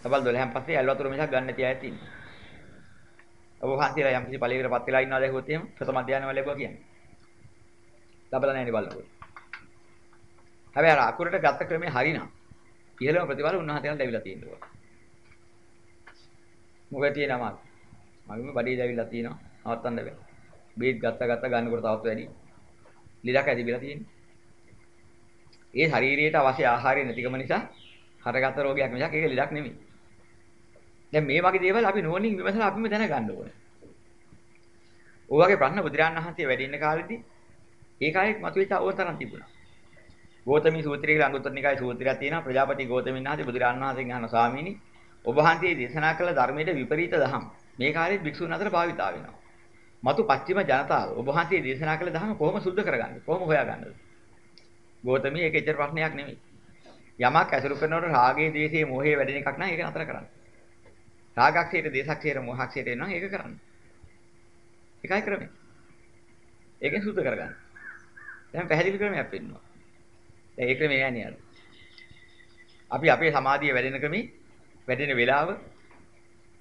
සබල් 12න් පස්සේ ඇල් වතුර මිසක් ගන්න නැති අය තියෙනවා. ඔබ වහන්සේලා යම් කිසි ඵලයකටපත් වෙලා ඉන්නවද ඇහුවොත් එහෙම ප්‍රථම ධානය වල ලැබුවා කියන්නේ. ලබලා නැහැ නේ බලනකොට. හැබැයි අර අකුරට ගත්ත ක්‍රමේ හරිනම් ඉහළම ප්‍රතිඵල උන්වහන්සේලා ලැබිලා තියෙනවා. මොකද තියෙනවා මගේම බඩේ දැවිලා තියෙනවා. නවත්තන්න බෑ. බේත් ගත්ත ගත්ත ගන්නකොට තවත් වැඩි. ලීලක් ඇදිවිලා තියෙනවා. ඒ ශරීරයට අවශ්‍ය ආහාරය නැතිකම නිසා හටගත්ත රෝගයක් මිසක් ඒක ලීලක් නෙමෙයි. දැන් මේ වගේ දේවල් අපි නුවණින් විමසලා අපිම දැනගන්න ඕනේ. ඔයගේ ප්‍රශ්න බුදුරජාණන් වහන්සේ වැඩි ඉන්න කාලෙදී ඒ කාලෙත් මතුවෙච්ච ඕතරම් තිබුණා. ගෝතමී සූත්‍රය කියලා අංගුත්තර නිකායේ සූත්‍රයක් තියෙනවා. ප්‍රජාපති ගෝතමීන් වහන්සේ බුදුරජාණන් වහන්සේගෙන් අහන ස්වාමීනි ඔබ වහන්සේ දේශනා කළ ධර්මයේ විපරීත දහම් මේ කාලෙත් භික්ෂුන් අතර භාවිතා වෙනවා. මතු පස්චිම ජනතාව ඔබ වහන්සේ දේශනා කළ දහම කොහොම සුද්ධ කරගන්නේ? කොහොම හොයාගන්නද? ගෝතමී ඒක එච්චර ප්‍රශ්නයක් නෙමෙයි. යමක් ඇසුරු කරනකොට රාගයේ, ද්වේෂයේ, මෝහයේ වැඩෙන එකක් නම් ඒක නතර කරන්න. රාගක්ෂේත්‍ර, දේශක්ෂේත්‍ර, මොහක්ෂේත්‍ර එනවා ඒක කරන්න. එකයි ක්‍රමය. ඒකෙන් සුද්ධ කරගන්න. දැන් පැහැදිලි ක්‍රමයක් වෙන්නවා. දැන් ඒ ක්‍රමය යන්නේ අර. අපි අපේ සමාධිය වැඩෙන ක්‍රමී වැඩෙන වෙලාව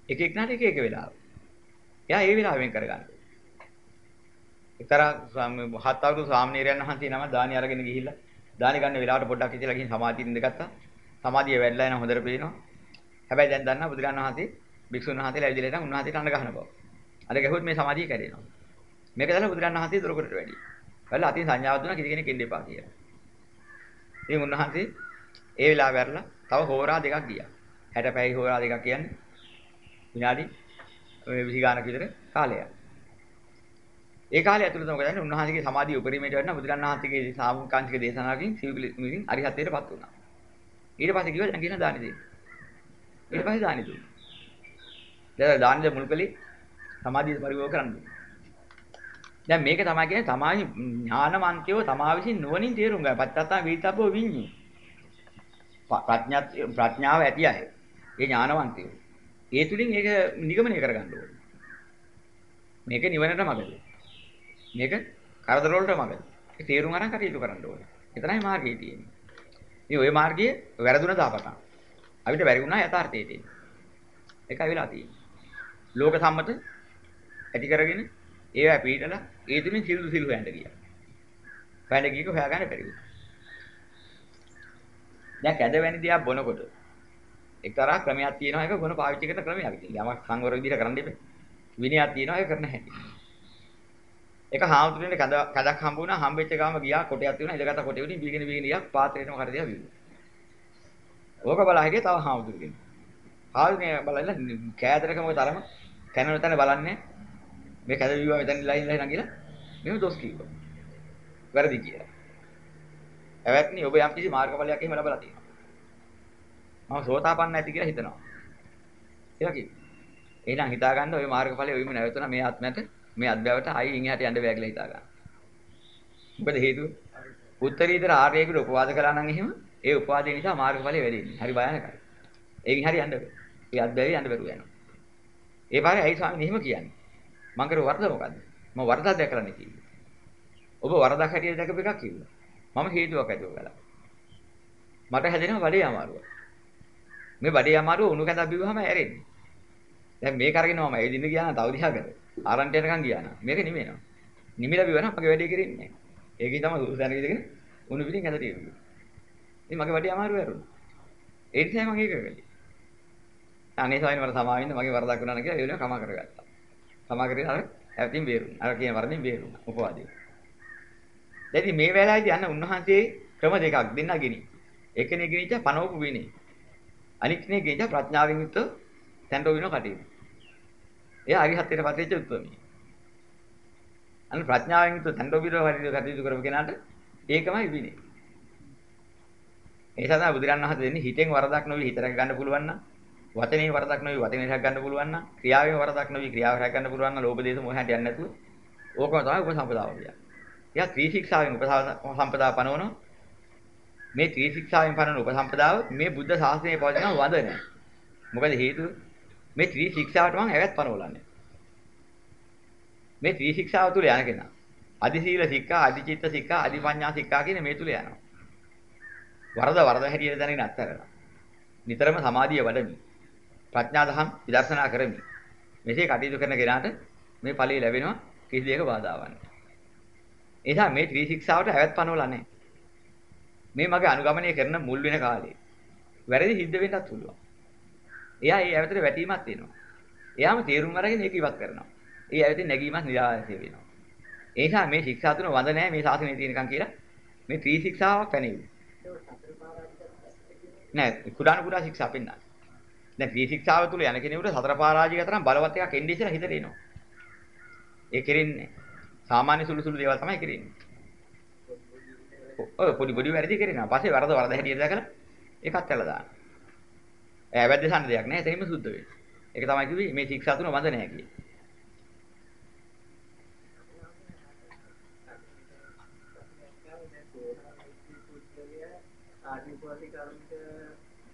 එක එකනට එක එක වෙලාව. එයා ඒ වෙලාවෙන් කරගන්න. එක්තරා හත් අවුරුදු සාමණේරයන් වහන්සේ නම දානි අරගෙන ගිහිල්ලා දානි ගන්න වෙලාවට පොඩ්ඩක් ඉතලා ගිහින් සමාධියෙන් ඉඳගත්තා. සමාධිය වැඩිලා යන හොඳට පේනවා. හැබැයි දැන් දන්නා බුදුරණන් වහන්සේ භික්ෂුන් වහන්සේලා ඇවිදලා ඉතින් උන්වහන්සේට අඬ ගහන බව. අර ගැහුවොත් මේ සමාධිය කැඩෙනවා. මේක දැනලා බුදුරණන් වහන්සේ දොරකඩට වැඩි. වැල්ලා අතින් සංඥාවක් දුන්නා කිසි කෙනෙක් එන්න එපා කියලා. ඉතින් උන්වහන්සේ ඒ වෙලාව ඇරලා තව හෝරා දෙකක් ගියා. 60 පැය හෝරා දෙකක් කියන්නේ විනාඩි මේ 20 ගානක විතර කාලයක්. ඒ කාලය ඇතුළත මොකද වෙන්නේ? උන්වහන්සේගේ සමාධිය උපරිමයට වැඩින බුදුරණන් වහන්සේගේ සාමුකාංශික දේශනාවකින් සිවිලින් අරිහත්ත්වයටපත් වුණා. ඊට පස්සේ කිව්වා දැන් කියන දානි දෙන්න. ඊට පස්සේ දානි දුන්නා. දැන් දානි මුල් කලේ සමාධිය පරිවෝග කරන්න. දැන් මේක තමයි කියන්නේ තමයි ඥානවන්තයෝ තමා විසින් නුවණින් තේරුම් ගන්න. පත්තත්තා වීතබ්බෝ විඤ්ඤු. ප්‍රඥා ප්‍රඥාව ඇති අය. ඒ ඥානවන්තයෝ. ඒ තුලින් ඒක නිගමනය කරගන්න ඕනේ. මේක නිවනට මඟද. මේක කරදර වලට මඟද. ඒ තේරුම් අරන් කටයුතු කරන්න ඕනේ. එතනයි මාර්ගය තියෙන්නේ. ඉතින් ওই මාර්ගයේ වැරදුන දාපටන්. අපිට බැරි වුණා යථාර්ථයේ තියෙන. ඒකයි වෙලා තියෙන්නේ. ලෝක සම්මත ඇති කරගෙන ඒවා පිළිටලා ඒ තුලින් සිල්දු සිල් හොයන්න ගියා. හොයන්න ගියක හොයාගන්න බැරි වුණා. දැන් කැඳ වැනි දියා බොනකොට එක්තරා ක්‍රමයක් තියෙනවා ඒක බොන පාවිච්චි කරන ක්‍රමයක්. යමක් සංවර විදිහට කරන්න දෙපේ. විනයක් තියෙනවා ඒක කරන්න හැටි. එක හාමුදුරනේ කඳ කඩක් හම්බ වුණා හම්බෙච්ච ගාම ගියා කොටයක් තියුණා ඉඳගත්ත කොටේ උඩින් බීගෙන බීගෙන ගියා පාත්‍රේටම කර දිහා බිව්වා. ඕක බලා හිටියේ තව හාමුදුරගෙන. හාමුදුරනේ බලලා කෑදරකම ඔය තරම කැනන තැන බලන්නේ මේ කැද බිව්වා මෙතන ඉලා ඉඳලා නගිලා මෙහෙම දොස් කිව්වා. වැරදි කියලා. එවත්නි ඔබ යම් කිසි මාර්ගඵලයක් එහෙම ලබලා තියෙනවා. මම සෝතාපන්න ඇති කියලා හිතනවා. ඒක කිව්වා. එහෙනම් හිතා ගන්න ওই මාර්ගඵලයේ ඔයිම නැවතුණා මේ ආත්මයට මේ අධ්‍යාපනයට ආයි ඉන් එහාට යන්න බෑ කියලා හිතා ගන්න. මොකද හේතුව? උත්තරීතර ආර්යයෙකුට උපවාද කළා නම් එහෙම ඒ උපවාදේ නිසා මාර්ගඵලය වැඩි වෙන්නේ. හරි භයානකයි. ඒකින් හරි යන්න බෑ. ඒ අධ්‍යාපනය යන්න බැරුව යනවා. ඒ පාරේ ඇයි ස්වාමීන් එහෙම කියන්නේ? මං කරු වරද මොකද්ද? මම වරදක් දැකලා කිව්වේ. ඔබ වරදක් හැටියට දැකපු එකක් කිව්වා. මම හේතුවක් ඇතුව කළා. මට හැදෙනවා බඩේ අමාරුව. මේ බඩේ අමාරුව උණු කැඳ බිව්වහම ඇරෙන්නේ. දැන් මේක අරගෙන මම ඒ දින ගියා නම් තව දිහාකට. ආරන්ට යනකම් ගියා නම් මේක නිමෙනවා. නිමිලා බිවනම් මගේ වැඩේ කරෙන්නේ නැහැ. ඒකේ තමයි උසයන් විදගෙන උණු පිටින් ඇඳ තියෙන්නේ. ඉතින් මගේ වැඩේ අමාරුව ඇරුණා. ඒ නිසා මම ඒක කළේ. අනේ සායින් මට සමාවෙන්න මගේ වරදක් වුණා කියලා ඒ වෙලාව කමා කරගත්තා. කමා කරගෙන අර හැප්පින් බේරුණා. අර කියන වරදින් බේරුණා. උපවාදී. දැන් මේ වෙලාවේදී අන්න උන්වහන්සේ ක්‍රම දෙකක් දෙන්න ගෙනි. එකනේ ගෙනිච්ච පනවපු විනේ. අනිත් කෙනේ ගෙනිච්ච ප්‍රඥාවෙන් යුක්ත තැන්ට විනෝ කටයුතු. එයා අරිහත්ත්වයට පත් වෙච්ච උත්මී. අන්න ප්‍රඥාවෙන් යුක්ත තැන්ට විනෝ කටයුතු කරපු කෙනාට ඒකමයි විනේ. ඒ නිසා බුදුරන් වහන්සේ දෙන්නේ හිතෙන් වරදක් නොවි හිත රැක ගන්න පුළුවන් නම් වචනේ වරදක් නොවි වචනේ රැක ගන්න පුළුවන් නම් ක්‍රියාවෙන් වරදක් නොවි ක්‍රියාව රැක ගන්න පුළුවන් නම් ලෝභ දේශ මොහයන්ට යන්නේ නැතුව ඕකම තමයි උපසම්පදාව කියන්නේ. එයා ත්‍රිශික්ෂාවෙන් උපසම්පදාව පනවනවා. මේ ත්‍රිශික්ෂාවෙන් පනවන උපසම්පදාව මේ බුද්ධ ශාසනයේ පවතින වද නැහැ. මොකද හේතුව? මේ ත්‍රිශික්ෂාවට මම ඇවැත් පනවලන්නේ. මේ ත්‍රිශික්ෂාව තුල යන කෙනා. අදි සීල සික්ඛා, අදි චිත්ත සික්ඛා, අදි පඤ්ඤා සික්ඛා කියන මේ තුල යනවා. වරද වරද හැටියට දැනගෙන අත්හැරලා. නිතරම සමාධිය වඩමි. ප්‍රඥා දහම් විදර්ශනා කරමි. මෙසේ කටයුතු කරන කෙනාට මේ ඵලය ලැබෙනවා කිසි දෙයක බාධාවක් නැහැ. ඒ නිසා මේ ත්‍රිශික්ෂාවට ඇවත් පනවලා නැහැ. මේ මගේ අනුගමනය කරන මුල් වෙන කාලේ. වැරදි සිද්ධ වෙන්නත් පුළුවන්. එයා ඒ ඇවතට වැටීමක් තියෙනවා. එයාම තේරුම් අරගෙන ඒක ඉවත් කරනවා. ඒ ඇවතින් නැගීමක් නිරාශය වෙනවා. ඒ නිසා මේ ශික්ෂා තුන වඳ නැහැ මේ ශාසනයේ තියෙනකන් කියලා මේ ත්‍රි ශික්ෂාවක් පැනෙවි. නෑ කුඩාන කුඩා ශික්ෂා පෙන්නන්නේ. දැන් ත්‍රි ශික්ෂාව තුල යන කෙනෙකුට සතර පාරාජික තරම් බලවත් එකක් එන්නේ ඉස්සලා හිතට එනවා. ඒ කෙරෙන්නේ සාමාන්‍ය සුළු සුළු දේවල් තමයි කෙරෙන්නේ. ඔය පොඩි පොඩි වැරදි කරනවා. පස්සේ වරද වරද හැටියට දැකලා ඒකත් ඇල්ල දාන්න. ඈ වැද්දසන්න දෙයක් නැහැ. එතනින්ම සුද්ධ වෙන්නේ. ඒක තමයි කිව්වේ මේ ශික්ෂා තුන වඳ නැහැ කියන්නේ. ආදිවාසී කර්මික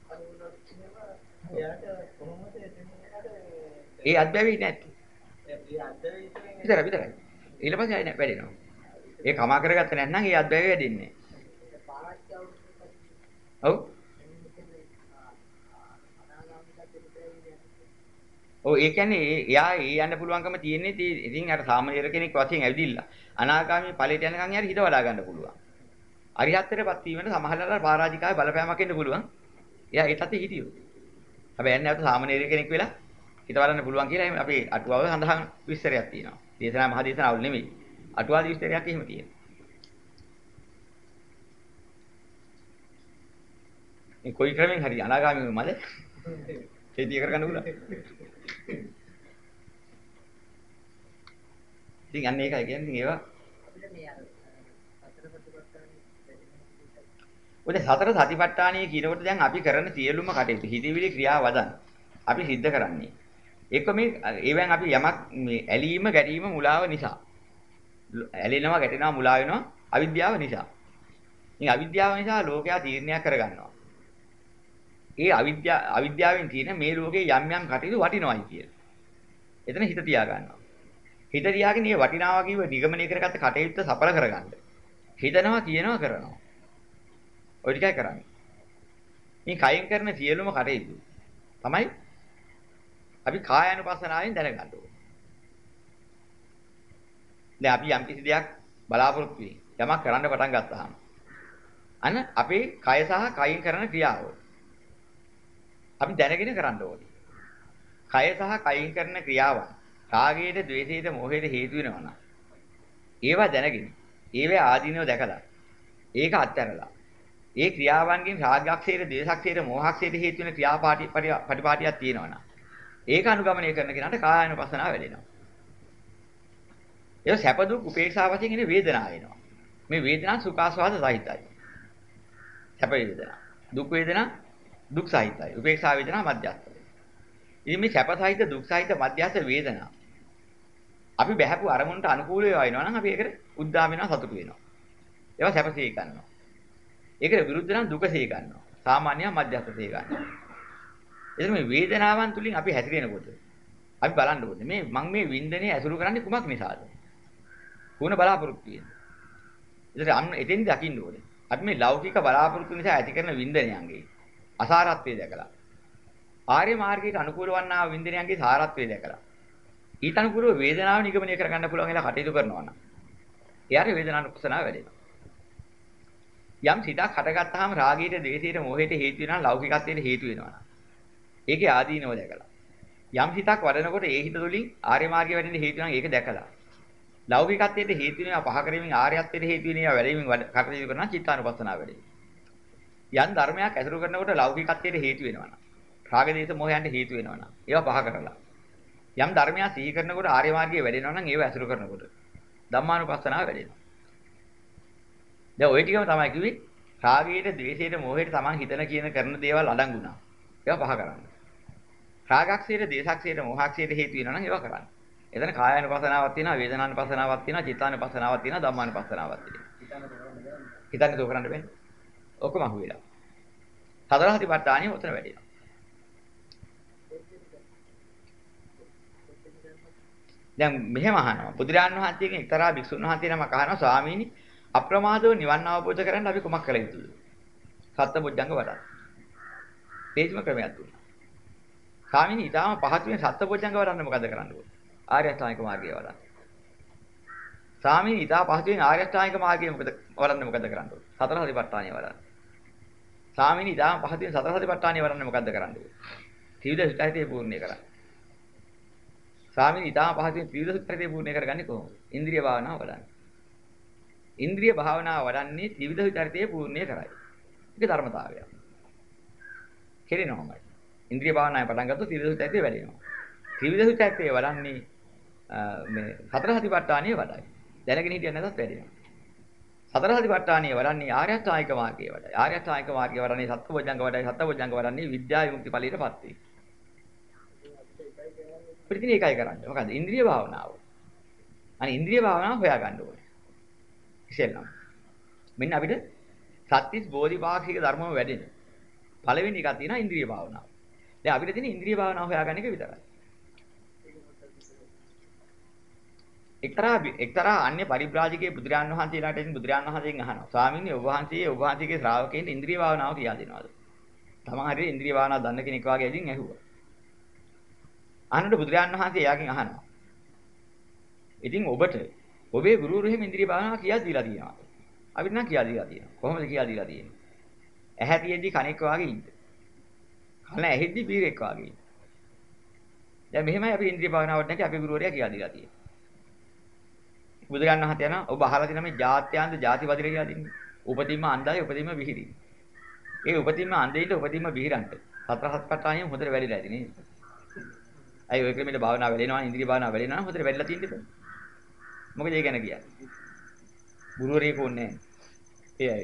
අනුගත වෙනවා. එයාට කොහොමද ඒ අධ්‍යයනය නැත්තේ. ඒ අධ්‍යයනය විතරයි විතරයි. ඊට පස්සේ ආයෙ වැඩෙනවා. ඒ කමා කරගත්තේ නැත්නම් ඒ අධ්‍යයනය වැඩින්නේ ඔව්. ඔව් ඒ කියන්නේ එයා ඒ යන්න පුළුවන්කම තියෙන්නේ ඉතින් අර සාමාන්‍ය කෙනෙක් වශයෙන් ඇවිදිලා අනාගාමී ඵලයට යනකම් යාර හිත වඩා ගන්න පුළුවන්. අරිහත්ත්වයටපත් වීමෙන් සමහරවල් පරාජිකාවේ බලපෑමක් එන්න පුළුවන්. එයා ඒ තත්ත්වෙ හිටියෝ. හැබැයි එන්නේ නැවත සාමාන්‍ය කෙනෙක් වෙලා හිත වඩන්න පුළුවන් කියලා එහෙම අපේ අටුවාව සඳහන් විස්තරයක් තියෙනවා. දේශනා මහ දේශනාවල් නෙමෙයි. අටුවාදී විස්තරයක් එහෙම තියෙනවා. මේ කොයි ක්‍රමෙන් හරි අනාගාමී මද හේතිය කරගන්න උනා. ඉතින් අන්න ඒකයි කියන්නේ ඒවා ඔය සතර සතිපට්ඨානයේ කියනකොට දැන් අපි කරන සියලුම කටයුතු හිතවිලි ක්‍රියාවදන් අපි සිද්ධ කරන්නේ. ඒක මේ ඒවෙන් අපි යමක් මේ ඇලීම ගැටීම මුලාව නිසා. ඇලෙනවා ගැටෙනවා මුලා වෙනවා අවිද්‍යාව නිසා. ඉතින් අවිද්‍යාව නිසා ලෝකයා තීරණයක් කරගන්නවා. ඒ අවිද්‍යාව අවිද්‍යාවෙන් තියෙන මේ ලෝකේ යම් යම් කටයුතු වටිනවයි කියන. එතන හිත තියා ගන්නවා. හිත තියාගෙන මේ වටිනවා කියව නිගමනය කරගත්ත කටයුත්ත සඵල කරගන්න. හිතනවා කියනවා කරනවා. ඔය ටිකයි කරන්නේ. මේ කයෙන් කරන සියලුම කටයුතු තමයි අපි කායानुපස්සනාවෙන් දැනගන්න ඕනේ. දැන් අපි යම් කිසි දෙයක් බලාපොරොත්තු වෙයි. යමක් කරන්න පටන් ගත්තාම අන අපේ කය සහ කයින් කරන ක්‍රියාව අපි දැනගෙන කරන්න ඕනේ. කය සහ කයින් කරන ක්‍රියාවන් රාගයට, ద్వේෂයට, මෝහයට හේතු වෙනවා නම් ඒවා දැනගෙන ඒවේ ආදීනව දැකලා ඒක අත්හැරලා ඒ ක්‍රියාවන්ගෙන් රාගක්ෂේර, ද්වේෂක්ෂේර, මෝහක්ෂේර හේතු වෙන ක්‍රියාපාටි පටිපාටියක් තියෙනවනම් ඒක අනුගමනය කරන කෙනාට කායानुපස්සනාව වැඩෙනවා. ඒක සැප දුක් උපේක්ෂා වශයෙන් එන වේදනාව වෙනවා. මේ වේදනාව සුඛාස්වාද සහිතයි. සැප වේදනා, දුක් වේදනා දුක් සහිතයි. උපේක්ෂා වේදනා මධ්‍යස්ථයි. ඉතින් මේ සැප සහිත දුක් සහිත මධ්‍යස්ථ වේදනා අපි බහැපු අරමුණට අනුකූල ඒවා වෙනවා නම් අපි ඒකට උද්දා වෙනවා සතුටු වෙනවා. ඒවා සැපසේ ගන්නවා. ඒකට විරුද්ධ නම් දුකසේ ගන්නවා. සාමාන්‍ය මධ්‍යස්ථසේ ගන්නවා. එතන මේ වේදනාවන් තුලින් අපි හැසිරෙනකොට අපි බලන්න ඕනේ මේ මම මේ වින්දනය ඇසුරු කරන්නේ කුමක් නිසාද? කුණ බලාපොරොත්තු වෙන්නේ. ඒතර අන්න එතෙන්ද දකින්න ඕනේ. අපි මේ ලෞකික බලාපොරොත්තු නිසා ඇති කරන වින්දනයන්ගේ අසාරත්වය දැකලා ආර්ය මාර්ගයට අනුකූල වන්නා වින්දනයන්ගේ සාරත්වය දැකලා ඊට අනුකූලව වේදනාව නිගමනය කරගන්න පුළුවන් කියලා කටයුතු කරනවා නම් එයාට වේදනානුපසනාව වැඩෙනවා. යම් සිතක් හටගත්තාම රාගයට, ද්වේෂයට, මොහයට හේතු වෙනවා ලෞකිකත්වයට හේතු වෙනවා. ඒකේ ආදීනව දැකලා. යම් සිතක් වඩනකොට ඒ හිත තුළින් ආර්ය මාර්ගය වැඩෙන්න හේතු වෙනවා ඒක දැකලා. ලෞකිකත්වයට හේතු වෙනවා පහ කරමින් ආර්යත්වයට හේතු වෙනවා වැඩිමින් කටයුතු කරනවා චිත්තානුපස්සනාව වැඩේ. යම් ධර්මයක් ඇසුරු කරනකොට ලෞකිකත්වයට හේතු වෙනවා නම් රාග දේශ මොහයන්ට හේතු වෙනවා නම් ඒවා පහ කරලා. යම් ධර්මයක් සිහි කරනකොට ආර්ය මාර්ගය වැඩෙනවා නම් ඒව ඇසුරු කරනකොට ධම්මානුපස්සනාව වැඩෙනවා. දැන් ওই ටිකම තමයි කිව්වේ රාගයට, ද්වේෂයට, මෝහයට තමන් හිතන කියන කරන දේවල් අඩංගුනා. ඒවා පහ කරන්න. රාගක්ෂයට, ද්වේෂක්ෂයට, මෝහක්ෂයට හේතු වෙනවා නම් ඒවා කරන්න. එතන කායानुපසනාවක් තියෙනවා, වේදනානුපසනාවක් තියෙනවා, චිත්තානුපසනාවක් තියෙනවා, ධම්මානුපසනාවක් තියෙනවා. හිතන්නේ තෝ කරන්න බෑ. ඔක්කොම අහු වෙලා. හතර හති වර්ධානිය උතන වැඩිලා. දැන් මෙහෙම අහනවා. බුදුරජාණන් වහන්සේගෙන් එක්තරා භික්ෂුන් වහන්සේ නමක් අහනවා ස්වාමීනි අප්‍රමාදව නිවන් අවබෝධ කරගන්න අපි කුමක් කළ යුතුද? සත්බුද්ධංග වඩන්න. තේජම ක්‍රමයක් දුන්නා. ස්වාමීනි ඊටාම පහසුවෙන් සත්පොච්චංග වඩන්න මොකද කරන්න ඕනේ? ආර්ය අෂ්ටාංගික මාර්ගය වඩන්න. ස්වාමීනි ඊටා පහසුවෙන් ආර්ය අෂ්ටාංගික මාර්ගය මොකද වඩන්න මොකද කරන්න ඕනේ? සතර සතිපට්ඨානය වඩන්න. ස්වාමීනි ඊටාම පහසුවෙන් සතර සතිපට්ඨානය වඩන්න මොකද කරන්න ඕනේ? ත්‍රිවිධ සුඛයිතේ පූර්ණේ කරන්න. ස්වාමීනි ඊටාම පහසුවෙන් ත්‍රිවිධ සුඛයිතේ පූර්ණේ කරගන්නේ කොහොමද? ඉන්ද්‍රිය භාවනාව වඩන්න. ඉන්ද්‍රිය භාවනාව වඩන්නේ ත්‍රිවිධ චරිතයේ පූර්ණ්‍ය කරයි. ඒක ධර්මතාවයක්. කෙරෙනවමයි. ඉන්ද්‍රිය භාවනාවේ පටන් ගත්තොත් ත්‍රිවිධ චරිතය වැඩෙනවා. ත්‍රිවිධ චරිතය වඩන්නේ මේ සතර සතිපට්ඨානිය වඩයි. දැනගෙන හිටියත් නැතත් වැඩෙනවා. සතර සතිපට්ඨානිය වඩන්නේ ආර්ය අෂ්ටාංගික මාර්ගය වඩයි. ආර්ය අෂ්ටාංගික මාර්ගය වඩන්නේ සත්වෝජංග වඩයි. සත්වෝජංග වඩන්නේ විද්‍යා විමුක්ති ඵලයටපත් වේ. ප්‍රතිදින එකයි කරන්නේ. මොකද ඉන්ද්‍රිය භාවනාව. අනේ ඉන්ද්‍රිය භාවනාව හොයාගන්න ඕනේ. ඉතින් මෙන්න අපිට සත්‍තිස් බෝධිපාක්ෂික ධර්මම වැඩෙන. පළවෙනි එකක් තියෙනවා ඉන්ද්‍රිය භාවනාව. දැන් අපිට තියෙන ඉන්ද්‍රිය භාවනාව හොයාගන්න එක විතරයි. එක්තරා එක්තරා අන්‍ය පරිබ්‍රාජකයේ බුදුරයන් වහන්සේලාට ඉතින් බුදුරයන් වහන්සේගෙන් අහනවා. ස්වාමීන් වහන්සේ ඔබ වහන්සේ ඔබ වහන්සේගේ ශ්‍රාවකයන්ට ඉන්ද්‍රිය භාවනාව කියලා දෙනවද? තමන් හරියට ඉන්ද්‍රිය භාවනාව දන්න කෙනෙක් වාගේ ඉතින් ඇහුවා. අහනකොට බුදුරයන් වහන්සේ එයාගෙන් අහනවා. ඉතින් ඔබට ඔබේ ගුරුවරු එහෙම ඉන්ද්‍රිය භාවනාව කියලා දීලා තියෙනවා. අපිට නම් කියලා දීලා තියෙනවා. කොහොමද කියලා දීලා තියෙන්නේ? ඇහැ තියෙද්දි කණෙක් වාගේ ඉන්න. කන ඇහෙද්දි බීරෙක් වාගේ ඉන්න. දැන් මෙහෙමයි අපි ඉන්ද්‍රිය භාවනාවට නැති අපේ ගුරුවරයා කියලා දීලා තියෙන්නේ. බුදුරජාණන් වහන්සේ යනවා ඔබ අහලා තියෙන මේ ජාත්‍යාන්ත ಜಾති වදිර කියලා දෙන්නේ. උපතින්ම අන්දයි උපතින්ම විහිරි. ඒ උපතින්ම අන්දෙයිට උපතින්ම විහිරන්ට. සතර හත්පටානියම හොඳට වැඩිලා ඇති නේද? අය ඔය ක්‍රමෙට භාවනාව වැඩෙනවා ඉන්ද්‍රිය භාවනාව වැඩෙනවා නම් හොඳට වැඩිලා තියෙන්නේ. මොකද ඒ ගැන කියන්නේ? ගුරුවරයෙකු ඕනේ නැහැ. ඒ අය.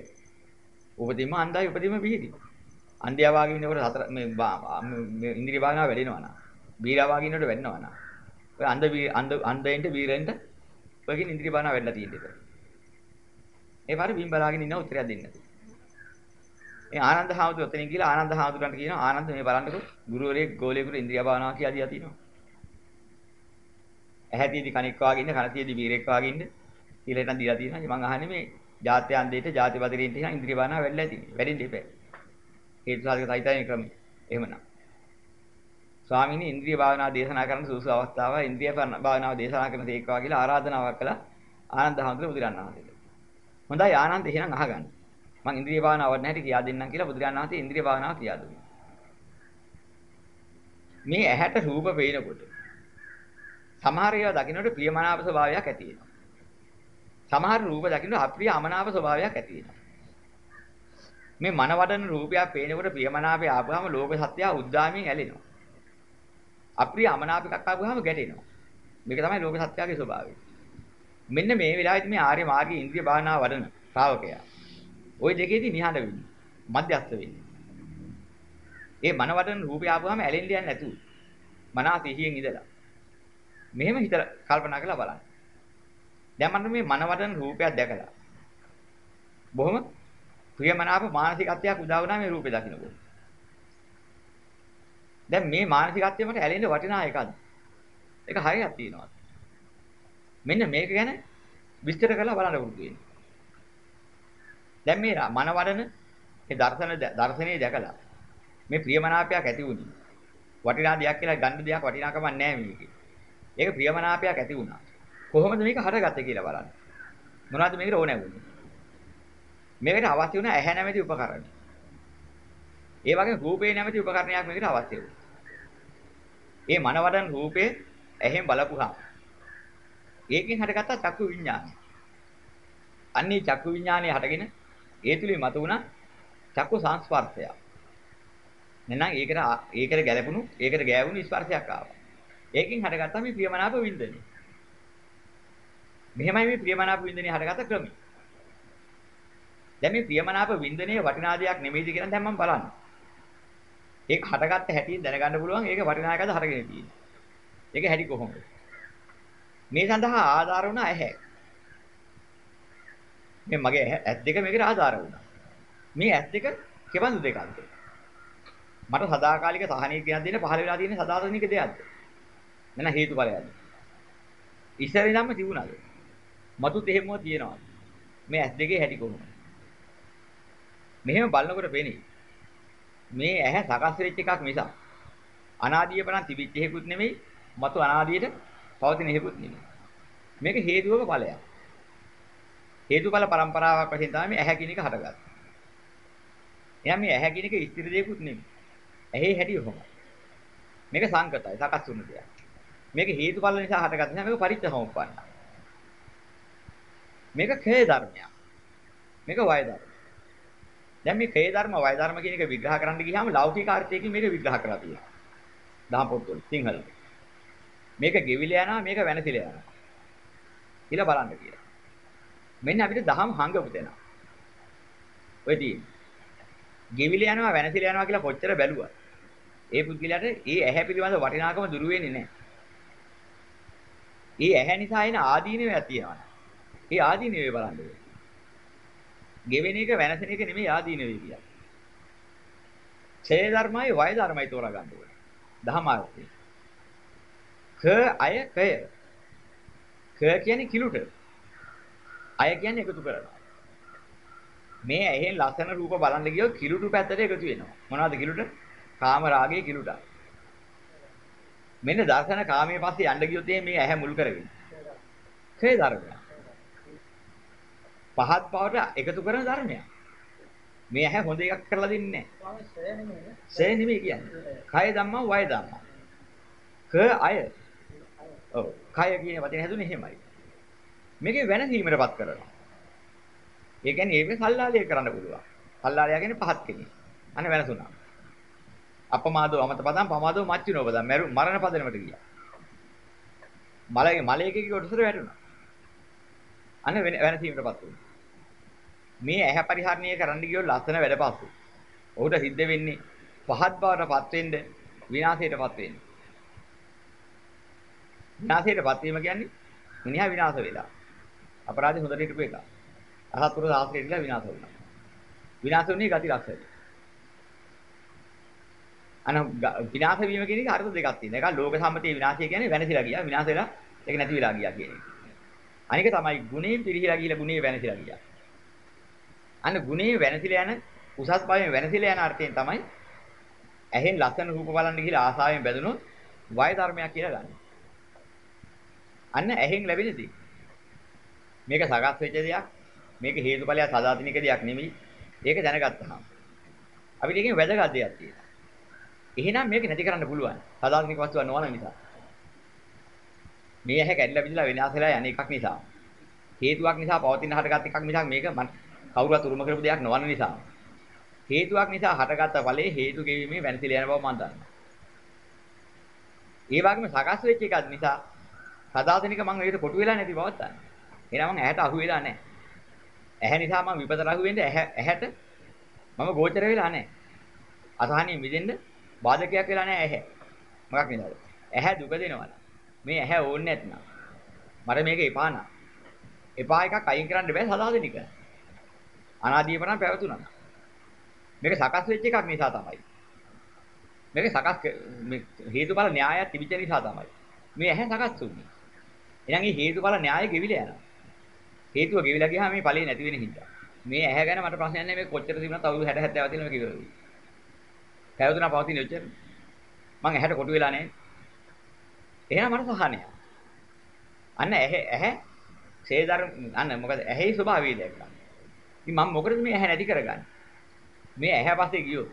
උපදීම අන්දයි උපදීම විහිදි. අන්ධයා වාගේ ඉන්නකොට හතර මේ මේ ඉන්ද්‍රිය භාවනාව වැඩෙනවා නා. බීරා වාගේ ඉන්නකොට වැඩෙනවා නා. ඔය අන්ධ අන්ධ අන්ධයෙන්ට බීරෙන්ට ඔයකින් ඉන්ද්‍රිය භාවනාව වැඩලා තියෙන්නේ. ඒ පාරේ බිම් බලාගෙන ඉන්න උත්තරයක් දෙන්න. ඒ ආනන්ද හාමුදුරුවෝ ඔතනින් ගිහලා ආනන්ද හාමුදුරන්ට කියනවා ආනන්ද මේ බලන්නකෝ ගුරුවරයෙක් ගෝලියෙකුට ඉන්ද්‍රිය භාවනාව කියලා දීලා තියෙනවා. ඇහැතියේදී කණෙක් වාගේ ඉන්න කනතියේදී වීරෙක් වාගේ ඉන්න කියලා හිටන් දීලා තියෙනවා. මම අහන්නේ මේ ජාත්‍යන්තේට ජාති බදිරින්ට ඉන්න ඉන්ද්‍රිය බානාව වැඩිලා තියෙන්නේ. වැඩින්න ඉපේ. හේතු සාධක සහිතයි ක්‍රමය. එහෙමනම්. ස්වාමීනි ඉන්ද්‍රිය භාවනාව දේශනා කරන සුසු අවස්ථාව ඉන්ද්‍රිය භාවනාව දේශනා කරන තේක්වා කියලා ආරාධනාවක් කළා ආනන්ද හැමතුරු බුදුරණන් වහන්සේට. හොඳයි ආනන්ද එහෙනම් අහගන්න. මම ඉන්ද්‍රිය භාවනාව වඩන හැටි කියා දෙන්නම් කියලා බුදුරණන් වහන්සේ ඉන්ද්‍රිය භාවනාව කියා දුන්නා. මේ ඇහැට රූප පේනකොට සමහර ඒවා දකින්නට ප්‍රියමනාප ස්වභාවයක් ඇති වෙනවා. සමහර රූප දකින්නට අප්‍රිය අමනාප ස්වභාවයක් ඇති වෙනවා. මේ මනවඩන රූපයක් පේනකොට ප්‍රියමනාපය ආපුවාම ලෝක සත්‍යය උද්දාමියෙන් ඇලෙනවා. අප්‍රිය අමනාප එකක් ආපුවාම ගැටෙනවා. මේක තමයි ලෝක සත්‍යයේ ස්වභාවය. මෙන්න මේ වෙලාවේදී මේ ආර්ය මාර්ගයේ ඉන්ද්‍රිය භාවනාව වඩන ශ්‍රාවකයා. ওই දෙකේදී නිහඬ වෙන්නේ. මධ්‍යස්ථ වෙන්නේ. ඒ මනවඩන රූපය ආපුවාම ඇලෙන්න යන්නේ නැතුව. මනස සිහියෙන් ඉඳලා මෙහෙම හිතලා කල්පනා කරලා බලන්න. දැන් මම මේ මනවදන රූපයක් දැකලා බොහොම ප්‍රියමනාප මානසිකත්වයක් උදා වුණා මේ රූපේ දකින්නකොට. දැන් මේ මානසිකත්වය මට ඇලෙන්න වටිනා එකක්ද? ඒක හරියක් තියෙනවා. මෙන්න මේක ගැන විස්තර කරලා බලන්න පුරුදු වෙන්න. දැන් මේ මනවදන මේ දර්ශන දර්ශනේ දැකලා මේ ප්‍රියමනාපයක් ඇති වුණේ. වටිනා දෙයක් කියලා ගන්න දෙයක් වටිනාකමක් නැහැ මේකේ. ඒක ප්‍රියමනාපයක් ඇති වුණා. කොහොමද මේක හටගත්තේ කියලා බලන්න. මොනවද මේකට ඕනේ වුනේ? මේකට අවශ්‍ය වුණ ඇහැ නැමැති උපකරණ. ඒ වගේ රූපේ නැමැති උපකරණයක් මේකට අවශ්‍ය වුණා. ඒ මනවඩන රූපේ ඇහෙන් බලපුහා. ඒකෙන් හටගත්ත චක්කු විඥානය. අන්නේ චක්කු විඥානය හටගෙන ඒ තුලින් මතුවුණා චක්කු සංස්පර්ශය. නැත්නම් ඒකට ඒකට ගැලපුණු ඒකට ගෑවුණු ස්පර්ශයක් ආවා. ඒකෙන් හටගත්තා මේ ප්‍රියමනාප වින්දනය. මෙහෙමයි මේ ප්‍රියමනාප වින්දනය හටගත්ත ක්‍රමය. දැන් මේ ප්‍රියමනාප වින්දනයේ වටිනා දෙයක් නෙමෙයිද කියලා දැන් මම බලන්න. ඒක හටගත්ත හැටි දැනගන්න පුළුවන් ඒක වටිනා එකද හටගෙන තියෙන්නේ. ඒක හැටි කොහොමද? මේ සඳහා ආධාර වුණා ඇහැ. මේ මගේ ඇස් දෙක මේකට ආධාර වුණා. මේ ඇස් දෙක කෙබඳු දෙකක්ද? මට සදාකාලික සහනීය කියන දෙන්නේ පහළ වෙලා තියෙන සදාතනික දෙයක්ද? නැත්නම් හේතුඵලයක්ද? ඉස්සර ඉඳන්ම තිබුණාද? මතුත් එහෙමම තියෙනවා. මේ ඇස් දෙකේ හැටි කොහොමද? මෙහෙම බලනකොට පේන්නේ මේ ඇහැ සකස් වෙච්ච එකක් මිසක් අනාදිය බලන් තිබිච්ච හේකුත් නෙමෙයි, මතු අනාදියට පවතින හේකුත් නෙමෙයි. මේක හේතුවක ඵලයක්. හේතුඵල પરම්පරාවක් වශයෙන් තමයි මේ ඇහැ කියන එක හටගත්තේ. එහෙනම් මේ ඇහැ කියන එක ස්ථිර දෙයක්ුත් නෙමෙයි. ඇහි හැටි ඔහොමයි. මේක සංකතයි, සකස් වුණු දෙයක්. මේක හේතුඵල නිසා හටගත්ත නිසා මේක පරිච්ඡසමුප්පන්නයි. මේක ඛේ ධර්මයක්. මේක වය ධර්ම. දැන් මේ ඛේ ධර්ම වය ධර්ම කියන එක විග්‍රහ කරන්න ගියාම ලෞකික අර්ථයකින් මේක විග්‍රහ කරලා තියෙනවා. දහම් පොත්වල සිංහලෙන්. මේක ගෙවිලා යනවා මේක වෙනසිලා යනවා. කියලා බලන්න කියලා. මෙන්න අපිට දහම් හංගපු දෙනවා. ඔය තියෙන්නේ. ගෙවිලා යනවා වෙනසිලා යනවා කියලා කොච්චර බැලුවා. ඒ පුද්ගලයාට ඒ ඇහැ පිළිබඳ වටිනාකම දුරු වෙන්නේ නැහැ. ඒ ඇහැ නිසා එන ආදීනවයක් තියෙනවා. ඒ ආදීනවේ බලන්න ඕනේ. ගෙවෙන එක වෙනසෙන එක නෙමෙයි ආදීනවේ කියන්නේ. ඡේ ධර්මයි වය ධර්මයි තෝරා ගන්න ඕනේ. දහමාර්ථය. ක අය කය. ක කියන්නේ කිලුට. අය කියන්නේ එකතු කරනවා. මේ ඇහෙන් ලස්සන රූප බලන්න ගියොත් කිලුටු පැත්තට එකතු වෙනවා. මොනවද කිලුට? කාම රාගයේ කිලුට. මෙන්න දර්ශන කාමයේ පස්සේ යන්න ගියොත් මේ ඇහැ මුල් කරගෙන. ක්ෂය ධර්මය. පහත් බවට එකතු කරන ධර්මයක්. මේ ඇහැ හොඳ එකක් කරලා දෙන්නේ නැහැ. ශ්‍රේ නෙමෙයි කියන්නේ. කය ධම්මා වය ධම්මා. ක අය. ඔව්. කය කියන වචනේ හැදුනේ එහෙමයි. මේකේ වෙනසීමටපත් කරනවා. ඒ කියන්නේ ඒක සල්ලාලය කරන්න පුළුවන්. සල්ලාලය කියන්නේ පහත් කෙනෙක්. අනේ වෙනසුණා. අපමාදෝ අමත පදම් පමාදෝ මච්චිනෝ පදම් මරණ පදනමට ගියා. මලයේ මලයකගේ කොටසට වැටුණා. අනේ වෙනසීමටපත් වුණා. මේ ඇහැ පරිහරණය කරන්න ගියොත් ලස්සන වැඩපස්සු. ඔහුට සිද්ධ වෙන්නේ පහත් බවටපත් වෙන්න විනාශයටපත් වෙන්න. විනාශයටපත් වීම කියන්නේ මිනිහා විනාශ වෙලා. අපරාධي හොඳට හිටපු එක. අහතුරු සාස්ත්‍රය ඉඳලා විනාශ වුණා. විනාශ වුණේ ගති ලක්ෂණය. අන විනාශ වීම කියන එක අර්ථ දෙකක් තියෙනවා. එකක් ලෝක සම්මතයේ විනාශය කියන්නේ වෙනසිලා ගියා. විනාශ වෙලා ඒක නැති වෙලා ගියා කියන එක. අනික තමයි ගුණේ පිරිහිලා ගිහලා ගුණේ වෙනසිලා ගියා. අන්න ගුණේ වෙනසිලා යන උසස් භාවයෙන් වෙනසිලා යන අර්ථයෙන් තමයි ඇහෙන් ලස්සන රූප බලන්න ගිහලා ආසාවෙන් බැඳුනොත් වය ධර්මයක් කියලා ගන්න. අන්න ඇහෙන් ලැබෙන දේ. මේක සකස් වෙච්ච දෙයක්. මේක හේතුඵලයක් සදාතනික දෙයක් නෙමෙයි. ඒක දැනගත්තාම අපිට එකෙන් වැදගත් දෙයක් තියෙනවා. එහෙනම් මේක නැති කරන්න පුළුවන්. සදාතනික වස්තුවක් නොවන නිසා. මේ ඇහැ කැඩිලා බිඳලා විනාශ වෙලා යන එකක් නිසා. හේතුවක් නිසා පවතින හටගත් එකක් මිසක් මේක කවුරුත් උරුම කරපු දෙයක් නොවන නිසා. හේතුවක් නිසා හටගත්ත ඵලයේ හේතු ගෙවීමේ වෙනසිලා යන බව මම දන්නවා. ඒ වගේම සකස් වෙච්ච එකක් නිසා සදාතනික මම ඒකට කොටු වෙලා නැති බවක් දන්නවා. එහෙනම් මම ඇහැට අහු වෙලා නැහැ. ඇහැ නිසා මම විපතට අහු වෙන්නේ ඇහැට මම ගෝචර වෙලා නැහැ. අසහනිය මිදෙන්න බාධකයක් වෙලා නැහැ ඇහැ. මොකක් නිසාද? ඇහැ දුක දෙනවා. මේ ඇහැ ඕනේ නැත්නම් මට මේක එපා නා. එපා එකක් අයින් කරන්න බෑ සදාතනික. අනාදීපණ පැවතුණා. මේක සකස් වෙච්ච එකක් නිසා තමයි. මේක සකස් මේ හේතුඵල න්‍යායයක් තිබිච්ච නිසා තමයි. මේ ඇහැ සකස් වුනේ. එහෙනම් මේ හේතුඵල න්‍යාය ගෙවිලා යනවා. හේතුව ගෙවිලා ගියාම මේ ඵලෙ නැති වෙන හින්දා. මේ ඇහැ ගැන මට ප්‍රශ්නයක් නැහැ මේ කොච්චර තිබුණත් අවුරුදු 60 70 තියෙන මේක ඉවරයි. පැවතුනා පවතින ඔච්චර. මං ඇහැට කොටු වෙලා නැහැ. එහෙනම් මට සහනයක්. අන්න ඇහැ ඇහැ ඡේදර්ම අන්න මොකද ඇහි ස්වභාවය දැක්කා. ඉතින් මම මොකටද මේ ඇහැ නැති කරගන්නේ? මේ ඇහැ පස්සේ ගියොත්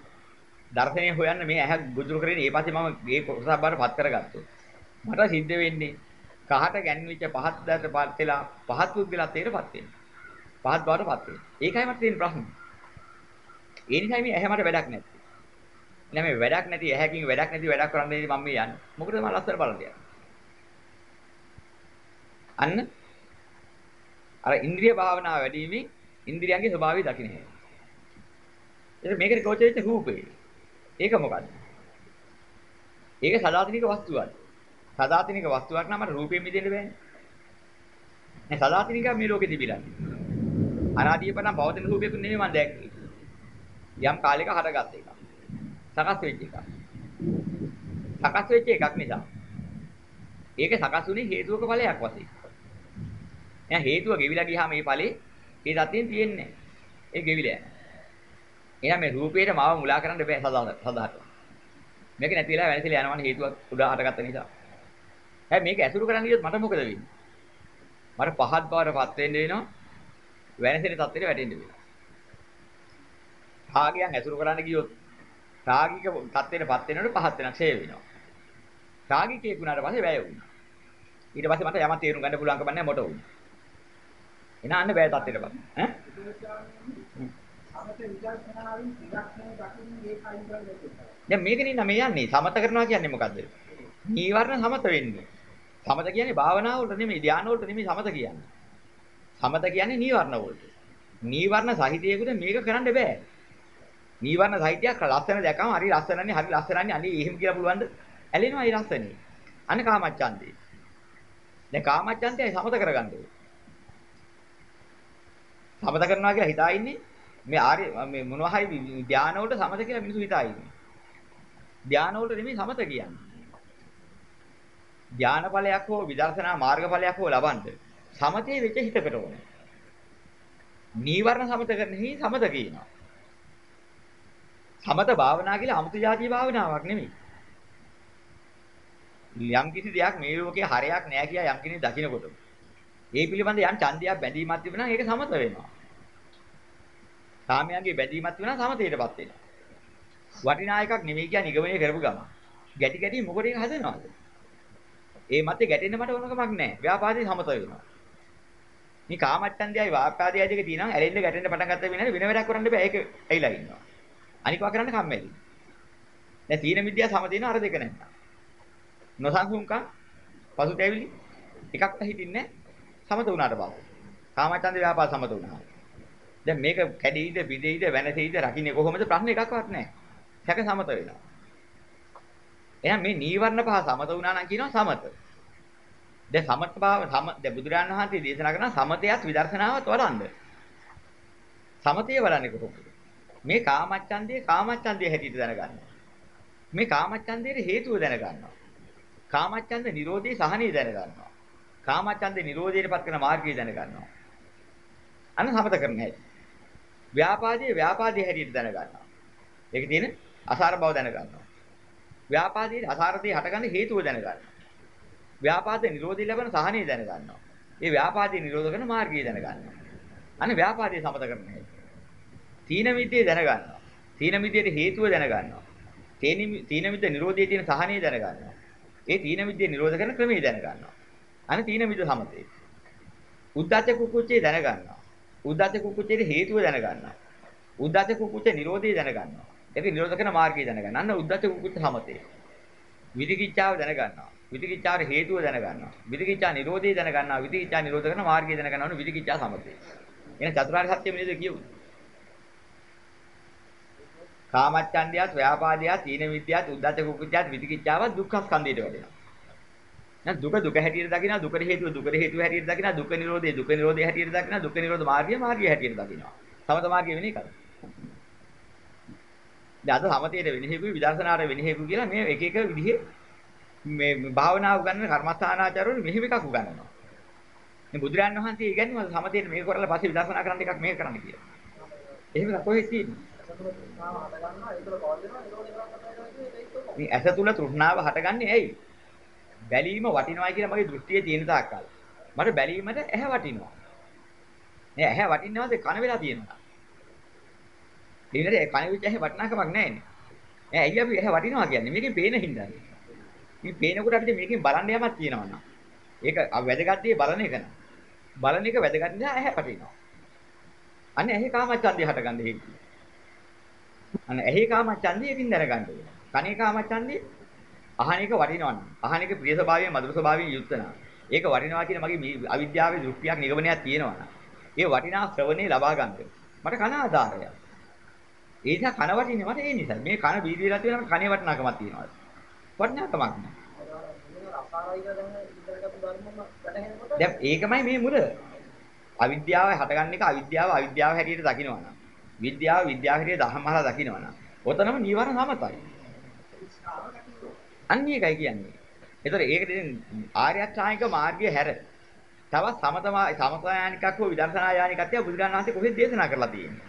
දර්ශනය හොයන්න මේ ඇහැ ගොදුරු කරගෙන ඒ පස්සේ මම මේ කොටසක් බාර පත් කරගත්තොත් මට සිද්ධ වෙන්නේ කහට ගැන්විච්ච පහත් දැට පත් වෙලා පහත් පුද්ගලත් ඒකටපත් වෙනවා. පහත් බවටපත් වෙනවා. ඒකයි මට තියෙන ප්‍රශ්නේ. ඒ නිසා මේ ඇහැ මට වැඩක් නැත්තේ. නෑ මේ වැඩක් නැති ඇහැකින් වැඩක් නැති වැඩක් කරන්නේ මම මේ යන්නේ. මොකද මම ලස්සන බලන්න යන්නේ. අන්න අර ඉන්ද්‍රිය භාවනාව වැඩිීමේ ඉන්ද්‍රියන්ගේ ස්වභාවය දකින්න හැකියි. ඒක මේකට ගෝචරිත රූපේ. ඒක මොකද්ද? ඒක සදාතනික වස්තුවක්. සදාතනික වස්තුවක් නම් රූපයෙන් මිදෙන්න බෑනේ. නේ සදාතනික මේ ලෝකෙ තිබිලා. අනාදීපනම් පවතින රූපයක නෙමෙයි මම දැක්කේ. යම් කාලයක හටගත් එකක්. සකස් වෙච්ච එකක්. සකස් වෙච්ච එකක් නිසා. ඒක සකස් වුණේ හේතුවක ඵලයක් වශයෙන්. එහෙනම් හේතුව ගෙවිලා ගියාම මේ ඵලේ ඒ දතියෙන් තියෙන්නේ. ඒ ගෙවිලා යනවා. එහෙනම් මේ රූපේට මාව මුලා කරන්න බෑ සදාට. මේක නැති වෙලා වෙනසෙලා යනවනේ හේතුවක් උඩා හටගත්ත නිසා. හැබැයි මේක ඇසුරු කරන්න ගියොත් මට මොකද වෙන්නේ? මට පහත් බවටපත් වෙන්න වෙනවා. වෙනසෙන තත්ත්වෙට වැටෙන්න වෙනවා. රාගයන් ඇසුරු කරන්න ගියොත් රාගික තත්ත්වෙටපත් වෙනකොට පහත් වෙනක් ෂේ වෙනවා. රාගිකයෙක් වුණාට පස්සේ වැය වුණා. ඊට පස්සේ මට යමක් තේරුම් ගන්න පුළුවන්කම නැහැ මොට වුණා. එන අන්න වැය තත්ත්වෙටපත්. ඈ? දැන් මේකනේ නම් මේ යන්නේ සමත කරනවා කියන්නේ මොකද්ද? නීවරණ සමත වෙන්නේ. සමත කියන්නේ භාවනාව වලට නෙමෙයි ධානය වලට නෙමෙයි සමත කියන්නේ. සමත කියන්නේ නීවරණ වලට. නීවරණ සහිතයෙකුට මේක කරන්න බෑ. නීවරණ සහිතයක් ලස්සන දැකම හරි ලස්සනන්නේ හරි ලස්සනන්නේ අනේ එහෙම කියලා පුළුවන්ද? ඇලෙනවා ඒ ලස්සනේ. අන්න කාමච්ඡන්දේ. දැන් කාමච්ඡන්දේ සමත කරගන්න ඕනේ. සමත කරනවා කියලා හිතා ඉන්නේ මේ ආර්ය මේ මොනවා හරි ධාන වලට සමත කියලා මිනිස්සු හිතා ඉන්නේ. ධාන වලට නෙමෙයි සමත කියන්නේ. ධාන ඵලයක් හෝ විදර්ශනා මාර්ග ඵලයක් හෝ ලබන්න සමතේ වෙච්ච හිතකට ඕනේ. නීවරණ සමත කරන්නේ සමත කියනවා. සමත භාවනා කියලා අමුතු જાති භාවනාවක් නෙමෙයි. යම් කිසි දෙයක් මේ ලෝකේ හරයක් නෑ කියලා යම් කෙනෙක් දකිනකොට ඒ පිළිබඳ යම් ඡන්දයක් බැඳීමක් තිබුණා ඒක සමත වෙනවා. කාමයන්ගේ බැඳීමක් තිබුණා සමතේටපත් වෙනවා. වටිනා එකක් නෙමෙයි කියන නිගමනය කරපු ගම. ගැටි ගැටි මොකටද හදනවද? ඒ මතේ ගැටෙන්න මට ඕනකමක් නැහැ. ව්‍යාපාදේ සමත වෙනවා. මේ කාමච්ඡන්දයයි වාපාදයයි දෙක තියෙනවා. ඇලෙන්න ගැටෙන්න පටන් ගත්ත වෙනානේ වෙන වැඩක් කරන්න බෑ. ඒක ඇයිලා ඉන්නවා. අනිකවා කරන්න කම්මැලි. දැන් තීන විද්‍යාව සම තියෙන අර දෙක නැත්නම්. නොසන්සුන්කම් පසුතැවිලි එකක්වත් හිටින්නේ සමත වුණාට පස්සේ. කාමච්ඡන්ද ව්‍යාපාද සමත වුණා. දැන් මේක කැඩෙයිද බිඳෙයිද වෙනසෙයිද රකින්නේ කොහොමද ප්‍රශ්න එකක්වත් නැහැ. සැක සමත වෙනවා. එහෙනම් මේ නීවරණ පහ සමත වුණා නම් කියනවා සමත. දැන් සමත භාව සම දැන් බුදුරජාණන් වහන්සේ දේශනා කරන සමතයත් විදර්ශනාවත් වඩන්න. සමතය වඩන්නේ කොහොමද? මේ කාමච්ඡන්දේ කාමච්ඡන්දේ හැටියට දැනගන්නවා. මේ කාමච්ඡන්දේ හේතුව දැනගන්නවා. කාමච්ඡන්ද නිරෝධේ සහනී දැනගන්නවා. කාමච්ඡන්ද නිරෝධයටපත් කරන මාර්ගය දැනගන්නවා. අන්න සමත කරන හැටි. ව්‍යාපාදයේ ව්‍යාපාදයේ හැටියට දැනගන්නවා. ඒකේ තියෙන අසාර බව දැනගන්නවා. ව්‍යාපාදයේ අසාරදී හටගන්න හේතුව දැනගන්නවා. ව්‍යාපාදයේ නිරෝධය ලැබෙන සහනය දැනගන්නවා. ඒ ව්‍යාපාදයේ නිරෝධ කරන මාර්ගය දැනගන්නවා. අන්න ව්‍යාපාදයේ සමත කරන හැටි. තීන මිද්දේ දැනගන්නවා. තීන මිද්දේට හේතුව දැනගන්නවා. තීන මිද්ද නිරෝධයේ තියෙන සහනය දැනගන්නවා. ඒ තීන මිද්දේ නිරෝධ කරන ක්‍රමය දැනගන්නවා. අන්න තීන මිද්ද සමතේ. උද්දච්ච කුකුච්චේ දැනගන්නවා. උද්දච්ච කුකුච්චේ හේතුව දැනගන්නවා. උද්දච්ච කුකුච්ච නිරෝධය දැනගන්නවා. ඒක නිරෝධ කරන මාර්ගය දැනගන්න. අන්න උද්දච්ච කුකුච්ච සමතේ. විදිකිච්ඡාව දැනගන්නවා. විදිකිච්ඡාවේ හේතුව දැනගන්නවා. විදිකිච්ඡා නිරෝධය දැනගන්නවා. විදිකිච්ඡා නිරෝධ කරන මාර්ගය දැනගන්නවා. අන්න විදිකිච්ඡා සමතේ. එන චතුරාර්ය සත්‍ය මෙන්නද කියුවේ. කාමච්ඡන්දයත්, ව්‍යාපාදයත්, තීන විද්‍යාවත්, උද්ධච්ච කුකුච්චයත්, විදිකිච්ඡාවත් දුක්ඛ ස්කන්ධයට වැටෙනවා. දැන් දුක දුක හැටියට දකිනවා, දුකට හේතුව දුකට හේතුව හැටියට දකිනවා, දුක නිරෝධය දුක නිරෝධය හැටියට දකිනවා, දුක නිරෝධ මාර්ගය මාර්ගය හැටියට දකිනවා. සමත මාර්ගය වෙන එකද? දැන් අද සමතේට වෙන හේකුයි විදර්ශනාට වෙන හේකුයි කියලා මේ එක එක විදිහේ මේ භාවනාව උගන්වන කර්මස්ථානාචාරවල මෙහෙම එකක් උගන්වනවා. මේ බුදුරයන් වහන්සේ ඉගැන්වුවා සමතේට මේක කරලා පස්සේ විදර්ශනා කරන්න එකක් මේක කරන්න කියලා. එහෙම එකක් කොහෙද තියෙන්නේ? මේ ඇස තුල තෘෂ්ණාව හටගන්නේ ඇයි? බැලීම වටිනවයි කියලා මගේ දෘෂ්ටියේ තියෙන තාක්කල්. මට බැලීමට ඇහැ වටිනවා. මේ ඇහැ වටින්නවද කන වෙලා තියෙනවා. ඊළඟට කන විච ඇහැ වටිනාකමක් නැහැ නේ. ඇයි අපි ඇහැ වටිනවා කියන්නේ? මේකෙන් පේන හින්දා. මේ පේනකොට අපිට මේකෙන් බලන්න යමක් තියෙනවා නම්. ඒක වැදගත් දේ බලන එක න ะ. බලන එක වැදගත් නිසා ඇහැ වටිනවා. අන්න ඇහි කාමච්ඡන්දය හටගන්න හේතුව. අන්න ඇහි කාමච්ඡන්දය ඉතින් දැනගන්න ඕනේ. කනේ කාමච්ඡන්දය අහන එක වටිනවනම් අහන එක ප්‍රිය ස්වභාවයෙන් මధుර ස්වභාවයෙන් යුක්ත නම් ඒක වටිනවා කියන මගේ අවිද්‍යාවේ දෘෂ්ටියක් නිගමනයක් තියෙනවා නම් ඒ වටිනා ශ්‍රවණේ ලබා ගන්න මට කන ආධාරයක්. ඒ නිසා කන වටින්නේ මට ඒ නිසා. මේ කන බීදිලා තියෙනවා කනේ වටිනාකමක් තියෙනවා. වටිනාකමක් නෑ. දැන් ඒකමයි මේ මුල. අවිද්‍යාව හටගන්න එක අවිද්‍යාව අවිද්‍යාව හැටියට දකිනවා නම් විද්‍යාව විද්‍යාව හැටියට ධර්මහලා දකිනවා නම් ඔතනම නීවරණ සමතයි. අන්න ඒකයි කියන්නේ. ඒතර ඒකට ආර්ය අෂ්ටාංගික මාර්ගය හැර තවත් සමතම සමතයානිකක් හෝ විදර්ශනා යානිකක් තියා බුදුරජාණන් වහන්සේ කොහෙද දේශනා කරලා තියෙන්නේ?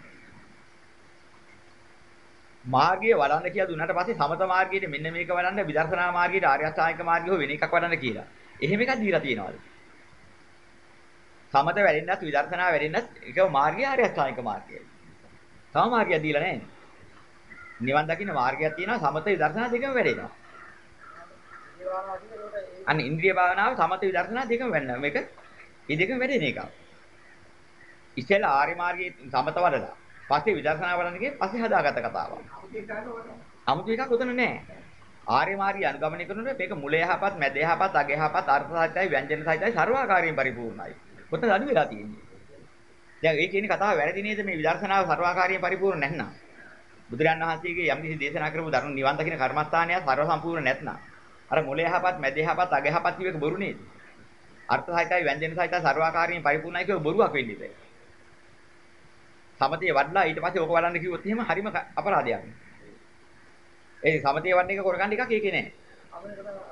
මාර්ගය වඩන්න කියලා දුන්නාට පස්සේ සමත මාර්ගයේ මෙන්න මේක වඩන්න විදර්ශනා මාර්ගයේ ආර්ය අෂ්ටාංගික මාර්ගය හෝ වෙන එකක් වඩන්න කියලා. එහෙම එකක් දීලා තියෙනවද? සමත වැඩෙන්නත් විදර්ශනා වැඩෙන්නත් ඒක මාර්ගය ආර්ය අෂ්ටාංගික මාර්ගය. තව මාර්ගයක් දීලා නැහැ නේ. නිවන් දකින්න මාර්ගයක් තියෙනවා සමත විදර්ශනා දෙකම වැඩෙනවා. අන්න ඉන්ද්‍රිය භාවනාව සමත විදර්ශනා දෙකම වැඩෙනවා. මේක මේ දෙකම වැඩෙන එකක්. ඉතල ආර්ය මාර්ගයේ සමත වඩලා පස්සේ විදර්ශනා වඩන එකේ පස්සේ හදාගත්ත කතාවක්. 아무තු එකක් උතන නැහැ. ආර්ය මාර්ගය අනුගමනය කරනකොට මේක මුල යහපත්, මැද යහපත්, අග යහපත්, අර්ථ සහිතයි, ව්‍යංජන සහිතයි, ਸਰවාකාරයෙන් පරිපූර්ණයි. කොතනද අඩු වෙලා තියෙන්නේ? දැන් ඒ කියන්නේ කතාව වැරදි නේද මේ විදර්ශනාව ਸਰවාකාරීව පරිපූර්ණ නැත්නම්? බුදුරන් වහන්සේගේ යම් කිසි දේශනා කරපු ධර්ම නිවන් දකින්න කර්මස්ථානය ਸਰව සම්පූර්ණ නැත්නම් අර මොලේ යහපත් මැද යහපත් අග යහපත් කියව එක බොරු නේද? අර්ථ සහිතයි ව්‍යංජන සහිතයි ਸਰවාකාරීව පරිපූර්ණයි කියව බොරුවක් වෙන්නේ නැහැ. සමතේ වඩලා ඊට පස්සේ ඕක වඩන්න කිව්වොත් එහෙම හරිම අපරාධයක්. ඒ සමතේ වඩන එක කරගන්න එකක් ඒකේ නැහැ.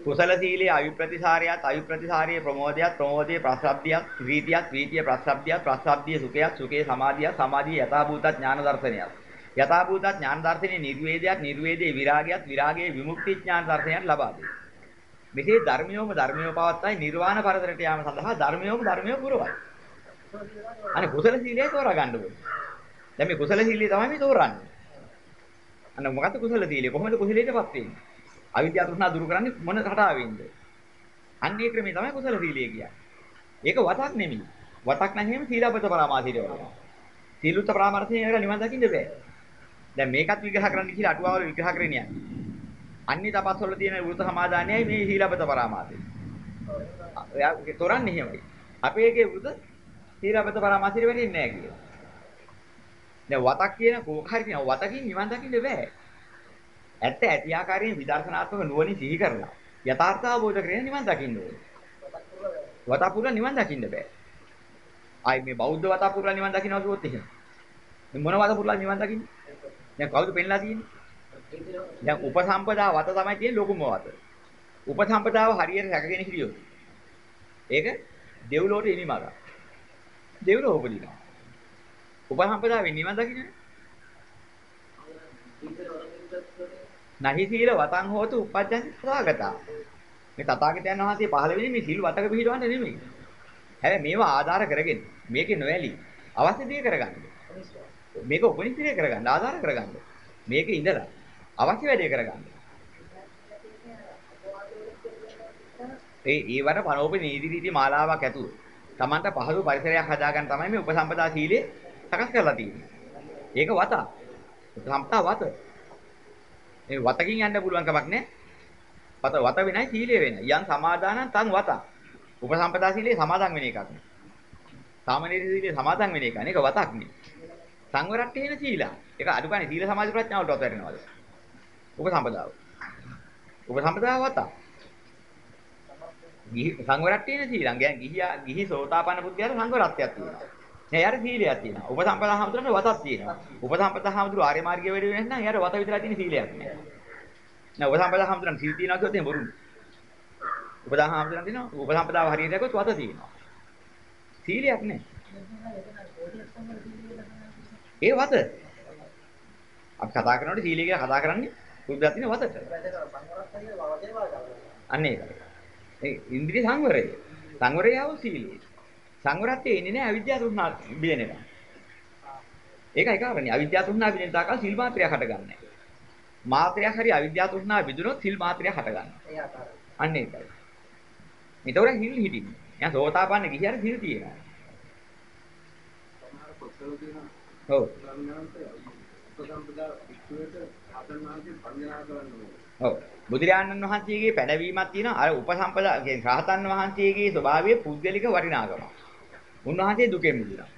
කුසල සීලයේ අවිප්‍රතිසාරයත් අවිප්‍රතිසාරයේ ප්‍රමෝදයත් ප්‍රමෝදයේ ප්‍රසබ්දියත් ප්‍රීතියත් ප්‍රීතිය ප්‍රසබ්දියත් ප්‍රසබ්දිය සුඛයත් සුඛේ සමාධියත් සමාධිය යථාභූත ඥාන දර්ශනයත් යථාභූත ඥාන දර්ශනයේ නිර්වේදයක් නිර්වේදයේ විරාගයත් විරාගයේ විමුක්ති ඥාන දර්ශනයත් ලබා දෙයි. මෙසේ ධර්මියෝම ධර්මියෝ පවත්තයි නිර්වාණ පරතරයට යාම සඳහා ධර්මියෝම ධර්මියෝ පුරවයි. අනේ කුසල සීලය තෝරා ගන්න ඕනේ. දැන් මේ කුසල සීලය තමයි මේ තෝරන්නේ. අන්න මොකද්ද කුසල සීලය? කොහොමද කුසලයටපත් වෙන්නේ? අවිද්‍යාව තෘෂ්ණා දුරු කරන්නේ මොන රටාවෙන්ද? අන්නේ ක්‍රමේ තමයි කුසල සීලය කියන්නේ. ඒක වතක් නෙමෙයි. වතක් නැහැම සීලබත පරාමාසීට වෙනවා. සීලුත් පරාමාර්ථයෙන් ඒකට නිවන් දකින්න බෑ. දැන් මේකත් විග්‍රහ කරන්න කියලා අටුවාවල විග්‍රහ කරගෙන යන්නේ. අන්නේ තපස් වල තියෙන වෘත සමාදානයයි මේ සීලබත පරාමාසය. එයා තොරන්නේ එහෙමයි. අපේ එකේ වෘත සීලබත පරාමාසයට වෙන්නේ නැහැ කියලා. දැන් වතක් කියන කෝක හරි කියන වතකින් නිවන් දකින්න බෑ. ඇත්ත ඇති ආකාරයෙන් විදර්ශනාත්මක නුවණින් සිහි කරලා යථාර්ථ අවබෝධ කරගෙන නිවන් දකින්න ඕනේ. වතපුර නිවන් දකින්න බෑ. ආයි මේ බෞද්ධ වතපුර නිවන් දකින්නවා කිව්වොත් එහෙම. මේ මොන වතපුරලා නිවන් දකින්නේ? දැන් කවුද පෙන්ලා තියෙන්නේ? දැන් උපසම්පදා වත තමයි තියෙන්නේ ලොකුම වත. උපසම්පදාව හරියට රැකගෙන හිටියොත් ඒක දෙව්ලොවට ඉනිමග. දෙව්ලොව උපදිනවා. උපසම්පදාවෙන් නිවන් දකින්නේ නහි සීල වතං හෝතු උපජ්ජන්ති තථාගතා. මේ තථාගතයන් වහන්සේ පහළ වෙන්නේ මේ සීල් වතක පිළිවන්න නෙමෙයි. හැබැයි මේවා ආධාර කරගෙන මේකේ නොඇලී අවශ්‍ය දේ කරගන්න. මේක උපනිශ්‍රේ කරගන්න ආධාර කරගන්න. මේකේ ඉඳලා අවශ්‍ය වැඩේ කරගන්න. ඒ ඊවර පනෝප නීති රීති මාලාවක් ඇතුව Tamanta පහසු පරිසරයක් හදාගන්න තමයි මේ උපසම්පදා සීලේ සකස් කරලා තියෙන්නේ. ඒක වත. උපසම්පදා වත. මේ වතකින් යන්න පුළුවන් කමක් නැහැ. වත වත වෙනයි සීලය වෙනයි. යන් සමාදානං තං වත. උපසම්පදා සීලේ සමාදන් වෙන එකක් නේ. සාමාන්‍ය සීලේ සමාදන් වෙන එක නේ. ඒක වතක් නේ. සංවරට්ඨේන සීලා. ඒක අඩුගානේ සීල සමාධි ප්‍රඥාවලට වැටෙනවද? උපසම්පදාව. උපසම්පදාව වත. ගිහි සංවරට්ඨේන සීලං. ගෑන් ගිහියා ගිහි සෝතාපන්න පුද්ගලයාට සංවරත්වයක් තියෙනවා. නෑ යාර සීලයක් තියෙනවා. උපසම්පදා හැමතුරට වතක් තියෙනවා. උපසම්පදා හැමතුරු ආර්ය මාර්ගයේ වැඩි වෙන්නේ නැත්නම් යාර වත විතරයි තියෙන සීලයක් නෑ. නෑ උපසම්පදා හැමතුරන් සීල් තියනවා කියොත් එහෙම බොරුනේ. උපදා හැමතුරන් තියෙනවා. උපසම්පදාව හරියට දැක්කොත් වත තියෙනවා. සීලයක් නෑ. ඒ වත. අපි කතා කරනකොට සීලය කියලා කතා කරන්නේ බුද්ධත් තියෙන වතට. අන්න ඒකයි. ඒ ඉන්ද්‍රිය සංවරය. සංවරය ආව සීලය. සංවරත්තේ ඉන්නේ නැහැ අවිද්‍යාව තෘෂ්ණා බිඳෙන එක. ඒකයි කාරණේ. අවිද්‍යාව තෘෂ්ණා බිඳෙන තාකල් සිල් මාත්‍රයක් හටගන්නේ. මාත්‍රයක් හරි අවිද්‍යාව තෘෂ්ණා බිඳුනොත් සිල් මාත්‍රයක් හටගන්නවා. අන්න ඒකයි. ඒතොර හිල් හිටින්නේ. එයා සෝතාපන්න ගිහියර සිල් තියෙනවා. ඔව්. ඔව්. බුදුරජාණන් වහන්සේගේ පැනවීමක් තියෙනවා. අර උපසම්පදා කියන්නේ රහතන් වහන්සේගේ ස්වභාවයේ පුද්ගලික වටිනාකම. උන්වහන්සේ දුකෙන් මිදුණා.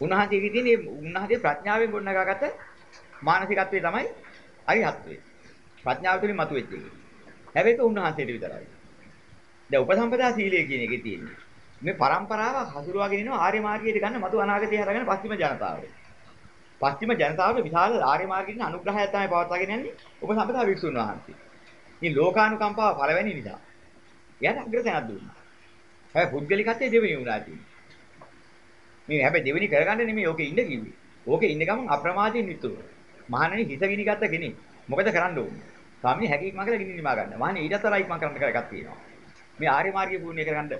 උන්වහන්සේගේ තියෙන උන්වහන්සේ ප්‍රඥාවෙන් ගොඩනගාගත්ත මානසිකත්වයේ තමයි අරිහත්ත්වය. ප්‍රඥාව තුළින් මතුවෙච්ච එක. හැබැයි ඒක උන්වහන්සේට විතරයි. දැන් උපසම්පදා සීලය කියන එකේ තියෙන්නේ. මේ પરම්පරාව හසුරුවාගෙන ඉනවා ආර්ය මාර්ගයට ගන්න මතු අනාගතය හරගෙන පස්චිම ජනතාව. පස්චිම ජනතාවට විශාල ආර්ය මාර්ගයෙන් අනුග්‍රහය තමයි පවත්වාගෙන යන්නේ උපසම්පදා වික්ෂුන් වහන්සේ. මේ ලෝකානුකම්පාව පළවෙනි නිසා. එයාට අග්‍රතනක් දුන්නා. හැබැයි පුද්ගලිකත්වයේ දෙවෙනි වුණා තියෙන්නේ. මේ හැබැයි දෙවෙනි කරගන්න නෙමෙයි ඕකේ ඉන්න කිව්වේ. ඕකේ ඉන්න ගමන් අප්‍රමාදයෙන් යුතුව. මහණෙනි හිත ගිනි ගත්ත කෙනෙක්. මොකද කරන්න ඕනේ? ස්වාමීන් හැකීක් මා කියලා ගිනි නිමා ගන්න. මහණෙනි ඊටත් වඩා ඉක්මන් කරන්න එකක් තියෙනවා. මේ ආර්ය මාර්ගය පූර්ණේ කරගන්න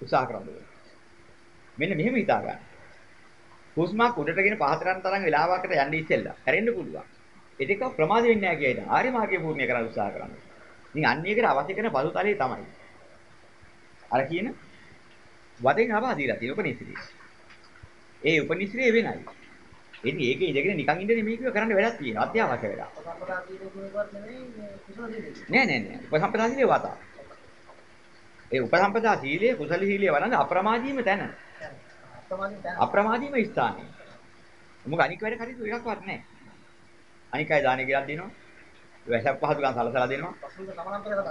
උත්සාහ කරන්න ඕනේ. මෙන්න මෙහෙම හිතා ගන්න. හුස්මක් උඩටගෙන පහතට යන තරම් වෙලාවකට යන්න ඉස්සෙල්ලා හැරෙන්න පුළුවන්. ඒක ප්‍රමාද වෙන්නේ නැහැ කියයිද? ආර්ය මාර්ගය පූර්ණේ කරන්න උත්සාහ කරන්න. ඉතින් අන්න ඒකට අවශ්‍ය කරන පසුතලයේ තමයි. අර කියන වදෙන් ආවා දීලා තියෙන උපනිශ්‍රේ. ඒ උපනිශ්‍රේ වෙනයි. ඉතින් ඒක ඉඳගෙන නිකන් ඉඳ නෙමෙයි කිව්ව කරන්න වැඩක් තියෙනවා. අත්‍යවශ්‍ය වැඩක්. නෑ නෑ නෑ. උපසම්පදා සීලේ වතා. ඒ උපසම්පදා සීලයේ කුසල සීලයේ වරඳ අප්‍රමාදීම තැන. අප්‍රමාදීම ස්ථානය. මොකද අනික් වැඩ කටයුතු එකක්වත් නැහැ. අනික් අය දානෙ කියලා දෙනවා. වැසක් පහසුකම් සලසලා දෙනවා.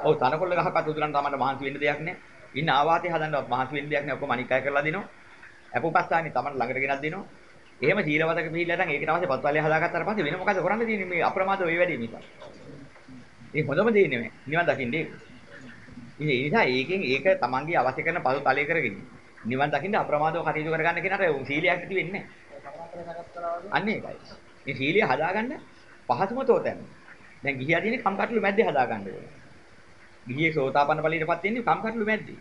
ඔව් තනකොළ ගහකට උදුරන්න තමයි මහන්සි වෙන්න දෙයක් නැහැ. ඉන්න ආවාතේ හදන්නවත් මහන්සි වෙන්න දෙයක් නැහැ. ඔක්කොම අනික් අය කරලා දෙනවා. අපෝපස්ථානේ තමයි ළඟට ගෙනත් දෙනවා. එහෙම සීලවතක පිළිලා නම් ඒකට අවශ්‍ය පත්වලිය හදාගත්තාට පස්සේ වෙන මොකද කරන්න තියෙන්නේ මේ අප්‍රමාද වේ වැඩි නිසා. ඒ හොඳම දේ නෙමෙයි. නිවන් දකින්නේ. ඉතින් ඒ නිසා ඒකෙන් ඒක තමන්ගේ අවශ්‍ය කරන පසු තලයේ කරගෙන නිවන් දකින්න අප්‍රමාදව කටයුතු කරගන්න කෙනාට සීලයක් ඇති වෙන්නේ නැහැ. අන්න ඒකයි. මේ සීලය හදාගන්න පහසුම තෝතැන්න. දැන් ගිහියා තියෙන්නේ කම්කටොළු මැද්දේ හදාගන්න ඕනේ. ගිහියේ සෝතාපන්න ඵලයටපත් වෙන්නේ කම්කටොළු මැද්දේ.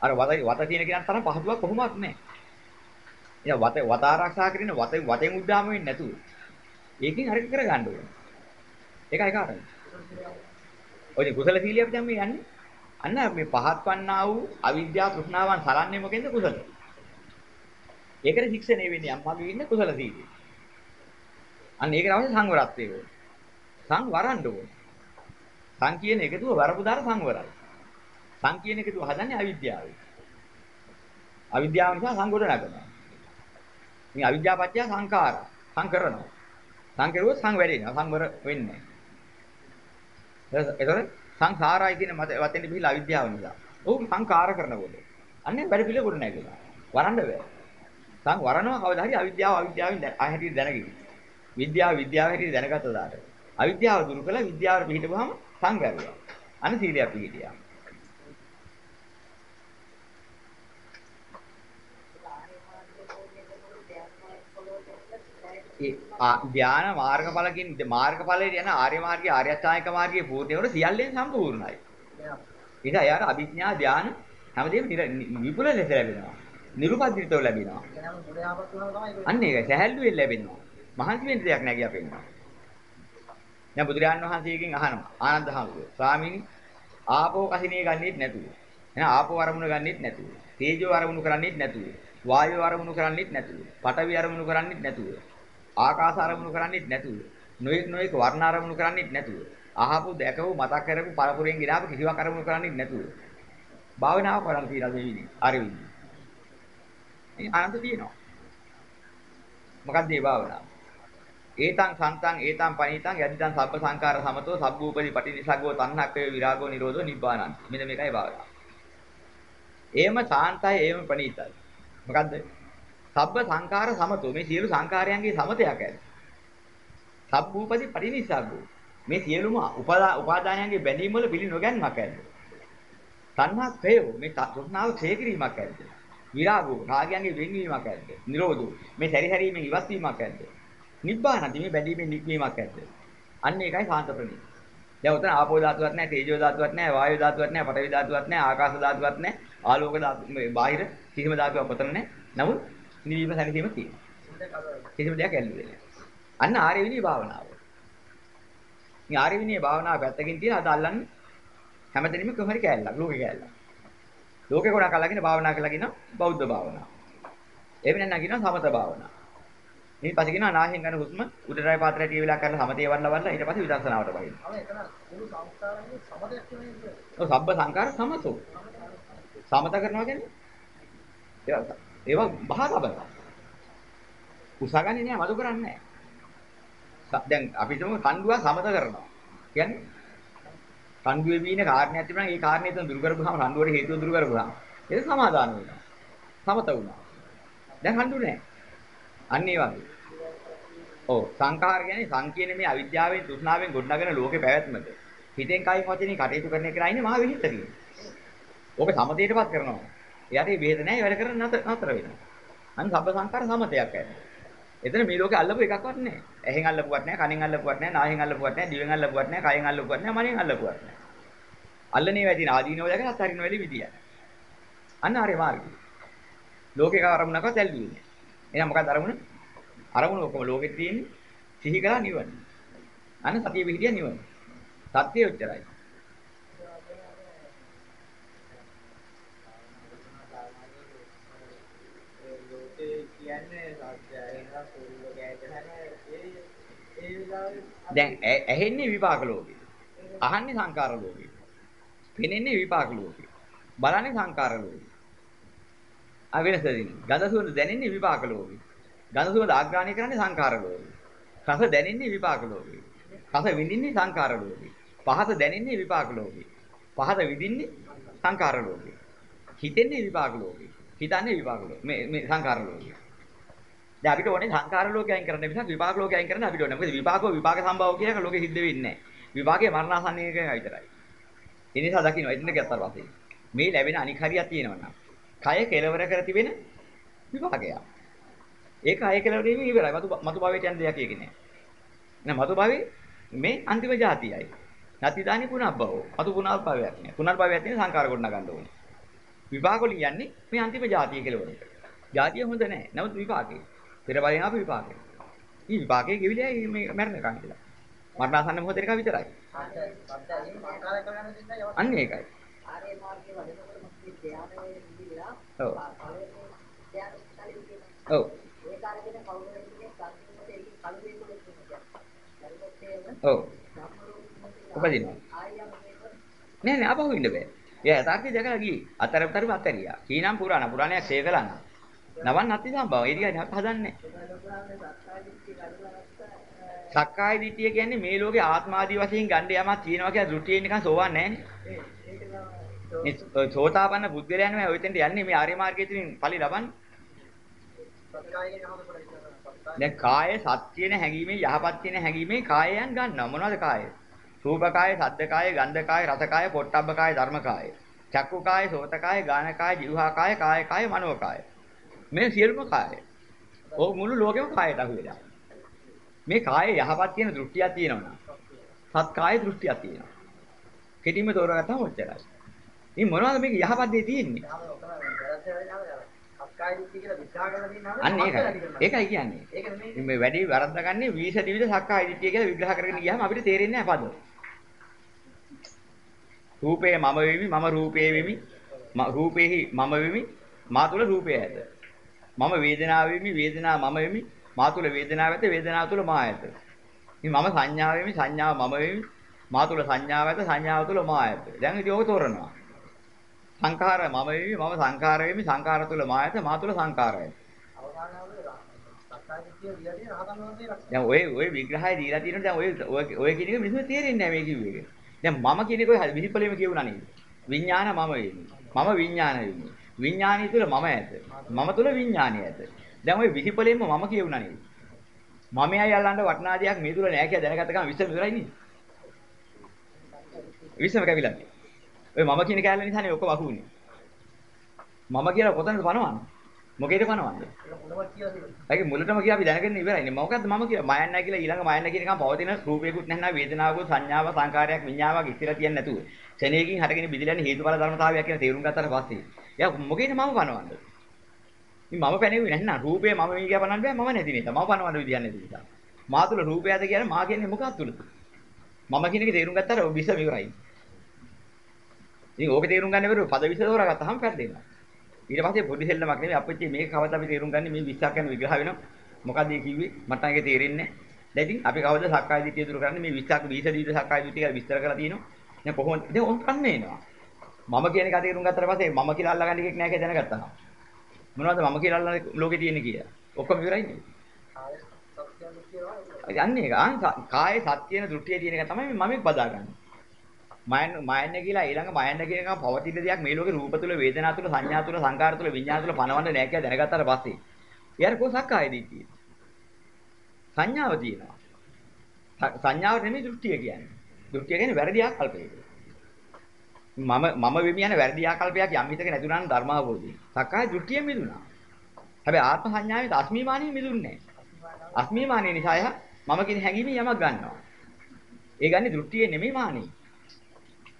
අර වත වත තියෙන කෙනාට තරම් පහසුවක් කොහොමවත් නැහැ. එයා වත වත ආරක්ෂා කරගෙන වත වතෙන් උඩාම වෙන්නේ නැතුව. ඒකෙන් හරියට කරගන්න ඕනේ. ඒකයි කාරණේ. ඔය කුසල සීලිය අපි දැන් මේ යන්නේ. අන්න මේ පහත් වන්නා වූ අවිද්‍යාව තෘෂ්ණාවන් සලන්නේ මොකෙන්ද කුසල. ඒකට ශික්ෂණය වෙන්නේ අම්මාගේ ඉන්න කුසල සීලිය. අන්න ඒකට අවශ්‍ය සංවරත්වය ඕනේ. සංවරන්න ඕනේ. සං කියන එකතුව වරපුදාර සංවරයි. සං කියන එකතුව හදන්නේ අවිද්‍යාවයි. අවිද්‍යාව නිසා සංගොඩ නැගනවා. මේ අවිද්‍යාව පත්‍ය සංඛාර සංකරනවා. සංකරුවොත් සං වැඩෙනවා. සංවර වෙන්නේ නැහැ. ඒතකොට සංසාරයි කියන මත වතෙන් බිහිලා අවිද්‍යාව නිසා. ඔව් සංකාර කරනකොට. අන්නේ වැඩ පිළිවෙල කොට නැගෙනවා. වරන්න බෑ. සං වරනවා කවදා හරි අවිද්‍යාව අවිද්‍යාවෙන් ආහැටියට දැනගෙන. විද්‍යාව විද්‍යාව හැටියට දැනගත්ත දාට. අවිද්‍යාව දුරු කළා විද්‍යාවට පිළිහිටවහම සංගරුවා. අන සීලිය පිළිහිටියා. ඒ ධානා මාර්ගඵලකින් මාර්ගඵලයට යන ආර්ය මාර්ගයේ ආර්ය අෂ්ටාංගික මාර්ගයේ පූර්ණේවර සියල්ලෙන් සම්පූර්ණයි. ඒක යාර අභිඥා ධාන හැමදේම විපුල ලෙස ලැබෙනවා. නිරුපද්‍රිතව ලැබෙනවා. අන්න ඒක සැහැල්ලුවෙන් ලැබෙනවා. මහන්සි වෙන්න දෙයක් නැහැ කියපෙන්නවා. දැන් බුදුරජාන් වහන්සේගෙන් අහනවා. ආනන්ද හාමුදුරුවෝ ස්වාමීනි ආපෝ කසිනේ ගන්නෙත් නැතුව එහෙනම් ආපෝ අරමුණ ගන්නෙත් නැතුව තේජෝ අරමුණු කරන්නෙත් නැතුව වායෝ අරමුණු කරන්නෙත් නැතුව පඨවි අරමුණු කරන්නෙත් නැතුව ආකාස අරමුණු කරන්නේත් නැතුව නොයෙක් නොයෙක් වර්ණ අරමුණු කරන්නේත් නැතුව අහපු දැකපු මතක් කරපු පරපුරෙන් ගිනාපු කිසිවක් අරමුණු කරන්නේත් නැතුව. භාවනාව කරන්න තියලා මේ විදිහේ අර විදිහේ මේ ආනන්ද තියෙනවා මොකක්ද මේ භාවනාව? ඒතං සන්තං ඒතං පණීතං යදිතං සබ්බ සංඛාර සමතෝ සබ්බූපදී පටිනිසග්ගෝ තණ්හක්කේ විරාගෝ නිරෝධෝ නිබ්බානං මෙන්න මේකයි භාවනාව එහෙම සාන්තයි එහෙම පණීතයි මොකද්ද සබ්බ සංඛාර සමතෝ මේ සියලු සංඛාරයන්ගේ සමතයක් ඇති. සබ්බූපදී පරිනිස්සග්ගෝ මේ සියලුම උපාදානයන්ගේ බැඳීම් වල පිළි නොගැන්මක් ඇද්ද. තණ්හා ක්‍රයෝ මේ තෘෂ්ණාව ක්ෂය කිරීමක් ඇද්ද. විරාගෝ රාගයන්ගේ වෙන්වීමක් ඇද්ද. නිරෝධෝ මේ සැරිසැරීමෙන් ඉවත් වීමක් ඇද්ද. නිබ්බානති මේ බැඳීමෙන් නික්මීමක් ඇද්ද. අන්න ඒකයි සාන්ත ප්‍රණීත. දැන් උතන ආපෝ ධාතුවක් නැහැ, තේජෝ ධාතුවක් නැහැ, වායෝ ධාතුවක් නැහැ, පඨවි ධාතුවක් නැහැ, ආකාශ ධාතුවක් නැහැ, ආලෝක ධාතු මේ බාහිර කිසිම ධාතුවක් පතන නැහැ. නමුත් නිවීම සැනසීම තියෙනවා. කිසිම දෙයක් ඇල්ලුවේ නැහැ. අන්න ආර්ය විනී භාවනාව. මේ ආර්ය විනී භාවනාව පැත්තකින් තියලා අද අල්ලන්නේ හැමදෙනෙම කොහරි කෑල්ලක් ලෝකේ කෑල්ලක්. ලෝකේ ගොඩක් අල්ලගෙන භාවනා කරලා කියනවා බෞද්ධ භාවනාව. එහෙම නැත්නම් කියනවා සමත භාවනාව. ඊට පස්සේ කියනවා නාහෙන් ගන්න හුස්ම උඩරයි පාත්‍රය ටික වෙලා කරලා සමතේ වඩලා වඩලා ඊට පස්සේ විදර්ශනාවට බහින්න. ඔව් සබ්බ සංකාර සමතෝ. සමත කරනවා කියන්නේ ඒවා බහතබන. උසගන්නේ නෑ මදු කරන්නේ නෑ. දැන් අපි හිතමු කණ්ඩුවා සමත කරනවා. කියන්නේ කණ්ඩුවේ වීන කාරණයක් තිබුණා ඒ කාරණේ තුන දුරු කරපුවාම කණ්ඩුවට හේතුව දුරු කරපුවාම ඒක සමාදාන වෙනවා. සමත වුණා. දැන් කණ්ඩු නෑ. අන්න ඒ වගේ. ඔව් සංඛාර කියන්නේ සංකීර්ණ මේ අවිද්‍යාවෙන් තෘෂ්ණාවෙන් ගොඩනගෙන ලෝකේ පැවැත්මද. හිතෙන් කයින් වචනේ කටයුතු කරන එක නයිනේ මහ විහිිත කියන්නේ. ඕක සමතේටපත් කරනවා. එයාට මේ බෙහෙත නැහැ වැඩ කරන්න නතර නතර වෙනවා. අන්න සබ්බ සංඛාර සමතයක් ඇති. එතන මේ ලෝකේ අල්ලපු එකක්වත් නැහැ. ඇහෙන් අල්ලපුවත් නැහැ, කනෙන් අල්ලපුවත් නැහැ, නාහෙන් අල්ලපුවත් නැහැ, දිවෙන් අල්ලපුවත් නැහැ, කයෙන් අල්ලපුවත් නැහැ, මනෙන් අල්ලපුවත් නැහැ. අල්ලනේ වැඩි ආදීනව දැකලා අත්හරින්න වැඩි විදිය. අන්න ආර්ය මාර්ගය. ලෝකේ කාරමුණකවත් ඇල්ලුවේ නැහැ. එහෙනම් මොකක්ද අරමුණ? අරමුණ ඔක්කොම ලෝකෙත් තියෙන්නේ සිහි කරලා නිවන. අන්න සතිය පිහිටිය නිවන. සත්‍ය උච්චරයි. දැන් ඇහෙන්නේ විපාක ලෝකේ. අහන්නේ සංකාර ලෝකේ. පෙනෙන්නේ විපාක ලෝකේ. බලන්නේ සංකාර ලෝකේ. ආ වෙනස දෙන්නේ. ගඳ සුවඳ දැනෙන්නේ විපාක ලෝකේ. ගඳ සුවඳ ආග්‍රහණය කරන්නේ සංකාර ලෝකේ. රස දැනෙන්නේ විපාක ලෝකේ. රස විඳින්නේ සංකාර ලෝකේ. පහස දැනෙන්නේ විපාක ලෝකේ. පහස විඳින්නේ සංකාර ලෝකේ. හිතෙන්නේ විපාක ලෝකේ. හිතන්නේ විපාක ලෝකේ. මේ මේ සංකාර ලෝකේ. දැන් අපිට ඕනේ සංකාර ලෝකයෙන් කරන්න මිසක් විපාක ලෝකයෙන් කරන්න අපිට ඕනේ. මොකද විපාකෝ විපාක සම්භව කියන එක ලෝකෙ සිද්ධ වෙන්නේ නැහැ. විපාකේ මරණාසන්න එකෙන් විතරයි. ඒ නිසා දකින්න එතන ගත්තාට පස්සේ මේ ලැබෙන අනික් හරියක් තියෙනවා නම් කය කෙලවර කර තිබෙන විභාගයක්. ඒක කය කෙලවර වීම ඉවරයි. මතු මතු භාවයට යන දෙයක් කියන්නේ නැහැ. මතු භාවයේ මේ අන්තිම જાතියයි. නැතිදානි පුනබ්බවෝ. මතු පුනබ්බවයක් නෑ. පුනර්භවයක් තියෙන සංකාර ගොඩ නගන්න ඕනේ. විභාග වලින් යන්නේ මේ අන්තිම જાතිය කෙලවරට. જાතිය හොඳ නෑ. නමුත් විභාගේ. පෙර බලෙන් ආපු විභාගේ. මේ විභාගේ ගෙවිලයි මේ මරණකම් කියලා. මරණාසන්න මොහොතේ එක විතරයි. අන්න ඒකයි. ආර්ය මාර්ගයේ වැඩෙන Oh. Oh. Oh. කොලේ කියනවා. ඔව්. උපදිනවා. නෑ නෑ අපහු ඉන්න බෑ. එයා යථාර්ථය දැකලා ගියේ. අතරතරම අතරියා. කීනම් පුරාණ පුරාණයක් ෂේ කළා නම්. නවන් නැති සම්භව. ඒ ටිකයි හදන්නේ. සක්කාය දිට්ඨිය කියන්නේ මේ ලෝකේ ආත්මාදී වශයෙන් ගන්න යමක් තියෙනවා කියලා දෘෂ්ටියෙන් නිකන් සෝවන්නේ නැහැනේ. මේ සෝතාපන්න බුද්ධලයන් මේ ඔයතෙන්ට යන්නේ මේ ආර්ය මාර්ගයේ තුලින් ඵලි ලබන්නේ. දැන් කාය සත්‍යන හැඟීමේ යහපත් කියන හැඟීමේ කායයන් ගන්නවා මොනවද කාය? රූප කාය, ශබ්ද කාය, ගන්ධ කාය, රස කාය, පොට්ටබ්බ කාය, ධර්ම කාය. චක්කු කාය, සෝත කාය, ගාන කාය, જીවහා කාය, කාය කාය, මනෝ කාය. මේ සියලුම කාය. ඔය මුළු ලෝකෙම කායට අහු වෙලා. මේ කායේ යහපත් කියන දෘෂ්ටියක් තියෙනවා. සත් කාය දෘෂ්ටියක් තියෙනවා. කෙටිම තෝරගත්තම ඔච්චරයි. මේ මොනවද මේක යහපත් දේ තියෙන්නේ? අන්න ඒකයි. ඒකයි කියන්නේ. මේ වැඩි වරද්දාගන්නේ වීස දිවිද සක්කාය දිට්ඨිය කියලා විග්‍රහ කරගෙන ගියාම අපිට තේරෙන්නේ නැහැ පද. රූපේ මම වෙමි මම රූපේ වෙමි රූපේහි මම වෙමි මා තුල රූපය ඇත. මම වේදනාව වෙමි වේදනාව මම වෙමි මා තුල වේදනාව ඇත වේදනාව තුල මා ඇත. ඉතින් මම සංඥාව වෙමි සංඥාව මම වෙමි මා තුල සංඥාව ඇත සංඥාව තුල මා ඇත. දැන් ඉතින් ඕක තෝරනවා. සංඛාර මම වෙමි මම සංඛාර වෙමි සංඛාර තුල මා ඇත මා තුල සංඛාරය ඇත. දැන් ඔය ඔය විග්‍රහය දීලා තියෙනවා දැන් ඔය ඔය කියන එක මිනිස්සු තේරෙන්නේ නැහැ මේ කිව්වේ. දැන් මම කියන එක ඔය විහිපලෙම කියුණා නේද? විඥාන මම වෙමි. මම විඥාන වෙමි. විඥානය තුල මම ඇත. මම තුල විඥානය ඇත. දැන් ওই විහිපලෙන්ම මම කියුණා නේද? මමයි අල්ලන්න වටනා දෙයක් මේ තුල නෑ කියලා දැනගත්ත ගමන් විශ්ව ඉවරයි නේද? විශ්වම කැවිලා. ඔය මම කියන කැලේ නිසානේ ඔක්කොම අහුුනේ. මම කියලා කොතනද පනවන්නේ? මොකේද පනවන්නේ? ඒකේ මුලටම කියලා අපි දැනගෙන ඉවරයිනේ. මොකද්ද මම කියලා? මයන්නයි කියලා ඊළඟ මයන්න කියන එකම පවතින රූපයකුත් නැහැ වේදනාවකුත් සංඥාව සංකාරයක් විඤ්ඤාවක් ඉතිරලා තියන්නේ නැතුව. ශනේකින් හටගෙන බිඳිලා යන හේතුඵල ධර්මතාවයක් කියලා තේරුම් ගත්තාට පස්සේ. එයා මොකේද මම පනවන්නේ? ඉතින් මම පැනෙන්නේ නැත්නම් රූපේ මම මේ කියා පනවන්න බෑ මම නැති නිසා. මම පනවන්න විදියක් නැති නිසා. මා තුල රූපයද කියන්නේ මා කියන්නේ මොකක්ද තුලද? මම කියන එක තේරුම් ගත්තාට විස ඉවරයි. ඉතින් ඕක තේරුම් ගන්න බැරුව පද විස තෝරාගත්තාම පැද්දෙනවා. ඊට පස්සේ පොඩි සෙල්ලමක් නෙමෙයි අපච්චි මේක කවදා අපි තේරුම් ගන්නේ මේ 20ක් යන විග්‍රහ වෙනවා. මොකක්ද ඒ කිව්වේ? මට ඒක තේරෙන්නේ නැහැ. දැන් ඉතින් අපි කවදද සක්කාය දිට්ඨිය දුරු කරන්නේ මේ 20ක් 20 දීද සක්කාය දිට්ඨිය කියලා විස්තර කරලා තියෙනවා. දැන් කොහොමද? දැන් උන් කන්නේ එනවා. මම කියන එක තේරුම් ගත්තට පස්සේ මම කියලා අල්ලගන්න එකක් නැහැ කියලා දැනගත්තා. මොනවද මම කියලා අල්ලන ලෝකේ තියෙන්නේ කියලා. ඔක්කොම ඉවරයිනේ. යන්නේ ඒක. කායේ සත්‍යන දෘෂ්ටියේ තියෙන එක තමයි මම බදාගන්නේ. මයන් මයන්න කියලා ඊළඟ මයන්න කියන එක පවතින දෙයක් මේ ලෝකේ රූප තුල වේදනා තුල සංඥා තුල සංකාර තුල විඤ්ඤාණ තුල පනවන්න නැහැ කියලා දැනගත්තාට පස්සේ යාර කොසක්කාය දිට්ඨිය. සංඥාව තියෙනවා. සංඥාව නෙමෙයි දෘෂ්ටිය කියන්නේ. දෘෂ්ටිය කියන්නේ වැරදි ආකල්පයක. මම මම වෙමි යන වැරදි ආකල්පයක් යම් හිතක නැතුණා නම් ධර්මාවබෝධය. සක්කාය දෘෂ්ටියෙන් මිදුණා. හැබැයි ආත්ම සංඥාවේ අස්මිමානිය මිදුන්නේ නැහැ. අස්මිමානිය නිසා එහා මම කියන හැඟීමෙන් යමක් ගන්නවා. ඒ ගන්නේ දෘෂ්ටියේ නෙමෙයි මානිය.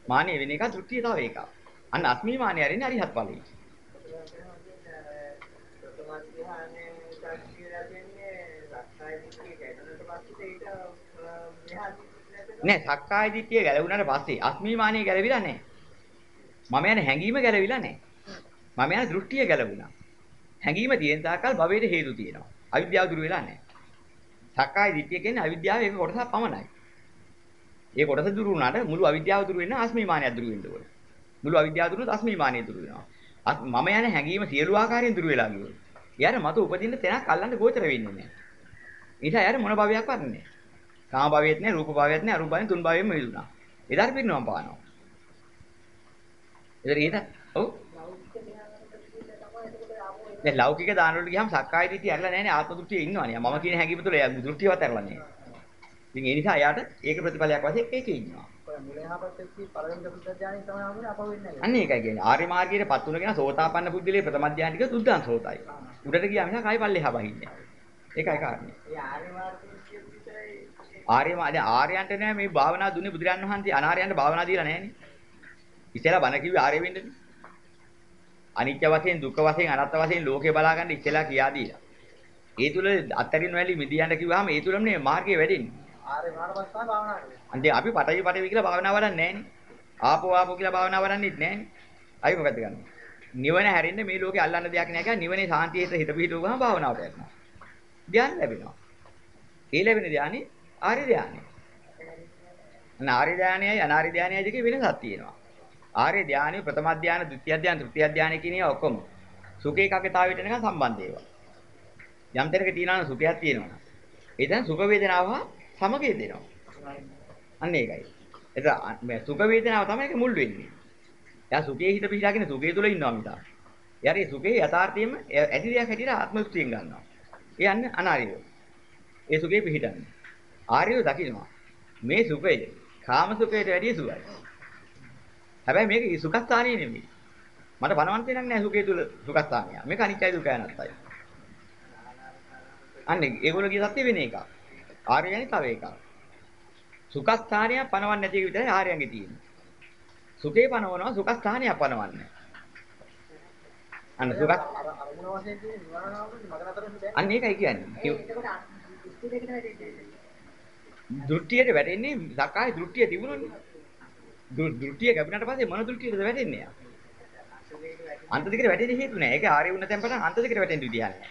මානිය වෙන එක දෘෂ්ටිය තව එකක්. අන්න අස්මිමානිය හරිනේ හරි හත් ඵලයි. නෑ සක්කාය දිට්ඨිය ගැලවුණාට පස්සේ අස්මිමානිය ගැලවිලා නෑ. මම යන හැඟීම ගැලවිලා නෑ. මම යන දෘෂ්ටිය ගැලවුණා. හැඟීම තියෙන තාක්කල් භවයට හේතු තියෙනවා. අවිද්‍යාව දුර වෙලා නෑ. සක්කාය දිට්ඨිය කියන්නේ අවිද්‍යාව එක කොටසක් පමණයි. ඒ කොටස දුරු වුණාට මුළු අවිද්‍යාව දුරු වෙන්න ආස්මිමානිය දුරු වෙන්න ඕනේ. මුළු අවිද්‍යාව දුරුනොත් අස්මිමානිය දුරු වෙනවා. මම යන හැඟීම සියලු ආකාරයෙන් දුරු වෙලා ගියොත්. එයාට මත උපදින්න තැනක් අල්ලන්න ගෝචර වෙන්නේ නැහැ. ඊට එයාට මොන භවයක් වරන්නේ. කාම භවයේත් නැහැ, රූප භවයේත් නැහැ, අරූප භවයෙන් තුන් භවයෙන්ම මිදුණා. එදාට පිරිනවම් පානවා. එතන ඊට ඔව් දැන් ලෞකික දාන වලට ගියාම සක්කාය දිට්ඨිය ඇරලා නැහැ නේ ආත්ම දෘෂ්ටියේ ඉන්නවනේ. මම කියන හැඟීම තුළ එයා දෘෂ්ටියවත් ඇරලා නැහැ. ඉතින් ඒ නිසා එයාට ඒක ප්‍රතිඵලයක් වශයෙන් ඒකේ ඉන්නවා. අන්න ඒකයි කියන්නේ. ආර්ය මාර්ගයේ පත් වුණ කෙනා සෝතාපන්න පුද්ගලයේ ප්‍රථම ධානය ටික සුද්ධං සෝතයි. උඩට ගියාම නිසා කයි පල්ලෙහා බහින්නේ. ඒකයි කාරණේ. ඒ ආර්ය මාර්ගයේ ආර්ය මාර්ගය ආර්යයන්ට නෑ මේ භාවනා දුන්නේ බුදුරන් වහන්සේ අනාර්යයන්ට භාවනා දීලා නෑනේ. ඉතලා බණ කිව්වේ ආර්ය වෙන්නනේ. අනිත්‍ය වශයෙන් දුක්ඛ වශයෙන් අනාත්ම වශයෙන් ලෝකේ බලා ගන්න ඉතලා කියා දීලා. ඒ තුල අත්තරින් වැලි මිදියන්න කිව්වහම ඒ තුලම නේ මාර්ගය වැඩෙන්නේ. ආර්ය මාර්ගපස්සා භාවනා කරනවා. අන්තිම අපි පටවි පටවි කියලා භාවනා වඩන්නේ නෑනේ. ආපෝ ආපෝ කියලා භාවනා වඩන්නේත් නෑනේ. අයි මොකද ගන්න? නිවන හැරෙන්න මේ ලෝකේ අල්ලන්න දෙයක් නෑ කියලා නිවනේ සාන්තියට හිත පිහිටුවම භාවනාවට යනවා. ධ්‍යාන ලැබෙනවා. ඒ ලැබෙන ධ්‍යානෙ ආර්ය ධ්‍යානෙ. අනාර්ය ධ්‍යානයයි අනාර්ය ධ්‍යානයයි දෙකේ වෙනසක් තියෙනවා. ආර්ය ධ්‍යානෙ ප්‍රථම ධ්‍යාන, ද්විතිය ධ්‍යාන, තෘතිය ධ්‍යාන කියන ඒවා ඔක්කොම සුඛ ඒකාග්‍රතාවයට නිකන් සම්බන්ධ ඒවා. යම් තැනක තියෙනවා නම් සුඛයක් තියෙනවා. ඒ දැන් සුඛ වේදනාව සමගය දෙනවා. අන්න ඒකයි. එතන මේ සුඛ වේදනාව තමයි ඒක මුල් වෙන්නේ. එයා සුඛයේ හිත පිහිටාගෙන සුඛය තුල ඉන්නවා මිතා. එයාට ඒ සුඛේ යථාර්ථයෙන්ම ඇති දෙයක් හැටියට ආත්ම දෘෂ්ටියෙන් ගන්නවා. ඒ යන්නේ අනාර්යය. ඒ සුඛේ පිහිටන්නේ. ආර්යය දකින්නවා. මේ සුඛය කාම සුඛයට වැඩිය සුවයි. හැබැයි මේක සුඛස්ථානිය නෙමෙයි. මට බනවන්ත දෙයක් නෑ සුඛය තුල සුඛස්ථානිය. මේක අනිත්‍යයි දුකයි නැත්තයි. අන්නේ ඒගොල්ලෝ කිය සත්‍ය වෙන එක. ආර්යයන්ේ තව එකක්. සුඛස්ථානිය පනවන්නේ නැති එක විතරයි ආර්යයන්ගේ තියෙන්නේ. සුඛේ පනවනවා සුඛස්ථානිය පනවන්නේ. අන්න සුඛ අරමුණ වශයෙන් තියෙන නිවනනාවකට මග නතර වෙන්නේ අන්න ඒකයි කියන්නේ. දෘෂ්ටියට වැටෙන්නේ සකාය දෘෂ්ටිය තිබුණොනේ. දෘෂ්ටිය ගැඹුණට පස්සේ මොන දෘෂ්ටියටද වැටෙන්නේ? අන්ත දෙකට වැටෙන්න හේතු නැහැ. ඒක ආර්ය වුණ තැන් පටන් අන්ත දෙකට වැටෙන්න විදියක් නැහැ.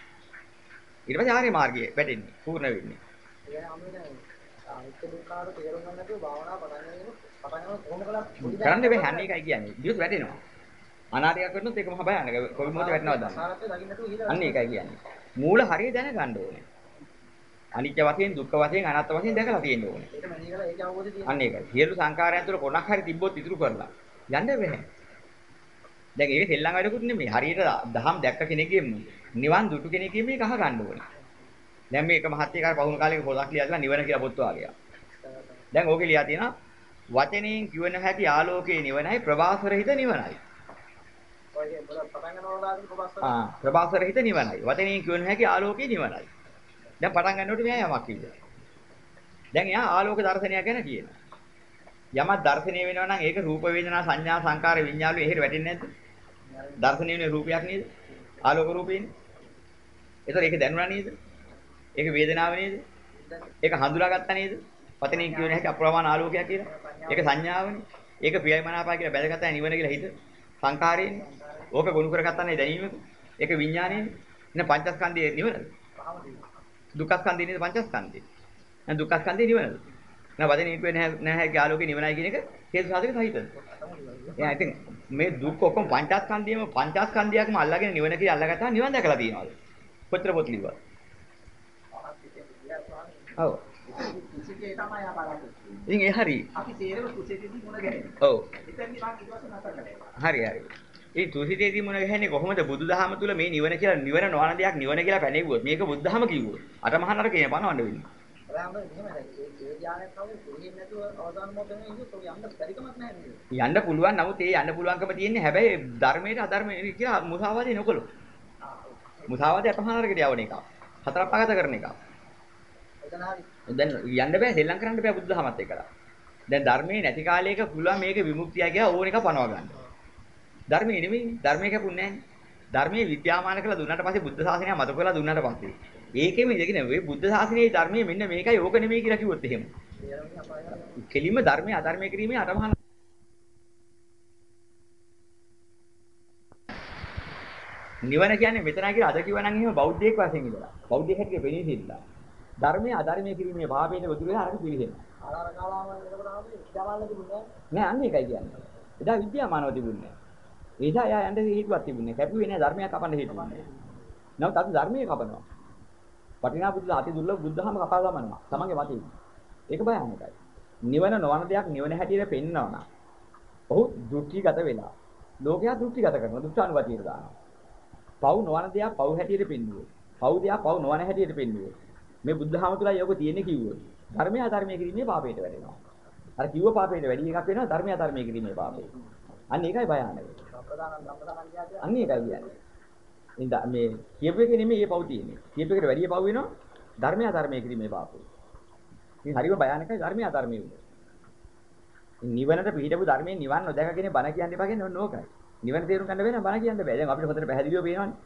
ඊට පස්සේ ආර්ය මාර්ගයේ වැටෙන්නේ පූර්ණ වෙන්නේ. ඒ අමුනේ අනිත්‍ය දුක්ඛාර තේරුම් ගන්න නැතුව භාවනා පටන් ගන්න පටන් ගන්න කොහොම කළා කරන්න බෑ හැන්නේ එකයි කියන්නේ. දියුත් වැටෙනවා. අනාර්යයක් වෙන්නොත් ඒක මහ භයානක. කොයි මොහොතේ වැටෙනවද දන්නේ. සාරත්වය දකින්න නැතුව හිලා අන්න ඒකයි කියන්නේ. මූල හරිය දැනගන්න ඕනේ. අනිත්‍ය වශයෙන් දුක්ඛ වශයෙන් අනාත්ම වශයෙන් දැකලා තියෙන්න ඕනේ. ඒක මැනී කරලා ඒක අවබෝධය තියෙන අන්න ඒකයි. සියලු සංකාරයන් තුළ කොනක් හරි තිබ්බොත් ඉතුරු කරලා යන්න බෑ. දැන් ඒක සෙල්ලම් වැඩකුත් නෙමෙයි. හරියට දහම් දැක්ක කෙනෙක්ගෙම නිවන් දුටු කෙනෙක්ගෙම මේක අහ ගන්න ඕනේ. දැන් මේක මහත්ය කාර පහුණු කාලේක පොතක් ලියලා තිබුණා නිවන කියලා පොත් වාගයක්. දැන් ඕකේ ලියා තියෙනවා වචනෙන් කියවන හැකි ආලෝකයේ නිවනයි ප්‍රභාස්වර හිත නිවනයි. ඔය මොකද පටන් ගන්නවලාදී කොබස්ස ආ ප්‍රභාස්වර හිත නිවනයි. වචනෙන් කියවන හැකි ආලෝකයේ නිවනයි. දැන් පටන් ගන්නකොට මෙයා යමක් කිව්වා. දැන් එයා ආලෝක දර්ශනය ගැන කියනවා. යමක් දර්ශනය වෙනවා නම් ඒක රූප වේදනා සංඥා සංකාර විඤ්ඤාණය එහෙට වැටෙන්නේ නැද්ද? දර්ශනය වෙන රූපයක් නේද? ආලෝක රූපේනේ. ඒතර ඒක දැනුණා නේද? ඒක වේදනාව නේද? ඒක හඳුනාගත්තා නේද? පතනෙන් කියවන හැකි අප්‍රමාණ ආලෝකයක් කියලා. ඒක සංඥාවනේ. ඒක ප්‍රියයි මනාපයි කියලා බැලගත්තා නිවන කියලා හිත සංකාරයනේ. ඕක ගොනු කරගත්තා දැනීමක. ඒක විඥානයනේ. එන පංචස්කන්ධයේ නිවනද? දුක්ඛස්කන්ධය නේද පංචස්කන්ධය. එහෙනම් දුක්ඛස්කන්ධය නිවනද? නෑ වදනේ කියන්නේ නැහැ ආලෝකේ නිවනයි කියන එක හේතු සාධක සහිතද? එහෙනම් ඉතින් මේ දුක් ඔක්කොම පංචස්කන්ධයම පංචස්කන්ධයක්ම අල්ලගෙන නිවන කියලා අල්ලගත්තා නිවන් දැකලා තියෙනවද? කොච්චර පොත් ලිව්වද? ඔව්. කුසිතේ තමයි ආපාරක්. ඉතින් ඒ හරි. අපි තේරෙව කුසිතේදී මුණ ගැහෙන්නේ. ඔව්. එතෙන්දී මම ඊට පස්සේ නතර කළා. හරි හරි. ඒ තුසිතේදී මොන ගහන්නේ කොහොමද බුදුදහම තුල මේ නිවන කියලා නිවන නොවන දෙයක් නිවන කියලා පැනෙවුවොත් මේක බුද්ධහම කිව්වොත් අටමහා නරකේ පනවන්න වෙන්නේ. යන්න බැරිකමක් නැහැ නේද? යන්න පුළුවන් නමුත් ඒ යන්න පුළුවන්කම තියෙන්නේ හැබැයි ධර්මයට අධර්මයට කියලා මුසාවාදී නොකළොත්. මුසාවාදේ අතහාරකට යවන එක. හතර පහත කරන එක. එතන හරි. දැන් යන්න බෑ සෙල්ලම් කරන්න බෑ බුද්ධහමත් එක්කලා. දැන් ධර්මයේ නැති කාලයක පුළුවන් මේක විමුක්තිය කියලා ඕන එක පනව ගන්න. ධර්මයේ නෙමෙයි ධර්මයේ කැපුන්නේ නැහැ. ධර්මයේ විද්‍යාමාන කළා දුන්නාට පස්සේ බුද්ධ ශාසනය මත කළා දුන්නාට පස්සේ ඒකෙම ඉඳගෙන මේ බුද්ධ ශාසනයේ ධර්මයේ මෙන්න මේකයි ඕක නෙමෙයි කියලා කිව්වොත් එහෙම. කෙලින්ම ධර්මයේ අධර්මයේ කිරීමේ අටමහන නිවන කියන්නේ මෙතන කියලා අද කිව්වනම් එහෙම බෞද්ධයෙක් වශයෙන් ඉඳලා. බෞද්ධයෙක් හැටියට පෙනී සිටලා. ධර්මයේ අධර්මයේ කිරීමේ භාවයෙන් බුදු වෙලා අරක පිළිහෙනවා. ආලාර කාලාම එතකොට ආවේ තිබුණේ නෑ අන්න ඒකයි කියන්නේ. එදා විද්‍යාමානව තිබුණේ නෑ. නිසා එයා යන්න හේතුවක් තිබුණේ. කැපුවේ නෑ ධර්මයක් කපන්න හේතුවක්. නමුත් අද ධර්මයේ කපනවා. වටිනා බුදු අති දුර්ලභ බුද්ධහම කපා ගමනවා. තමන්ගේ මතේ. ඒක භයානකයි. නිවන නොවන දෙයක් නිවන හැටියට පෙන්වනවා නම්. ඔහු දෘෂ්ටිගත වෙලා. ලෝකයා දෘෂ්ටිගත කරනවා. දුෂ්ටානුගතියට දානවා. පව් නොවන දෙයක් පව් හැටියට පෙන්වුවෝ. පව් දෙයක් පව් නොවන හැටියට පෙන්වුවෝ. මේ බුද්ධහම තුලයි යෝග තියෙන්නේ කිව්වොත්. ධර්මය අධර්මය කිරීමේ පාපයට වැටෙනවා. අර කිව්ව පාපයට වැඩි එකක් වෙනවා ධර්මය අධර්මය කිරීමේ පාපේ. අන්න ඒකයි භයානක. අන්න ඒකයි කියන්නේ. ඉතින් මේ කියපු එක නෙමෙයි මේ පව් තියෙන්නේ. කියපු එකට වැඩි පව් වෙනවා ධර්මය අධර්මය කිරීමේ පාපේ. ඉතින් හරිම භයානකයි ධර්මය අධර්මය උනේ. නිවනට පිළිහිටපු ධර්මයෙන් නිවන් නොදැකගෙන බණ කියන්න එපා කියන්නේ ඔන්න ඕකයි. නිවන තේරුම් ගන්න බැහැ නම් බණ කියන්න බෑ. දැන් අපිට හොඳට පැහැදිලිව පේනවනේ.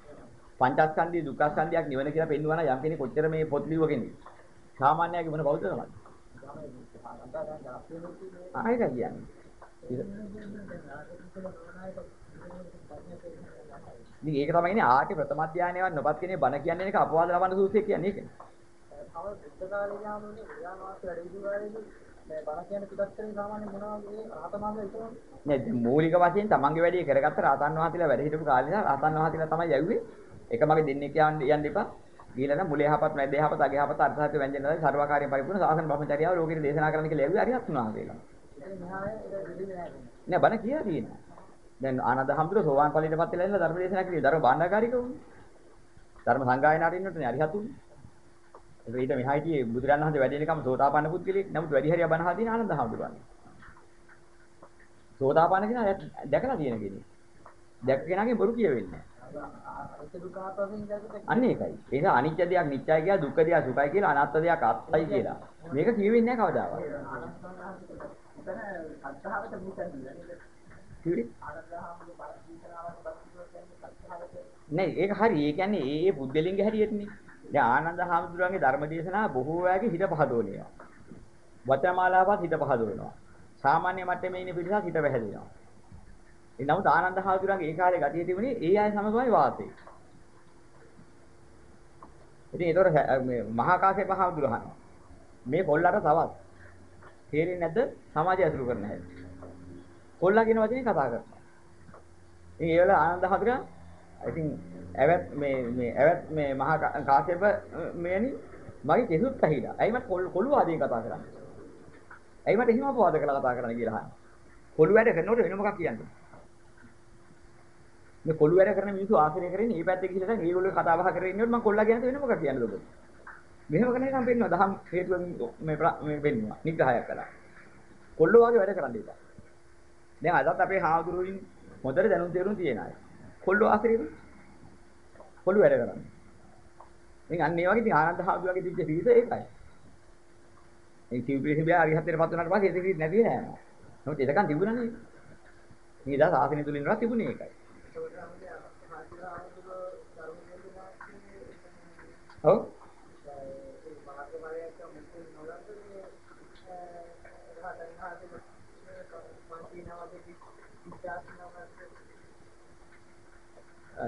පංචස්කන්ධය දුක්ඛස්කන්ධයක් නිවන කියලා පෙන්වනවා නම් යම් කෙනෙක් කොච්චර මේ පොත් ලියුවගෙන සාමාන්‍යයෙක් මොන බෞද්ධකමද? ආයෙත් කියන්නේ. ඉතින් ඒක තමයි ඉන්නේ ආටි ප්‍රථම ධානයවත් නොපත් කෙනේ බණ කියන්නේ එක අපවාද ලබන සූත්‍රය කියන්නේ ඒක. තව බුද්ධ කාලේ යාමුනේ විද්‍යාමාස වැඩ විදුවාලේදී මේ බණ කියන පිටස්තරේ සාමාන්‍ය මොනවා වගේ රහතමාග විතරද? නෑ මූලික වශයෙන් තමන්ගේ වැඩේ කරගත්ත රහතන් වහන්සේලා වැඩ හිටපු කාලේ ඉඳලා රහතන් වහන්සේලා තමයි යව්වේ. එක මගේ දෙන්නේ කියන්නේ යන්න එපා. ගිහලා නම් මුල යහපත් මැද යහපත් අග යහපත් අර්ථහත් වැංජන දාලා සර්වකාරයෙන් පරිපූර්ණ සාසන බ්‍රහ්මචර්යාව ලෝකෙට දේශනා කරන්න කියලා යව්වේ අරිහත් වහන්සේලා. නෑ බණ කියලා තියෙනවා. දැන් ආනන්ද හැමතුර සෝවාන් ඵලයටපත් වෙලා ඉඳලා ධර්ම දේශනා කිරීම ධර්ම භාණ්ඩාකාරික වුණේ. ධර්ම සංගායනාට ඉන්නටනේ අරිහතුන්. ඒක ඊට මෙහා හිටියේ බුදුරන් වහන්සේ වැඩි වෙනකම් සෝතාපන්න පුද්ගලෙක්. නමුත් වැඩි හරිය බණ හදින ආනන්ද හැමතුරන්නේ. සෝතාපන්න කෙනා දැකලා තියෙන කෙනෙක්. දැක්ක කෙනාගේ බොරු කියවෙන්නේ අන්න ඒකයි. ඒක අනිත්‍ය දෙයක් නිත්‍යයි කියලා දුක්ඛ දෙයක් සුඛයි කියලා අනාත්ම දෙයක් අත්යි කියලා. මේක කියවෙන්නේ නැහැ කවදාවත්. නෑ ඒක හරි. ඒ කියන්නේ ඒ ඒ පුද්ගලින්ගේ හැටියටනේ. දැන් ආනන්ද හාමුදුරුවන්ගේ ධර්මදේශනා බොහෝ අයගේ හිත පහදවනවා. වචනමාලාවත් හිත පහදවනවා. සාමාන්‍ය මට්ටමේ ඉන්න පිටසක් හිත පැහැදෙනවා. ඒ නමුත් ආනන්ද හාමුදුරුවන්ගේ ඒ කාලේ ගතිය තිබුණේ ඒ අය සමගමයි වාසය. ඉතින් ඒතකොට මේ මහා කාශ්‍යප හාමුදුරුවෝ අහනවා. මේ කොල්ලට තවත් තේරෙන්නේ නැද්ද සමාජය අසුරු කරන හැටි? කොල්ලා කියන වචනේ කතා කරනවා. ඉතින් ඒ වෙලාව ආනන්ද හාමුදුරුවෝ ඉතින් ඇවත් මේ මේ ඇවත් මේ මහා කාශ්‍යප මෙයනි මගේ කෙසුත් ඇහිලා. ඇයි මට කොළු ආදියෙන් කතා කරන්නේ? ඇයි මට එහෙම අපවාද කරලා කතා කරන්න කියලා අහනවා. කොළු වැඩ කරනකොට වෙන මොකක් කියන්නේ? මේ කොළු වැඩ කරන මිනිස්සු ආශ්‍රය කරගෙන මේ පැත්තේ ගිහිල්ලා දැන් ඒගොල්ලෝ කතා බහ කරගෙන ඉන්නකොට මම කොල්ලා කියනද වෙන මොකක් කියන්නද ඔබ? මෙහෙම කරන එකම පෙන්නවා දහම් හේතුවෙන් මේ මේ පෙන්නවා නිග්‍රහයක් කළා. කොල්ලෝ වගේ වැඩ කරන්න ඉතින්. දැන් අදත් අපේ හාමුදුරුවෝ හොඳට දැනුම් තේරුම් තියෙන අය. කොල්ලෝ ආශ්‍රයද? කොළු වැඩ කරන්නේ. ඉතින් අන්න ඒ වගේ ඉතින් ආනන්ද හාමුදුරුවෝගේ තිබ්බ සීස ඒකයි. ඒ කිව්පිරිස බෑ අරිහත්ත්වයට පත් වුණාට පස්සේ ඒක කිසි නැති වෙලා යනවා. නමුත් එතකන් තිබුණානේ. මේ දා සාසනය තුලින් නේද තිබුණේ ඒකයි. ඔව්.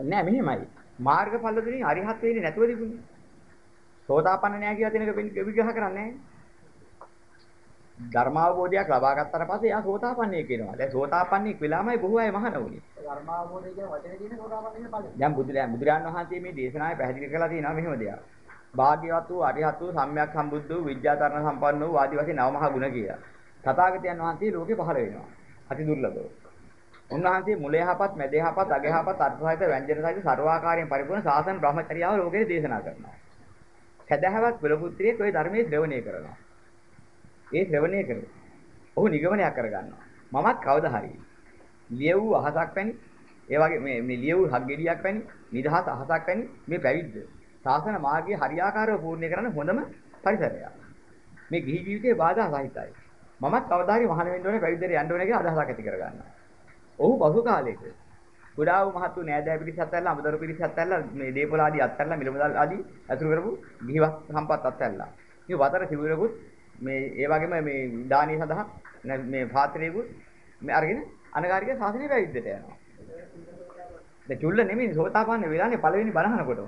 නෑ මෙහෙමයි. මාර්ගඵල දෙනින් අරිහත් වෙන්නේ නැතුව තිබුණේ. සෝතාපන්න නෑ කියලා දෙනක විග්‍රහ කරන්නේ නෑ. ධර්මාවබෝධයක් ලබා ගත්තට පස්සේ එයා සෝතාපන්නයෙක් වෙනවා. දැන් සෝතාපන්නයෙක් වෙලාමයි බොහෝ අය මහාන වුනේ. ධර්මාවබෝධය කියන වචනේ තියෙන සෝතාපන්නයෙක් ඵලය. දැන් බුදුරජාණන් බුදුරජාණන් වහන්සේ මේ දේශනාවේ පැහැදිලි කරලා තියෙනවා මෙහෙම දෙයක්. භාග්‍යවත් වූ අරිහත් වූ සම්්‍යක් සම්බුද්ධ වූ විද්‍යාතරණ සම්පන්න වූ ආදි වශයෙන් නව මහා ගුණ කියලා. තථාගතයන් වහන්සේ ලෝකේ පහළ වෙනවා. අති දුර්ලභව. උන්වහන්සේ මුල යහපත්, මැද යහපත්, අග යහපත්, අර්ථසහිත, ව්‍යංජන සහිත සර්වාකාරයෙන් පරිපූර්ණ සාසන බ්‍රහ්මචර්යාව ලෝකේ දේශනා කරනවා. සදහවක් පෙළ පුත්‍රයෙක් ওই ධර්මයේ ශ්‍රවණය කරනවා. ඒ ශ්‍රවණය කරේ. ඔහු නිගමනයක් කරගන්නවා. මමත් කවදා හරි ලියවූ අහසක් වැනි ඒ වගේ මේ මේ ලියවු හක් ගෙඩියක් වැනි නිදහස අහසක් වැනි මේ පැවිද්ද. ශාසන මාර්ගයේ හරියාකාරව පූර්ණය කරන්න හොඳම පරිසරයක්. මේ ගිහි ජීවිතයේ බාධා සහිතයි. මමත් කවදා හරි මහාන වෙන්න ඕනේ පැවිද්දට යන්න ඕනේ කියලා අදහසක් ඇති කරගන්නවා. ඔහු පසු කාලයක කුඩා වූ මහත් වූ නෑදෑ පිරිසත් ඇල්ලලා අමතර පිරිසත් ඇල්ලලා මේ දීපල ආදී අත්හැරලා මිලමුදල් ආදී අතුරු කරපු ගිහිවත් සම්පත් අත්හැරලා. මේ වතර සිවුරකුත් මේ ඒ වගේම මේ දානීය සඳහා මේ පාත්‍රයකුත් මේ අරගෙන අනගාരിക ශාසනය පැවිද්දට යනවා. දැන් චුල්ල නෙමෙයි සෝතාපන්න වෙලානේ පළවෙනි බණහනකොට.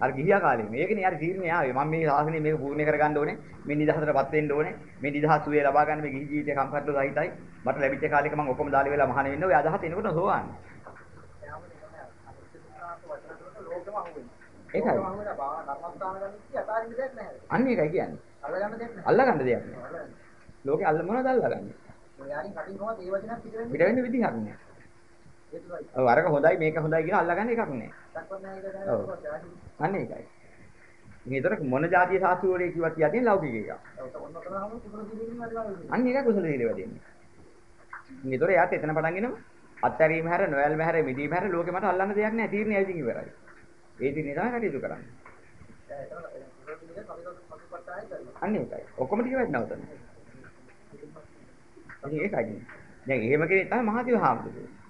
අර ගිහියා කාලේ මේකනේ යාර තීරණේ ආවේ. මම මේ ශාසනය මේක පූර්ණ කරගන්න ඕනේ. මේ නිදහසටපත් වෙන්න ඕනේ. මේ නිදහස් සුවේ ලබා ගන්න මේ ගිහි ජීවිතේ කම්කටොළු සහිතයි. මට ලැබිච්ච කාලෙක මම ඔක්කොම දාලි වෙලා මහාන වෙන්න. ඔය අදහස එනකොට සෝවාන්. ඒකයි. අන්න ඒකයි කියන්නේ. අල්ලගන්න දෙයක් නෑ ලෝකේ අල්ල මොනවද අල්ලගන්නේ? පිට වෙන්න. විදිහක් නෑ ඔව් අරක හොඳයි මේක හොඳයි කියලා අල්ලගන්න එකක් නෑ ඔව්. අන්න ඒකයි. මේතර මොන જાතිය සාස්ත්‍රෝලේ කිව්වත් කියන්නේ ලෞකික එකක් අන්න ඒක කුසල දීලේ වැඩෙන්නේ මේතර යාත් එතන පටන් ගෙනම අත්හැරීම හැර නොයල්ම හැර මිදීම හැර ලෝකෙ මට අල්ලන්න දෙයක් නෑ තීරණය ඇවිදින් ඉවරයි ඒ තීරණය තමයි කටයුතු කරන්නේ අන්න ඒකයි ඔක්කොම ටික වැඩනව තමයි ඉතින් ඒකයි දැන් එහෙම කෙනෙක් තමයි මහතිව හාමුදුරුවෝ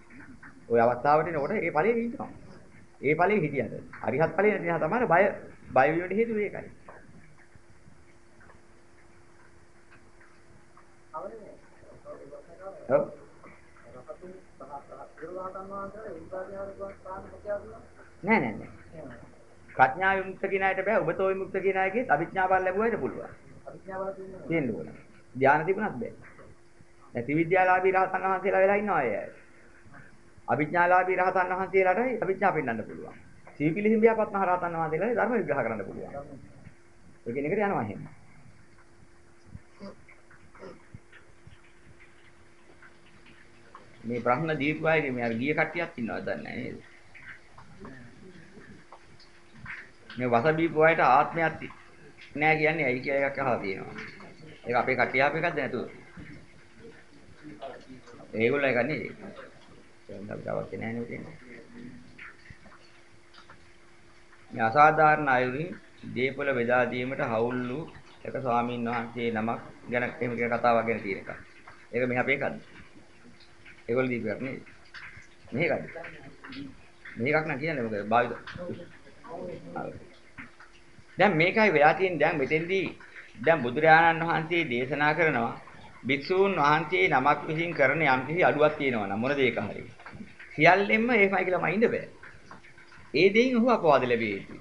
ওই අවස්ථාවට එනකොට ඒ ඵලයේ ඉන්නවා. ඒ ඵලයේ හිටියද. අරිහත් ඵලයේ නැති නිසා තමයි බය බය වීමට හේතුව ඒකයි. ඔව්. නෑ නෑ නෑ. ප්‍රඥා විමුක්ත කියන අයට බෑ. ඔබතෝ විමුක්ත කියන අයගේ අවිඥාවල් ලැබුවාට පුළුවන්. අවිඥාවල් තියෙන්න ඕන. ධානය තිබුණත් බෑ. දැන් ත්‍රිවිද්‍යාලාභී රහතන් වහන්සේලා වෙලා ඉන්නවා අය. අවිඥාලාභී රහතන් වහන්සේලාට අවිඥා පෙන්වන්න පුළුවන්. සීපිලි හිඹියාපත් මහ රහතන් වහන්සේලාට ධර්ම විග්‍රහ කරන්න පුළුවන්. ඒ කියන එකට යනවා එහෙම. මේ ප්‍රශ්න දීපු අයගේ මේ අර ගිය කට්ටියක් ඉන්නවද දන්නේ නැහැ නේද? මේ වසබීපු අයට ආත්මයක් නෑ කියන්නේ ඇයි කියලා එකක් අහලා තියෙනවා. ඒක අපේ කට්ටිය ආපු එකක්ද නැතුව? ඒගොල්ලෝ එකක් නෙවෙයි. දැන් අපි අවශ්‍ය නැහැ නේද කියන්නේ. මේ අසාධාරණ අයුරින් දීපල බෙදා දීමට හවුල්ලු එක ස්වාමීන් වහන්සේ නමක් ගැන එහෙම කියන කතාවක් ගැන තියෙන එකක්. ඒක මේ අපේ එකක්ද? ඒගොල්ලෝ දීපු එකක් නෙවෙයි. මේකද? මේකක් නම් කියන්නේ මොකද? භාවිත. දැන් මේකයි වෙලා තියෙන්නේ දැන් මෙතෙන්දී දැන් බුදුරජාණන් වහන්සේ දේශනා කරනවා භික්ෂූන් වහන්සේ නමක් විසින් කරන යම් කිසි අඩුවක් තියෙනවා නම් මොන දෙයක හරි. සියල්ලෙන්ම ඒකයි කියලා මයින්ද බෑ. ඒ දෙයින් ඔහු අපවාද ලැබිය යුතුයි.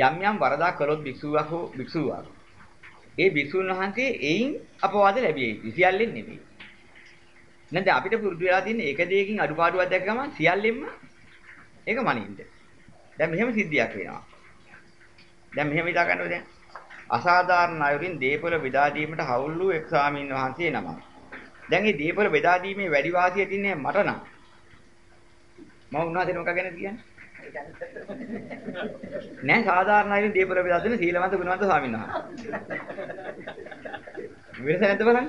යම් යම් වරදක් කළොත් භික්ෂුවක් හෝ භික්ෂුවක්. ඒ භික්ෂුන් වහන්සේ එයින් අපවාද ලැබිය යුතුයි. සියල්ලෙන් නෙමෙයි. නැත්නම් අපිට පුරුදු වෙලා තියෙන එක දෙයකින් අඩුපාඩුවක් දැක්ක ගමන් සියල්ලෙන්ම ඒක මනින්න. දැන් මෙහෙම සිද්ධියක් වෙනවා. දැන් මෙහෙම හිතා ගන්නකො දැන් අසාධාරණ අයුරින් දීපල බෙදා දීමට හවුල් වූ එක් ස්වාමීන් වහන්සේ නමක්. දැන් මේ දීපල බෙදා දීමේ වැඩි වාසිය තින්නේ මට නම්. මම උන්වහන්සේට මොකක් ගැනද කියන්නේ? නෑ සාධාරණ අයුරින් දීපල බෙදා දෙන සීලවන්ත ගුණවන්ත ස්වාමීන් වහන්සේ. වෙනස නැද්ද බලන්න?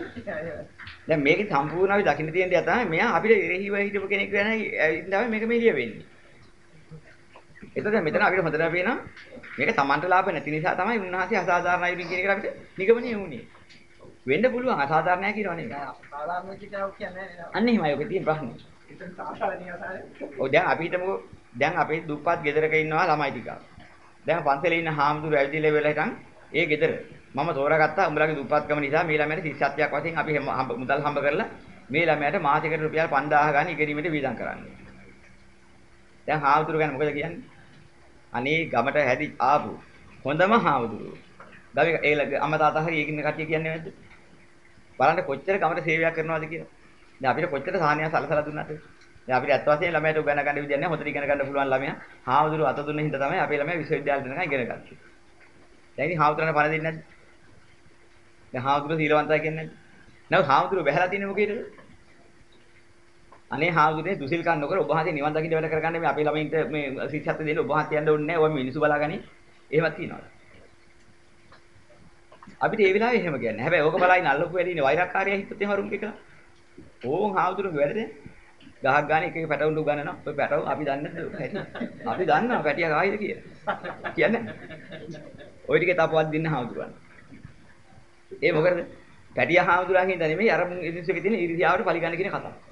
දැන් මේකේ සම්පූර්ණ අපි දකින්න තියෙන දේ තමයි මෙයා අපිට එරෙහිව හිටපු කෙනෙක් වෙනයි තමයි මේක මෙලිය වෙන්නේ. එතකොට මෙතන අපිට හොඳට පේනවා මේක Tamanට ලාභ නැති නිසා තමයි උන්වහන්සේ අසාධාරණ අයුරින් කියන එකට අපිට නිගමනය වුණේ. වෙන්න පුළුවන් අසාධාරණයක් කියනවා නෙමෙයි. සාධාරණ වෙච්ච කෙනෙක් කියන්නේ අන්න එහෙමයි ඔක තියෙන ප්‍රශ්නේ. ඔව් දැන් අපි හිතමුකෝ දැන් අපේ දුප්පත් ගෙදරක ඉන්නවා ළමයි ටිකක්. දැන් පන්සලේ ඉන්න හාමුදුරු ඇවිදිලා වෙලා හිටන් ඒ ගෙදර මම තෝරාගත්තා උඹලගේ දුප්පත්කම නිසා මේ ළමයාට ශිෂ්‍යත්වයක් වශයෙන් අපි මුදල් හම්බ කරලා මේ ළමයාට මාසෙකට රුපියල් 5000 ගන්න ඉගෙනීමට වීදම් කරන්නේ. දැන් හාමුදුරු ගැන මොකද කියන්නේ? අනේ ගමට හැදි ආපු හොඳම හාමුදුරුවෝ. ගමේ ඒ අම්මා තාත්තා හරි ඒකින් කට්ටිය කියන්නේ නැද්ද? බලන්න කොච්චර ගමට සේවයක් කරනවද කියලා. දැන් අපිට කොච්චර සාහනයක් සලසලා දුන්නත් දැන් අපිට ඇත්ත වශයෙන්ම ළමයට උගන ගන්න විදියක් නැහැ. හොඳට ඉගෙන ගන්න පුළුවන් ළමයා. හාමුදුරුවෝ අත දුන්න හින්දා තමයි අපේ ළමයා විශ්වවිද්‍යාලෙට යනකම් ඉගෙන ගත්තේ. දැන් ඉතින් හාමුදුරනේ පණ දෙන්නේ නැද්ද? දැන් හාමුදුරුවෝ සීලවන්තයි කියන්නේ නැද්ද? නෑ හාමුදුරුවෝ බහැලා තියෙන්නේ මොකේද? අනේ හාමුදුරනේ දුසිල් කන් නොකර ඔබ වහන්සේ නිවන් දකින්න වැඩ කරගන්න මේ අපේ ළමයින්ට මේ ශිෂ්‍යත්ව දෙන්න ඔබ වහන්සේ යන්න ඕනේ නැහැ. ඔය මිනිස්සු බලාගනි. එහෙමත් තියනවා. අපිට ඒ වෙලාවේ එහෙම කියන්නේ. හැබැයි ඕක බලයින් අල්ලපු වැඩිනේ වෛරක්කාරයා හිතුත් එහෙම වරුන් කියලා. ඕන් හාමුදුරුවෝ වැඩද? ගහක් ගන්න එක එක පැටවුන් ගන්නනවා. ඔය පැටවුන් අපි දන්නේ නැද්ද? අපි දන්නවා පැටියා කායිද කියලා. කියන්නේ. ওই ටිකේ තපවත් දින්න හාමුදුරන්. ඒ මොකද? පැටියා හාමුදුරන් හින්දා නෙමෙයි අර ඉරිසියක තියෙන ඉරිසියාවට පරිගන්න කියන කතාව.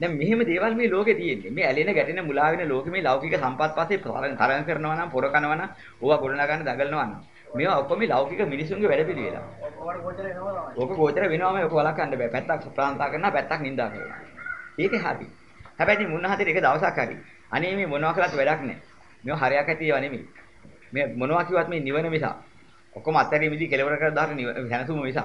දැන් මෙහෙම දේවල් මේ ලෝකේ තියෙන්නේ. මේ ඇලෙන ගැටෙන මුලා වෙන ලෝකෙ මේ ලෞකික සම්පත් පස්සේ තරඟ කරනවා නම් පොර කනවා නම් ඕවා ගොඩනගා ගන්න දඟලනවා නම් මේවා ඔක්කොම මේ ලෞකික මිනිසුන්ගේ වැඩ පිළිවෙල. ඔකට ගෝචර වෙනවා තමයි. ඕක ගෝචර වෙනවම ඕක වළක්වන්න බෑ. පැත්තක් ප්‍රාන්තා කරනවා පැත්තක් නිඳා කරනවා. ඒකේ හරි. හැබැයි ඉතින් මුන්න හතර එක දවසක් හරි. අනේ මේ මොනවා කළත් වැඩක් නැහැ. මේව හරයක් ඇති ඒවා නෙමෙයි. මේ මොනවා කිව්වත් මේ නිවන මිසක්. ඔක්කොම අත්හැරීමේදී කෙලවර කර දාන හැනසුම මිසක්.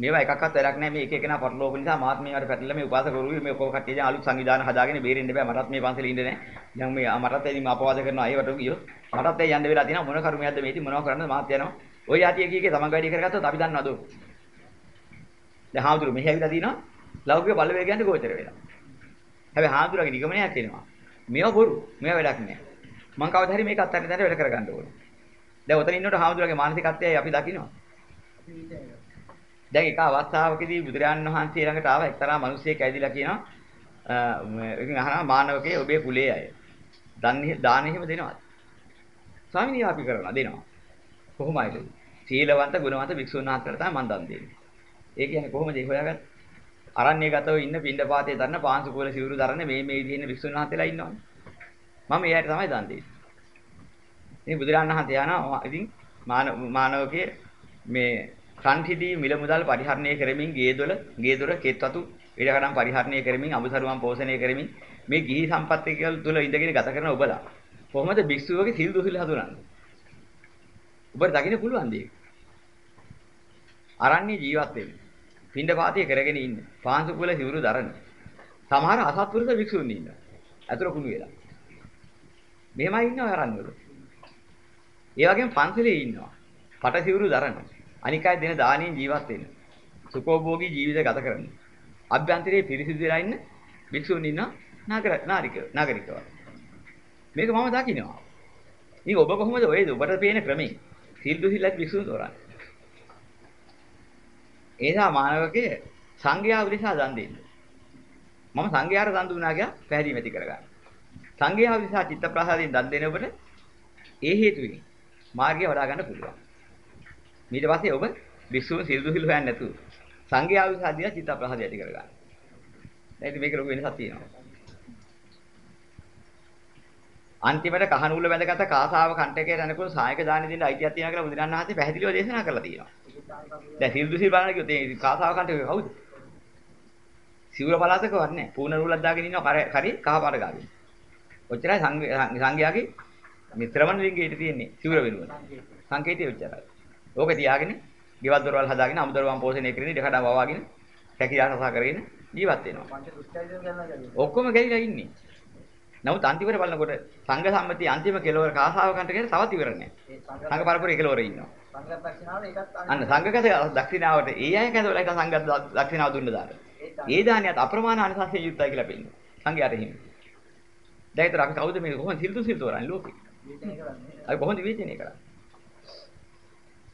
මේවා එකක්වත් වැඩක් නැහැ. මේ එක එකනා පටලෝක නිසා මාත් මේවට පැටලලා මේ උපාසක කරුවේ මේ ඔක්කොම කට්ටිය දැන් අලුත් සංවිධාන හදාගෙන බේරෙන්න බෑ. මටත් මේ පන්සලේ ඉන්න නැහැ. දැන් මේ මටත් එදිම අපවාද කරනවා ඒවට ගියොත් මටත් ඒ යන්න වෙලා තියෙනවා මොන කර්මයක්ද මේ ඉතින් මොනව කරන්නද මාත් යනවා. ওই යටි එකීකේ තමන් වැඩි කරගත්තොත් අපි දන්නවද? දැන් හාමුදුරු මෙහි ඇවිල්ලා තිනවා ලෞකික බලවේගයන්ට ගෝචර වෙලා. හැබැයි හාමුදුරගේ නිගමනයක් එනවා. මේවා බොරු. මේවා වැඩක් නෑ. මං කවදා හරි මේක අත්හරින්න දැන වැඩ කරගන්න ඕනේ. දැන් ඔතන ඉන්නකොට හාමුදුරගේ මානසිකත්වයයි අපි දකිනවා. දැන් එක අවස්ථාවකදී බුදුරජාණන් වහන්සේ ළඟට ආව එක්තරා මිනිහෙක් ඇවිදලා කියනවා ඉතින් අහනවා මානවකේ ඔබේ කුලයේ අය. දන්නේ දාන එහෙම දෙනවද? ස්වාමීනි අපි කරනවා දෙනවා. කොහොමයිද? සීලවන්ත ගුණවන්ත භික්ෂුන් වහන්සේලා තමයි මන් දන් දෙන්නේ. ඒ කියන්නේ කොහොමද ඒ හොයාගත්තේ? අරණ්‍ය ගතව ඉන්න පින්ඩපාතේ දරන පාංශු කුල සිවුරු දරන මේ මේ විදිහේ භික්ෂුන් වහන්සේලා ඉන්නවනේ. මම එයාට තමයි දන් දෙන්නේ. ඉතින් බුදුරජාණන් වහන්සේ යනවා ඉතින් මානවකයේ මේ සංහිදී මිල මුදල් පරිහරණය කරමින් ගේදොල ගේදොර කෙත්වතු ඉඩකඩම් පරිහරණය කරමින් අමුසරුවන් පෝෂණය කරමින් මේ ගිහි සම්පත්තිය තුළ ඉඳගෙන ගත කරන ඔබලා කොහොමද භික්ෂුවගේ සිල් දුසිල් හඳුනන්නේ? ඔබට දකින්න පුළුවන් දෙයක්. අරන්නේ ජීවත් වෙන්න. පින්ඩ පාතිය කරගෙන ඉන්න. පාංශු කුල සිවුරු දරන. සමහර අසත්පුරුෂ භික්ෂුන් ඉන්නවා. අතුරු කුණු වෙලා. මෙහෙමයි ඉන්නවා අරන්නේ වල. ඒ වගේම පන්සලේ ඉන්නවා. පට සිවුරු දරන. අනික අය දෙන දානියෙන් ජීවත් වෙන්න. සුඛෝභෝගී ජීවිත ගත කරන. අභ්‍යන්තරයේ පිරිසිදු වෙලා ඉන්න භික්ෂුන් ඉන්නවා නාගර නාරික නාගරිකව. මේක මම දකින්නවා. ඉතින් ඔබ කොහොමද ඔය ඔබට පේන ක්‍රමේ සීල් දුහිල්ලත් භික්ෂුන් තෝරන්නේ? ඒසා මානවකයේ සංඝයා උදෙසා දන් දෙන්න. මම සංඝයාට දන් දුන්නා කියලා පැහැදිලි මෙති කරගන්න. සංඝයා උදෙසා චිත්ත ප්‍රසාදයෙන් දන් දෙන ඔබට ඒ හේතුවෙන් මාර්ගය වඩා ගන්න පුළුවන්. ඊට පස්සේ ඔබ විසුණු සිල් දුහිල් හොයන්නේ නැතුව සංඝයා උදෙසා දින චිත්ත ප්‍රසාදය ඇති කරගන්න. දැන් ඉතින් මේක ලොකු වෙනසක් තියෙනවා. අන්තිමට කහනූල බැඳගත කාසාව කණ්ඩකයට යනකොට සායක දාන දෙන්න අයිතියක් තියෙනවා කියලා බුදුරණන් වහන්සේ පැහැදිලිව දේශනා කරලා තියෙනවා. දැන් සිල් දුසිල් බලන්න කිව්වොත් ඒ කාසාව කණ්ඩක කවුද? සිවුර පළාතක වන්නේ. පූර්ණ නූලක් දාගෙන ඉන්නවා කරේ කහ පාට ගාගෙන. ඔච්චරයි සංඝයාගේ මිත්‍රමණ ලිංගයට තියෙන්නේ සිවුර වෙනුවට. සංකේතය ඔච්චරයි. ඕක තියාගෙන ගෙවල් දොරවල් හදාගෙන අමුදරුවන් පෝෂණය කරගෙන ඉඩකඩම් වවාගෙන රැකියාව සසා කරගෙන ජීවත් වෙනවා. ඔක්කොම ගැලිලා ඉන්නේ. නමුත් අන්තිමට බලනකොට සංඝ සම්මතිය අන්තිම කෙලවර කාසාව කන්ට කියන තවත් ඉවර නැහැ. සංඝ පරපුරේ කෙලවර ඉන්නවා. සංඝ දක්ෂිනාව ඒකත් අන්න සංඝගත දක්ෂිනාවට ඒ අය කැඳවලා එක සංඝ දක්ෂිනාව දුන්න දාට. ඒ දානියත් අප්‍රමාණ අනිසංසයෙන් යුක්තයි කියලා පෙන්නනවා. සංඝයාට හිමි. දැන් ඒතර අපි කවුද මේ කොහොමද සිල් දුසිල් තෝරන්නේ ලෝකේ? අපි කොහොමද විචිනේ කරන්නේ?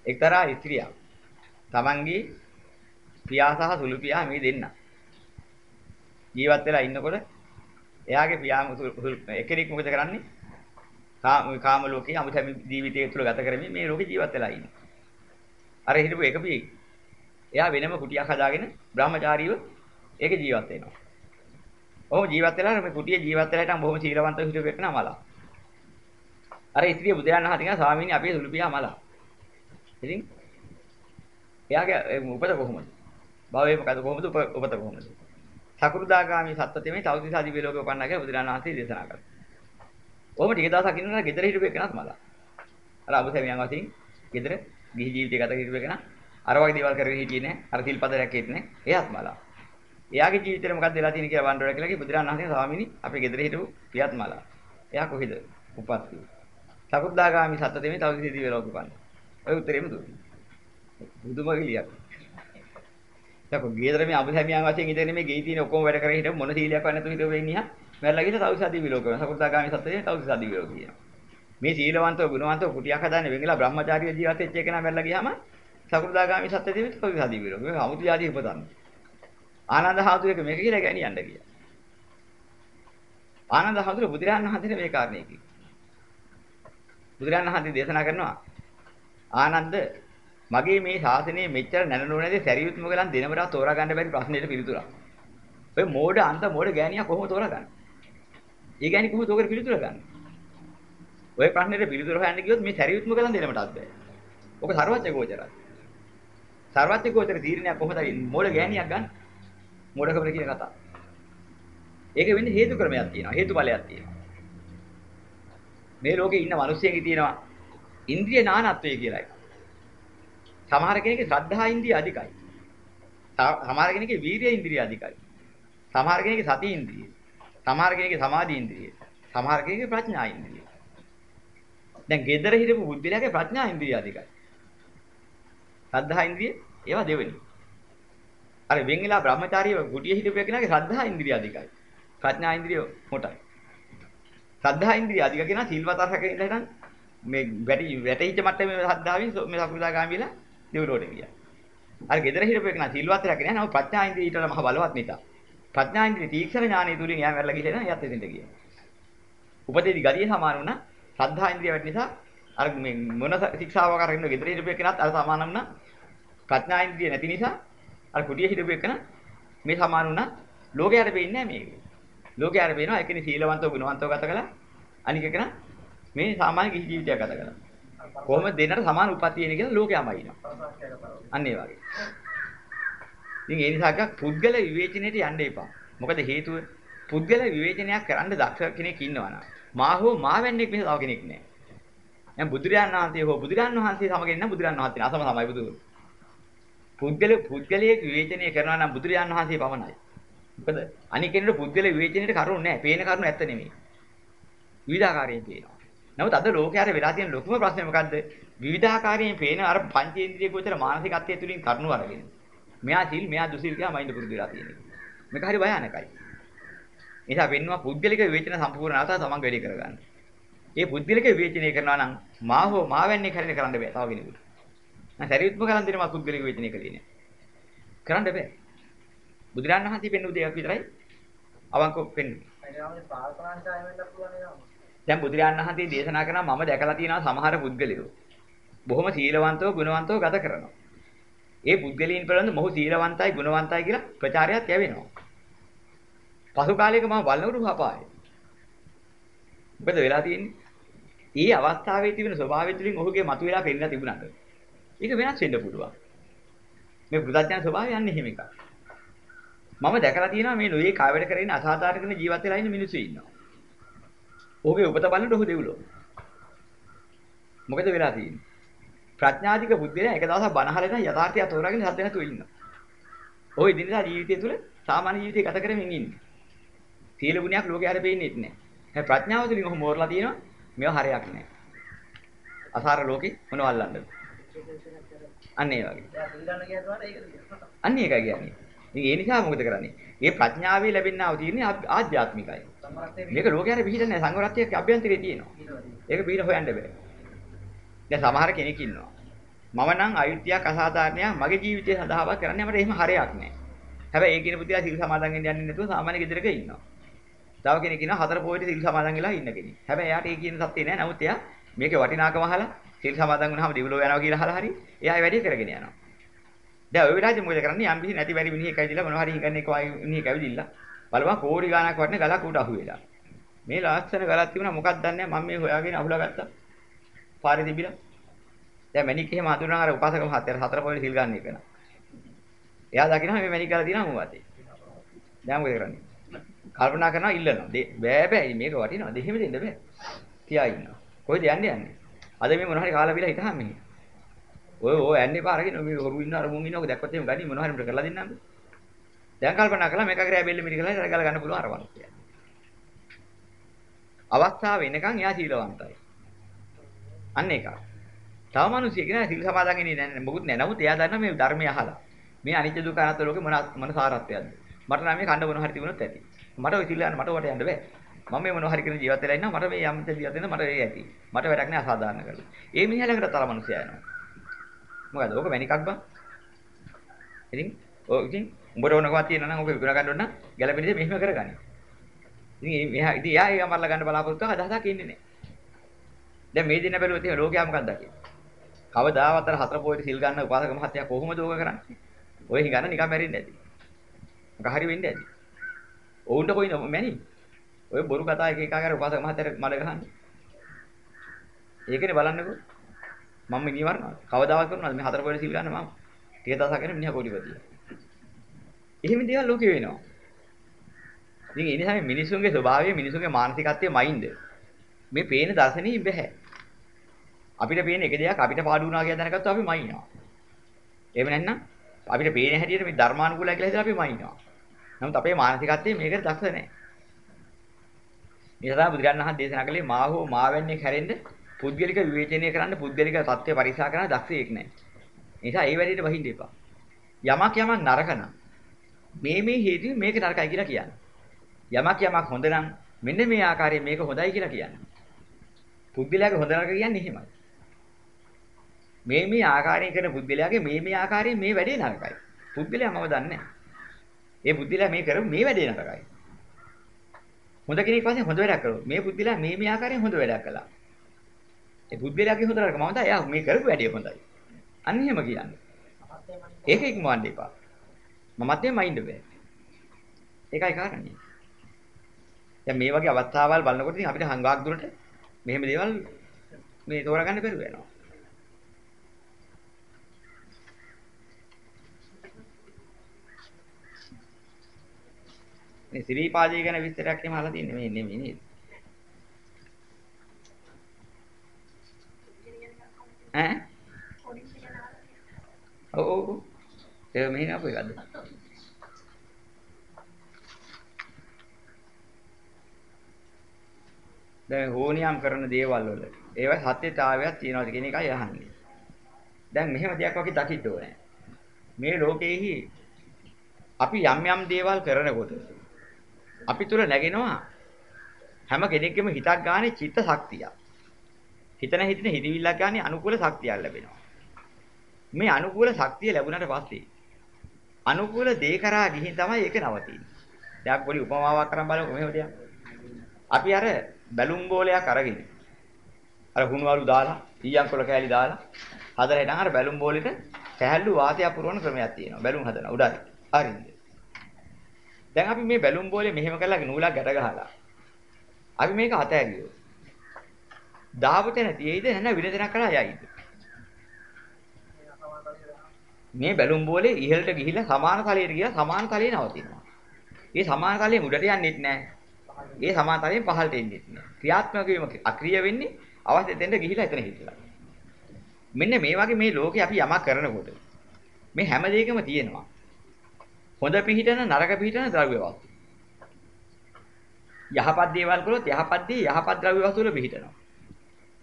එක්තරා ස්ත්‍රියක් තමන්ගේ පියා සහ සුළු පියා මේ දෙන්න ජීවත් වෙලා ඉන්නකොට එයාගේ පියාම එකෙනෙක් මොකද කරන්නේ? කාම කාම ලෝකේ අමුතැමි ජීවිතය තුළ ගත කරමින් මේ ලෝකේ ජීවත් වෙලා ඉන්නේ. අර හිටපු එක පියෙක්. එයා වෙනම කුටියක් හදාගෙන බ්‍රහ්මචාරීව ඒකේ ජීවත් වෙනවා. ඔහොම ජීවත් වෙලා මේ කුටියේ ජීවත් වෙලා හිටන් බොහොම සීලවන්තව හිටපු එකන මලා. අර ස්ත්‍රිය බුදුරජාණන් වහන්සේ කියන ස්වාමීනි අපේ සුළු පියා මලා. ඉතින් එයාගේ උපත කොහොමද? භවයේ මොකද කොහොමද උපත කොහොමද? සකෘදාගාමි සත්ත්වෙමේ තවතිසා දිව්‍ය ලෝකෙ උපන්නා කියලා බුදුරජාණන් වහන්සේ දේශනා කරා. ඔහොම ටික දවසක් ඉන්නකොට ගෙදර හිටපු එකනත් මලා. අර අබුසැමියන් වශයෙන් ගෙදර ගිහි ජීවිතය ගත කරපු එකන අර වගේ දේවල් කරගෙන හිටියේ නෑ. අර සිල්පද රැකෙත් නෑ. එයාත් මලා. එයාගේ ජීවිතේට මොකක්ද වෙලා තියෙන්නේ කියලා වන්දරය කියලා කි බුදුරජාණන් වහන්සේ ස්වාමීනි අපේ ගෙදර හිටපු පියත් මලා. එයා කොහෙද? උපත්ති. සකෘදාගාමි සත්ත්වෙමේ තවතිසා දිව්‍ය ලෝකෙ උපන්නා. ඔය උත්තරෙම දුන්නා. බුදුම ගිලියක්. දැන් ගෙදර මේ අබුසැමියන් වශයෙන් ඉඳගෙන මේ ගෙයි තියෙන ඔක්කොම වැඩ කරගෙන හිටපු මොන සීලයක් වත් නැතුව හිටපු වෙන්නේ හා මැරලා ගිහින් තවුසාදී විලෝක වෙනවා. සකෘදාගාමී සත්‍යයේ තවුසාදී විලෝක කියනවා. මේ සීලවන්තව ගුණවන්තව කුටියක් හදාන්නේ වෙංගලා බ්‍රහ්මචාරිය ජීවත් වෙච්ච එක නම් මැරලා ගියාම සකෘදාගාමී සත්‍යයේ තවුසාදී විලෝක. මේ අමුතු જાතිය උපතන්නේ. ආනන්ද හාමුදුරුවෝ මේක කියලා ගැණියන්න ගියා. ආනන්ද හඳුර බුදුරජාණන් වහන්සේ මේ කාරණේ කිව්වා. බුදුරජාණන් වහන්සේ දේශනා කරනවා ආනන්ද මගේ මේ ශාසනයේ මෙච්චර නැනනෝ නැති සැරියුත් මොගලන් දෙනවරා තෝරා ගන්න බැරි ප්‍රශ්නෙට පිළිතුරක්. ඔය මෝඩ අන්ත මෝඩ ගෑණියා කොහොම තෝරාගන්නේ? ඒ ගෑණි කොහොමද ඔකට පිළිතුර ගන්න? ඔය ප්‍රශ්නෙට පිළිතුර හොයන්න ගියොත් මේ සැරියුත් මොගලන් දෙනවටත් බෑ. ඔක ਸਰවඥ ගෝචරයි. ਸਰවඥ ගෝචර තීරණයක් කොහොමද මෝඩ ගෑණියක් ගන්න? මෝඩකම කියන කතාව. ඒක වෙන්නේ හේතු ක්‍රමයක් තියෙනවා හේතුඵලයක් තියෙනවා මේ ලෝකේ ඉන්න මිනිස්සුන්ගේ තියෙනවා ඉන්ද්‍රිය නානත්වය කියලා එකක්. සමහර කෙනෙක්ගේ ශ්‍රද්ධා ඉන්ද්‍රිය අධිකයි. සමහර කෙනෙක්ගේ වීරිය ඉන්ද්‍රිය අධිකයි. සමහර කෙනෙක්ගේ සති ඉන්ද්‍රිය. සමහර කෙනෙක්ගේ සමාධි ඉන්ද්‍රිය. සමහර කෙනෙක්ගේ ප්‍රඥා ඉන්ද්‍රිය. දැන් gedara හිටපු බුද්ධිලගේ ප්‍රඥා ඉන්ද්‍රිය අධිකයි. ශ්‍රද්ධා ඉන්ද්‍රිය ඒවා දෙවෙනි. අර වෙන් වෙලා බ්‍රහ්මචාරීව ගුටිය හිටපු එකනගේ ශ්‍රද්ධා ඉන්ද්‍රිය අධිකයි. ප්‍රඥා ඉන්ද්‍රිය මොටයි. ශ්‍රද්ධා ඉන්ද්‍රිය අධික කෙනා සිල්වත් රැකගෙන ඉඳලා මේ වැටි වැටිච්ච මට්ටමේ ශ්‍රද්ධාවෙන් මේ සකුදාගාමී වෙලා දෙවලෝට ගියා. අර gedara හිටපු එකනා සිල්වත් රැකගෙන යනවා ප්‍රඥා ඉන්ද්‍රිය ඊට මහ බලවත් නිසා. ප්‍රඥා ඉන්ද්‍රිය තීක්ෂණ ඥානය තුලින් යා වැරලා ගිහලා යත් එතෙන්ට ගියා. උපදේදී ගතිය සමාන වුණා. ශ්‍රද්ධා ඉන්ද්‍රිය වැඩි නිසා අර මේ මොන ශික්ෂාවක් අරගෙන gedara හිටපු එකනත් අර සමාන වුණා. ප්‍රඥා ඉන්ද්‍රිය නැති නිසා අර කුටිය හිටපු එකන මේ සමාන වුණා. ලෝකයට වෙන්නේ නැහැ මේක. ලෝකයට වෙනවා එකනේ සීලවන්තව ගුණවන්තව ගත කළා. අනික එකන මේ සාමාන්‍ය කිසි ජීවිතයක් ගත කළා. කොහොමද දෙන්නට සමාන උපත් තියෙන කියලා ලෝකයම අයිනවා. අන්න ඒ වගේ. ඉතින් ඒ නිසා එකක් පුද්ගල විවේචනයේට යන්න එපා. මොකද හේතුව පුද්ගල විවේචනයක් කරන්න දක්ෂ කෙනෙක් ඉන්නවනම් මා හෝ මා වෙන්නේ මිස තව කෙනෙක් නෑ. දැන් බුදුරජාණන් වහන්සේ හෝ බුදුරජාණන් වහන්සේ සමග ඉන්න බුදුරජාණන් වහන්සේ අසම තමයි බුදුරු. පුද්ගල පුද්ගලයෙක් විවේචනය කරනවා නම් බුදුරජාණන් වහන්සේ පමණයි. මොකද අනික කෙනෙකුට පුද්ගල විවේචනයේට කරුණ නෑ. පේන කරුණ ඇත්ත නෙමෙයි. විවිධාකාරයෙන් පේනවා. නමුත් අද ලෝකයේ වෙලා තියෙන ලොකුම ප්‍රශ්නේ මොකද්ද? විවිධාකාරයෙන් පේන අර පංචේන්ද්‍රිය ගෝචර මානසිකත්වයේ තුලින් කරුණු අරගෙන. මෙයා සිල්, මෙයා දුසිල් කියලා මයින්ඩ් පුරුදු වෙලා තියෙනවා. මේක හරි භයානකයි. නිසා වෙන්නවා පුද්ගලික විවේචන සම්පූර්ණ අවස්ථාව තමන් වැඩි කරගන්න. ඒ පුද්ගලික විවේචනය කරනවා නම් මා හෝ මා වෙන්නේ කරන්න කරන්න බෑ තව කෙනෙකුට. නැත්නම් සරියුත්ම කරන් දෙනවා පුද්ගලික විවේචනය කළේ නෑ. කරන්න බෑ. බුදුරණන් වහන්සේ පෙන්වු දෙයක් විතරයි අවංකව පෙන්වන්නේ. දැන් බුදුරජාණන් වහන්සේ දේශනා කරනවා මම දැකලා තියෙනවා සමහර පුද්ගලයෝ බොහොම සීලවන්තව ගුණවන්තව ගත කරනවා. ඒ පුද්ගලයන් පිළිබඳව මොහු සීලවන්තයි ගුණවන්තයි කියලා ප්‍රචාරයක් යවෙනවා. පසු කාලයක මම බලනකොට හපායි. මොකද වෙලා තියෙන්නේ? ඊ අවස්ථාවේ තිබෙන ස්වභාවය තුළින් ඔහුගේ මතුවලා පෙන්නලා තිබුණාට. ඒක වෙනස් වෙන්න පුළුවන්. මේ බුද්ධඥාන ස්වභාවය යන්නේ එහෙම එකක්. මම දැකලා තියෙනවා මේ නොයේ කාවැඩ කරගෙන අසාධාරණ කරන ජීවත් වෙලා ඉන්න මිනිස්සු ඉන්නවා. ඔහුගේ උපත බලනකොට ඔහු දෙව්ලෝ. මොකද වෙලා තියෙන්නේ? ප්‍රඥාධික බුද්ධිලා එක දවසක් ඉඳන් යථාර්ථය තෝරාගෙන හද නැතුව ඉන්නවා. ඔය දිනදා ජීවිතය තුළ සාමාන්‍ය ජීවිතය ගත කරමින් ඉන්නේ. සීල ගුණයක් ලෝකේ හැර පෙන්නේ නැහැ. හැබැයි ප්‍රඥාව තුළින් ඔහු මෝරලා තියෙනවා. මේවා හරයක් නැහැ. අසාර ලෝකේ මොනව අල්ලන්නද? අන්න ඒ වගේ. අන්න ඒකයි කියන්නේ. ඉතින් ඒ නිසා මොකද කරන්නේ? මේ ප්‍රඥාවේ ලැබෙනා වූ තීරණය ආධ්‍යාත්මිකයි. මේක ලෝකයේ පිළිහිට නැහැ සංවරත්වයේ අභ්‍යන්තරයේ තියෙනවා. ඒක පිළිහිට හොයන්න බෑ. දැන් සමහර කෙනෙක් ඉන්නවා. මම නම් අයුක්තියක් අසාධාරණයක් මගේ ජීවිතය සඳහාවත් කරන්නේ මට එහෙම හරයක් නැහැ. හැබැයි ඒ කියන පුතිලා සිල් සමාදන් වෙන්න යන්නේ නැතුව සාමාන්‍ය ගෙදරක ඉන්නවා. තව කෙනෙක් ඉන්නවා හතර පොයේ සිල් සමාදන් වෙලා ඉන්න කෙනෙක්. හැබැයි එයාට ඒ කියන සත්‍ය නෑ. නමුත් එයා මේකේ වටිනාකම අහලා සිල් සමාදන් වුණාම දිවලෝ යනවා කියලා අහලා හරි එයා වැඩි කරගෙන යනවා. දැන් ওই වෙලාවේදී මොකද කරන්නේ? යම් කිසි නැති බැරි මිනිහෙක් ඇවිදලා මොනවා හරි හිඟන්නේ එක වගේ මිනිහෙක් ඇවිදිලා බලපන් කෝටි ගාණක් වටින ගලක් උඩ අහුවෙලා. මේ ලස්සන ගලක් තිබුණා මොකක්ද දන්නේ මම මේ හොයාගෙන අහුලා ගත්තා. පාරේ තිබිලා. දැන් මැණික් එහෙම හඳුනන අර උපාසක මහත්තයා හතර පොයේ සිල් ගන්න එක නා. එයා දකිනවා මේ මැණික් ගල දිනා මු අතේ. දැන් මොකද කරන්නේ? කල්පනා කරනවා ඉල්ලනවා. බෑ බෑ මේක වටිනවා. දෙහිම දෙන්න බෑ. තියා ඉන්නවා. කොහෙද යන්නේ යන්නේ? අද මේ මොනවා හරි කාලා බිලා හිටහම මෙහි. ඔය ඔය යන්නේ පාරගෙන මේ හොරු ඉන්න අර මුන් ඉන්නවක දැක්කොත් එහෙම ගනි මොනවා හරි මට කරලා දෙන්නම්. දැන් කල්පනා කළා මේක කරේ බෙල්ල මිරි කරලා ගල ගන්න පුළුවන් අර වන්තිය. අවස්ථාව වෙනකන් එයා සීලවන්තයි. අන්න ඒක. තව මිනිස්සෙක් නෑ සීල සමාදන් වෙන්නේ නැහැ මොකුත් නෑ. නමුත් එයා දන්නා මේ ධර්මය අහලා. මේ අනිත්‍ය දුක්ඛ අනාත්ම ලෝකේ මොන මොන සාරත්වයක්ද? මට නම් මේ කන්න මොන හරි තිබුණොත් ඇති. මට ඔය සීල යන්න මට වට යන්න බෑ. මම මේ මොන හරි කරන ජීවත් වෙලා ඉන්නවා මට මේ යම් ජීවත් වෙන්න මට ඒ ඇති. මට වැඩක් නෑ අසාධාරණ කරලා. ඒ මිනිහා ළඟට තර මිනිසයා යනවා. මොකද? ඕක මැනිකක් බං. ඉතින් ඔය ඉතින් උඹට ඕනකමක් තියෙනවා නම් ඕක විකුණ ගන්න ඕන නම් ගැළපෙන දේ මෙහෙම කරගන්න. ඉතින් එයා ඉතින් එයා ඒක මරලා ගන්න බලාපොරොත්තු අදහසක් ඉන්නේ නැහැ. දැන් මේ දින බැලුවොත් එහෙම ලෝකයා මොකක්ද දකින්නේ? කවදාවත් අර හතර පොයිට සිල් ගන්න උපාසක මහත්තයා කොහොමද ඕක කරන්නේ? ඔය හිඟන්න නිකන් මැරෙන්නේ නැති. මොකක් හරි වෙන්නේ නැති. ඔවුන්ට කොයිද මැනි? ඔය බොරු කතා එක එක අර උපාසක මහත්තයාට මඩ ගහන්නේ. ඒකනේ බලන්නකෝ. මම නිවර්ණ කවදාවත් කරනවද මේ හතර පොයිට සිල් ගන්න මම? ටික දවසක් කරන මිනිහා කොටිපතිය. එහෙම දේවල් ලෝකේ වෙනවා. ඉතින් ඒ නිසා මිනිසුන්ගේ ස්වභාවය මිනිසුන්ගේ මානසිකත්වයේ මයින්ඩ් මේ පේන දර්ශනේ බෑ. අපිට පේන එක දෙයක් අපිට පාඩු වුණා කියලා දැනගත්තොත් අපි මයින්නවා. එහෙම නැත්නම් අපිට පේන හැටියට මේ ධර්මානුකූලයි කියලා හිතලා අපි මයින්නවා. නමුත් අපේ මානසිකත්වයේ මේකට දක්ෂ නැහැ. නිසා බුදුරජාණන් වහන්සේ දේශනා කළේ මා හෝ මා වෙන්නේ හැරෙන්න පුද්ගලික විවේචනය කරන්න පුද්ගලික தත්ත්වය පරික්ෂා කරන්න දක්ෂයෙක් නැහැ. නිසා ඒ වැඩේට වහින්න එපා. යමක් යමක් නරක නම් මේ මේ හේතුවෙන් මේක නරකයි කියලා කියන්නේ. යමක් යමක් හොඳ නම් මෙන්න මේ ආකාරයෙන් මේක හොඳයි කියලා කියන්නේ. පුද්ගලයාගේ හොඳ නරක කියන්නේ එහෙමයි. මේ මේ ආකාරයෙන් කරන පුද්ගලයාගේ මේ මේ ආකාරයෙන් මේ වැඩේ නරකයි. පුද්ගලයා මම දන්නේ ඒ පුද්ගලයා මේ කරු මේ වැඩේ නරකයි. හොඳ කෙනෙක් වශයෙන් හොඳ වැඩක් කරුවොත් මේ පුද්ගලයා මේ මේ ආකාරයෙන් හොඳ වැඩක් කළා. ඒ පුද්ගලයාගේ හොඳ නරක මම දා එයා මේ කරපු වැඩේ හොඳයි. අන්න එහෙම කියන්නේ. ඒක ඉක්මවන්න එපා. මමත් එහෙම මයින්ඩ් බෑ. ඒකයි කාරණේ. දැන් මේ වගේ අවස්ථාවල් බලනකොට ඉතින් අපිට හංගාක් දුරට මෙහෙම දේවල් මේ තෝරගන්න බැරුව යනවා. මේ ශ්‍රීපාදේ ගැන විස්තරයක් එහෙම අහලා තින්නේ මේ නෙමෙයි නේද? ඈ? ඔව් ඔව්. ඒ මෙහෙම අපේ ගන්න. දැන් හෝනියම් කරන දේවල් වල ඒවා සත්‍යතාවයක් තියනවාද කියන එකයි අහන්නේ. දැන් මෙහෙම දෙයක් වගේ දකින්න ඕනේ. මේ ලෝකෙහි අපි යම් යම් දේවල් කරනකොට අපි තුල නැගෙනවා හැම කෙනෙක්ගේම හිතක් ගානේ චිත්ත ශක්තිය. හිතන හිතන හිතවිල්ලක් ගානේ අනුකූල ශක්තියක් ලැබෙනවා. මේ අනුකූල ශක්තිය ලැබුණාට පස්සේ අනුකූල දේ කරා ගිහින් තමයි ඒක නවතින්නේ. දැන් පොඩි උපමාවක් කරන් බලමු මෙහෙම දෙයක්. අපි අර බැලුම් බෝලයක් අරගෙන අර හුණුවලු දාලා ඊයන් කොළ කෑලි දාලා හදලා හිටන් අර බැලුම් බෝලෙට කැහැල්ලු වාතයක් පුරවන ක්‍රමයක් තියෙනවා. බැලුම් හදන උඩයි. හරිද? දැන් අපි මේ බැලුම් බෝලේ මෙහෙම කරලා නූලක් ගැට ගහලා අපි මේක අතෑරියෝ. දාපු තැන තියෙයිද නැත්නම් වින තැනක් කරා යයිද? මේ බැලුම් බෝලේ ඉහළට ගිහිල්ලා සමාන තලයට ගිහලා සමාන තලයේ නවතිනවා. ඒ සමාන තලයේ මුඩට යන්නෙත් නැහැ. ඒ සමාන තලයෙන් පහළට එන්නෙත් නැහැ. ක්‍රියාත්මක වීම අක්‍රිය වෙන්නේ අවශ්‍ය දෙන්න ගිහිලා එතන හිටලා. මෙන්න මේ වගේ මේ ලෝකේ අපි යමක් කරනකොට මේ හැම දෙයකම තියෙනවා. හොඳ පිහිටන නරක පිහිටන ද්‍රව්‍ය වස්තු. යහපත් දේවල් කළොත් යහපත් දේ යහපත් ද්‍රව්‍ය වස්තු වල පිහිටනවා.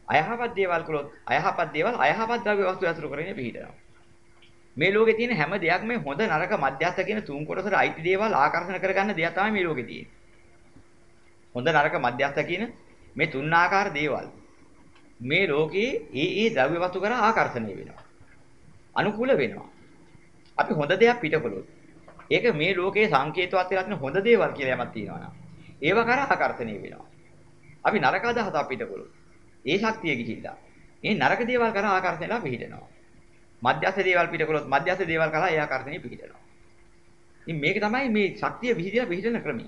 අයහපත් දේවල් කළොත් අයහපත් දේවල් අයහපත් ද්‍රව්‍ය වස්තු ඇසුරු කරගෙන පිහිටනවා. මේ ලෝකේ තියෙන හැම දෙයක්ම හොඳ නරක මධ්‍යස්ථ කියන තුන් කොටසට අයිති දේවල් ආකර්ෂණ කරගන්න දෙයක් තමයි මේ ලෝකේ තියෙන්නේ. හොඳ නරක මධ්‍යස්ථ කියන මේ තුන් ආකාර දේවල් මේ ලෝකේ ඒ ඒ ද්‍රව්‍ය වස්තු කරා ආකර්ෂණය වෙනවා. අනුකූල වෙනවා. අපි හොඳ දෙයක් පිටකොළොත් ඒක මේ ලෝකේ සංකේතවත් වෙලා තියෙන හොඳ දේවල් කියලා යමක් තියෙනවා නම් ඒව කරා ආකර්ෂණය වෙනවා. අපි නරක අදහස පිටකොළොත් ඒ ශක්තිය ගිහිල්ලා මේ නරක දේවල් කරා ආකර්ෂණයලා පිහිටනවා. මධ්‍යස්ථ දේවල් පිටකොළොත් මධ්‍යස්ථ දේවල් කරා ඒ ආකර්ෂණය පිහිටනවා. ඉතින් මේක තමයි මේ ශක්තිය විහිදලා පිහිටන ක්‍රමය.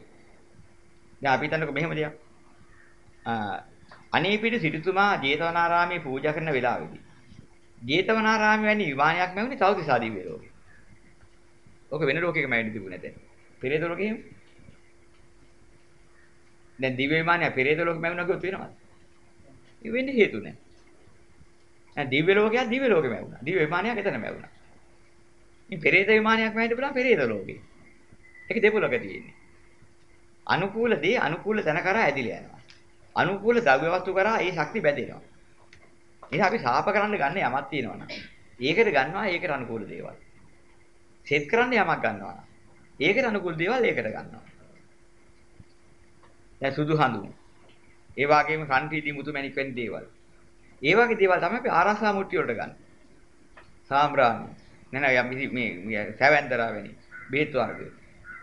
දැන් අපි හිතන්නකො මෙහෙම දෙයක්. අනේපිට සිටුතුමා ජේතවනාරාමේ පූජා කරන වෙලාවේදී ජේතවනාරාමේ වැනි විමානයක් මැවුනේ තවතිසා දිව්‍ය ලෝකේ. ඕක වෙන ලෝකයක මැවෙන්න තිබුණේ නැතේ. පෙරේත ලෝකෙම. දැන් දිව්‍ය විමානය පෙරේත ලෝකෙ මැවුණා කිව්වොත් වෙනවද? ඒ වෙන්නේ හේතු නැහැ. දැන් දිව්‍ය ලෝකයක් දිව්‍ය ලෝකෙ මැවුණා. දිව්‍ය විමානයක් එතන මැවුණා. ඉතින් පෙරේත විමානයක් මැවෙන්න පුළුවන් පෙරේත ලෝකේ. ඒක දෙපොළක තියෙන්නේ. අනුකූල දේ අනුකූල තැන කරා ඇදිලා යනවා. අනුකූල ද්‍රව්‍ය වස්තු කරා ඒ ශක්තිය බැදෙනවා. එහෙනම් අපි ශාප කරන්න ගන්න යමක් තියෙනවනම් ඒකට ගන්නවා ඒකට අනුකූල දේවල්. සෙත් කරන්න යමක් ගන්නවා. ඒකට අනුකූල දේවල් ඒකට ගන්නවා. දැන් සුදු හඳුන්. ඒ වගේම කන්ටීදී මුතු මැණික් වැනි දේවල්. ඒ වගේ දේවල් තමයි අපි ආරසා මුට්ටිය වලට ගන්න. සාම්බ්‍රාණි. නෑ නෑ මේ මේ සැවැන්දරා වැනි බේත් වර්ග.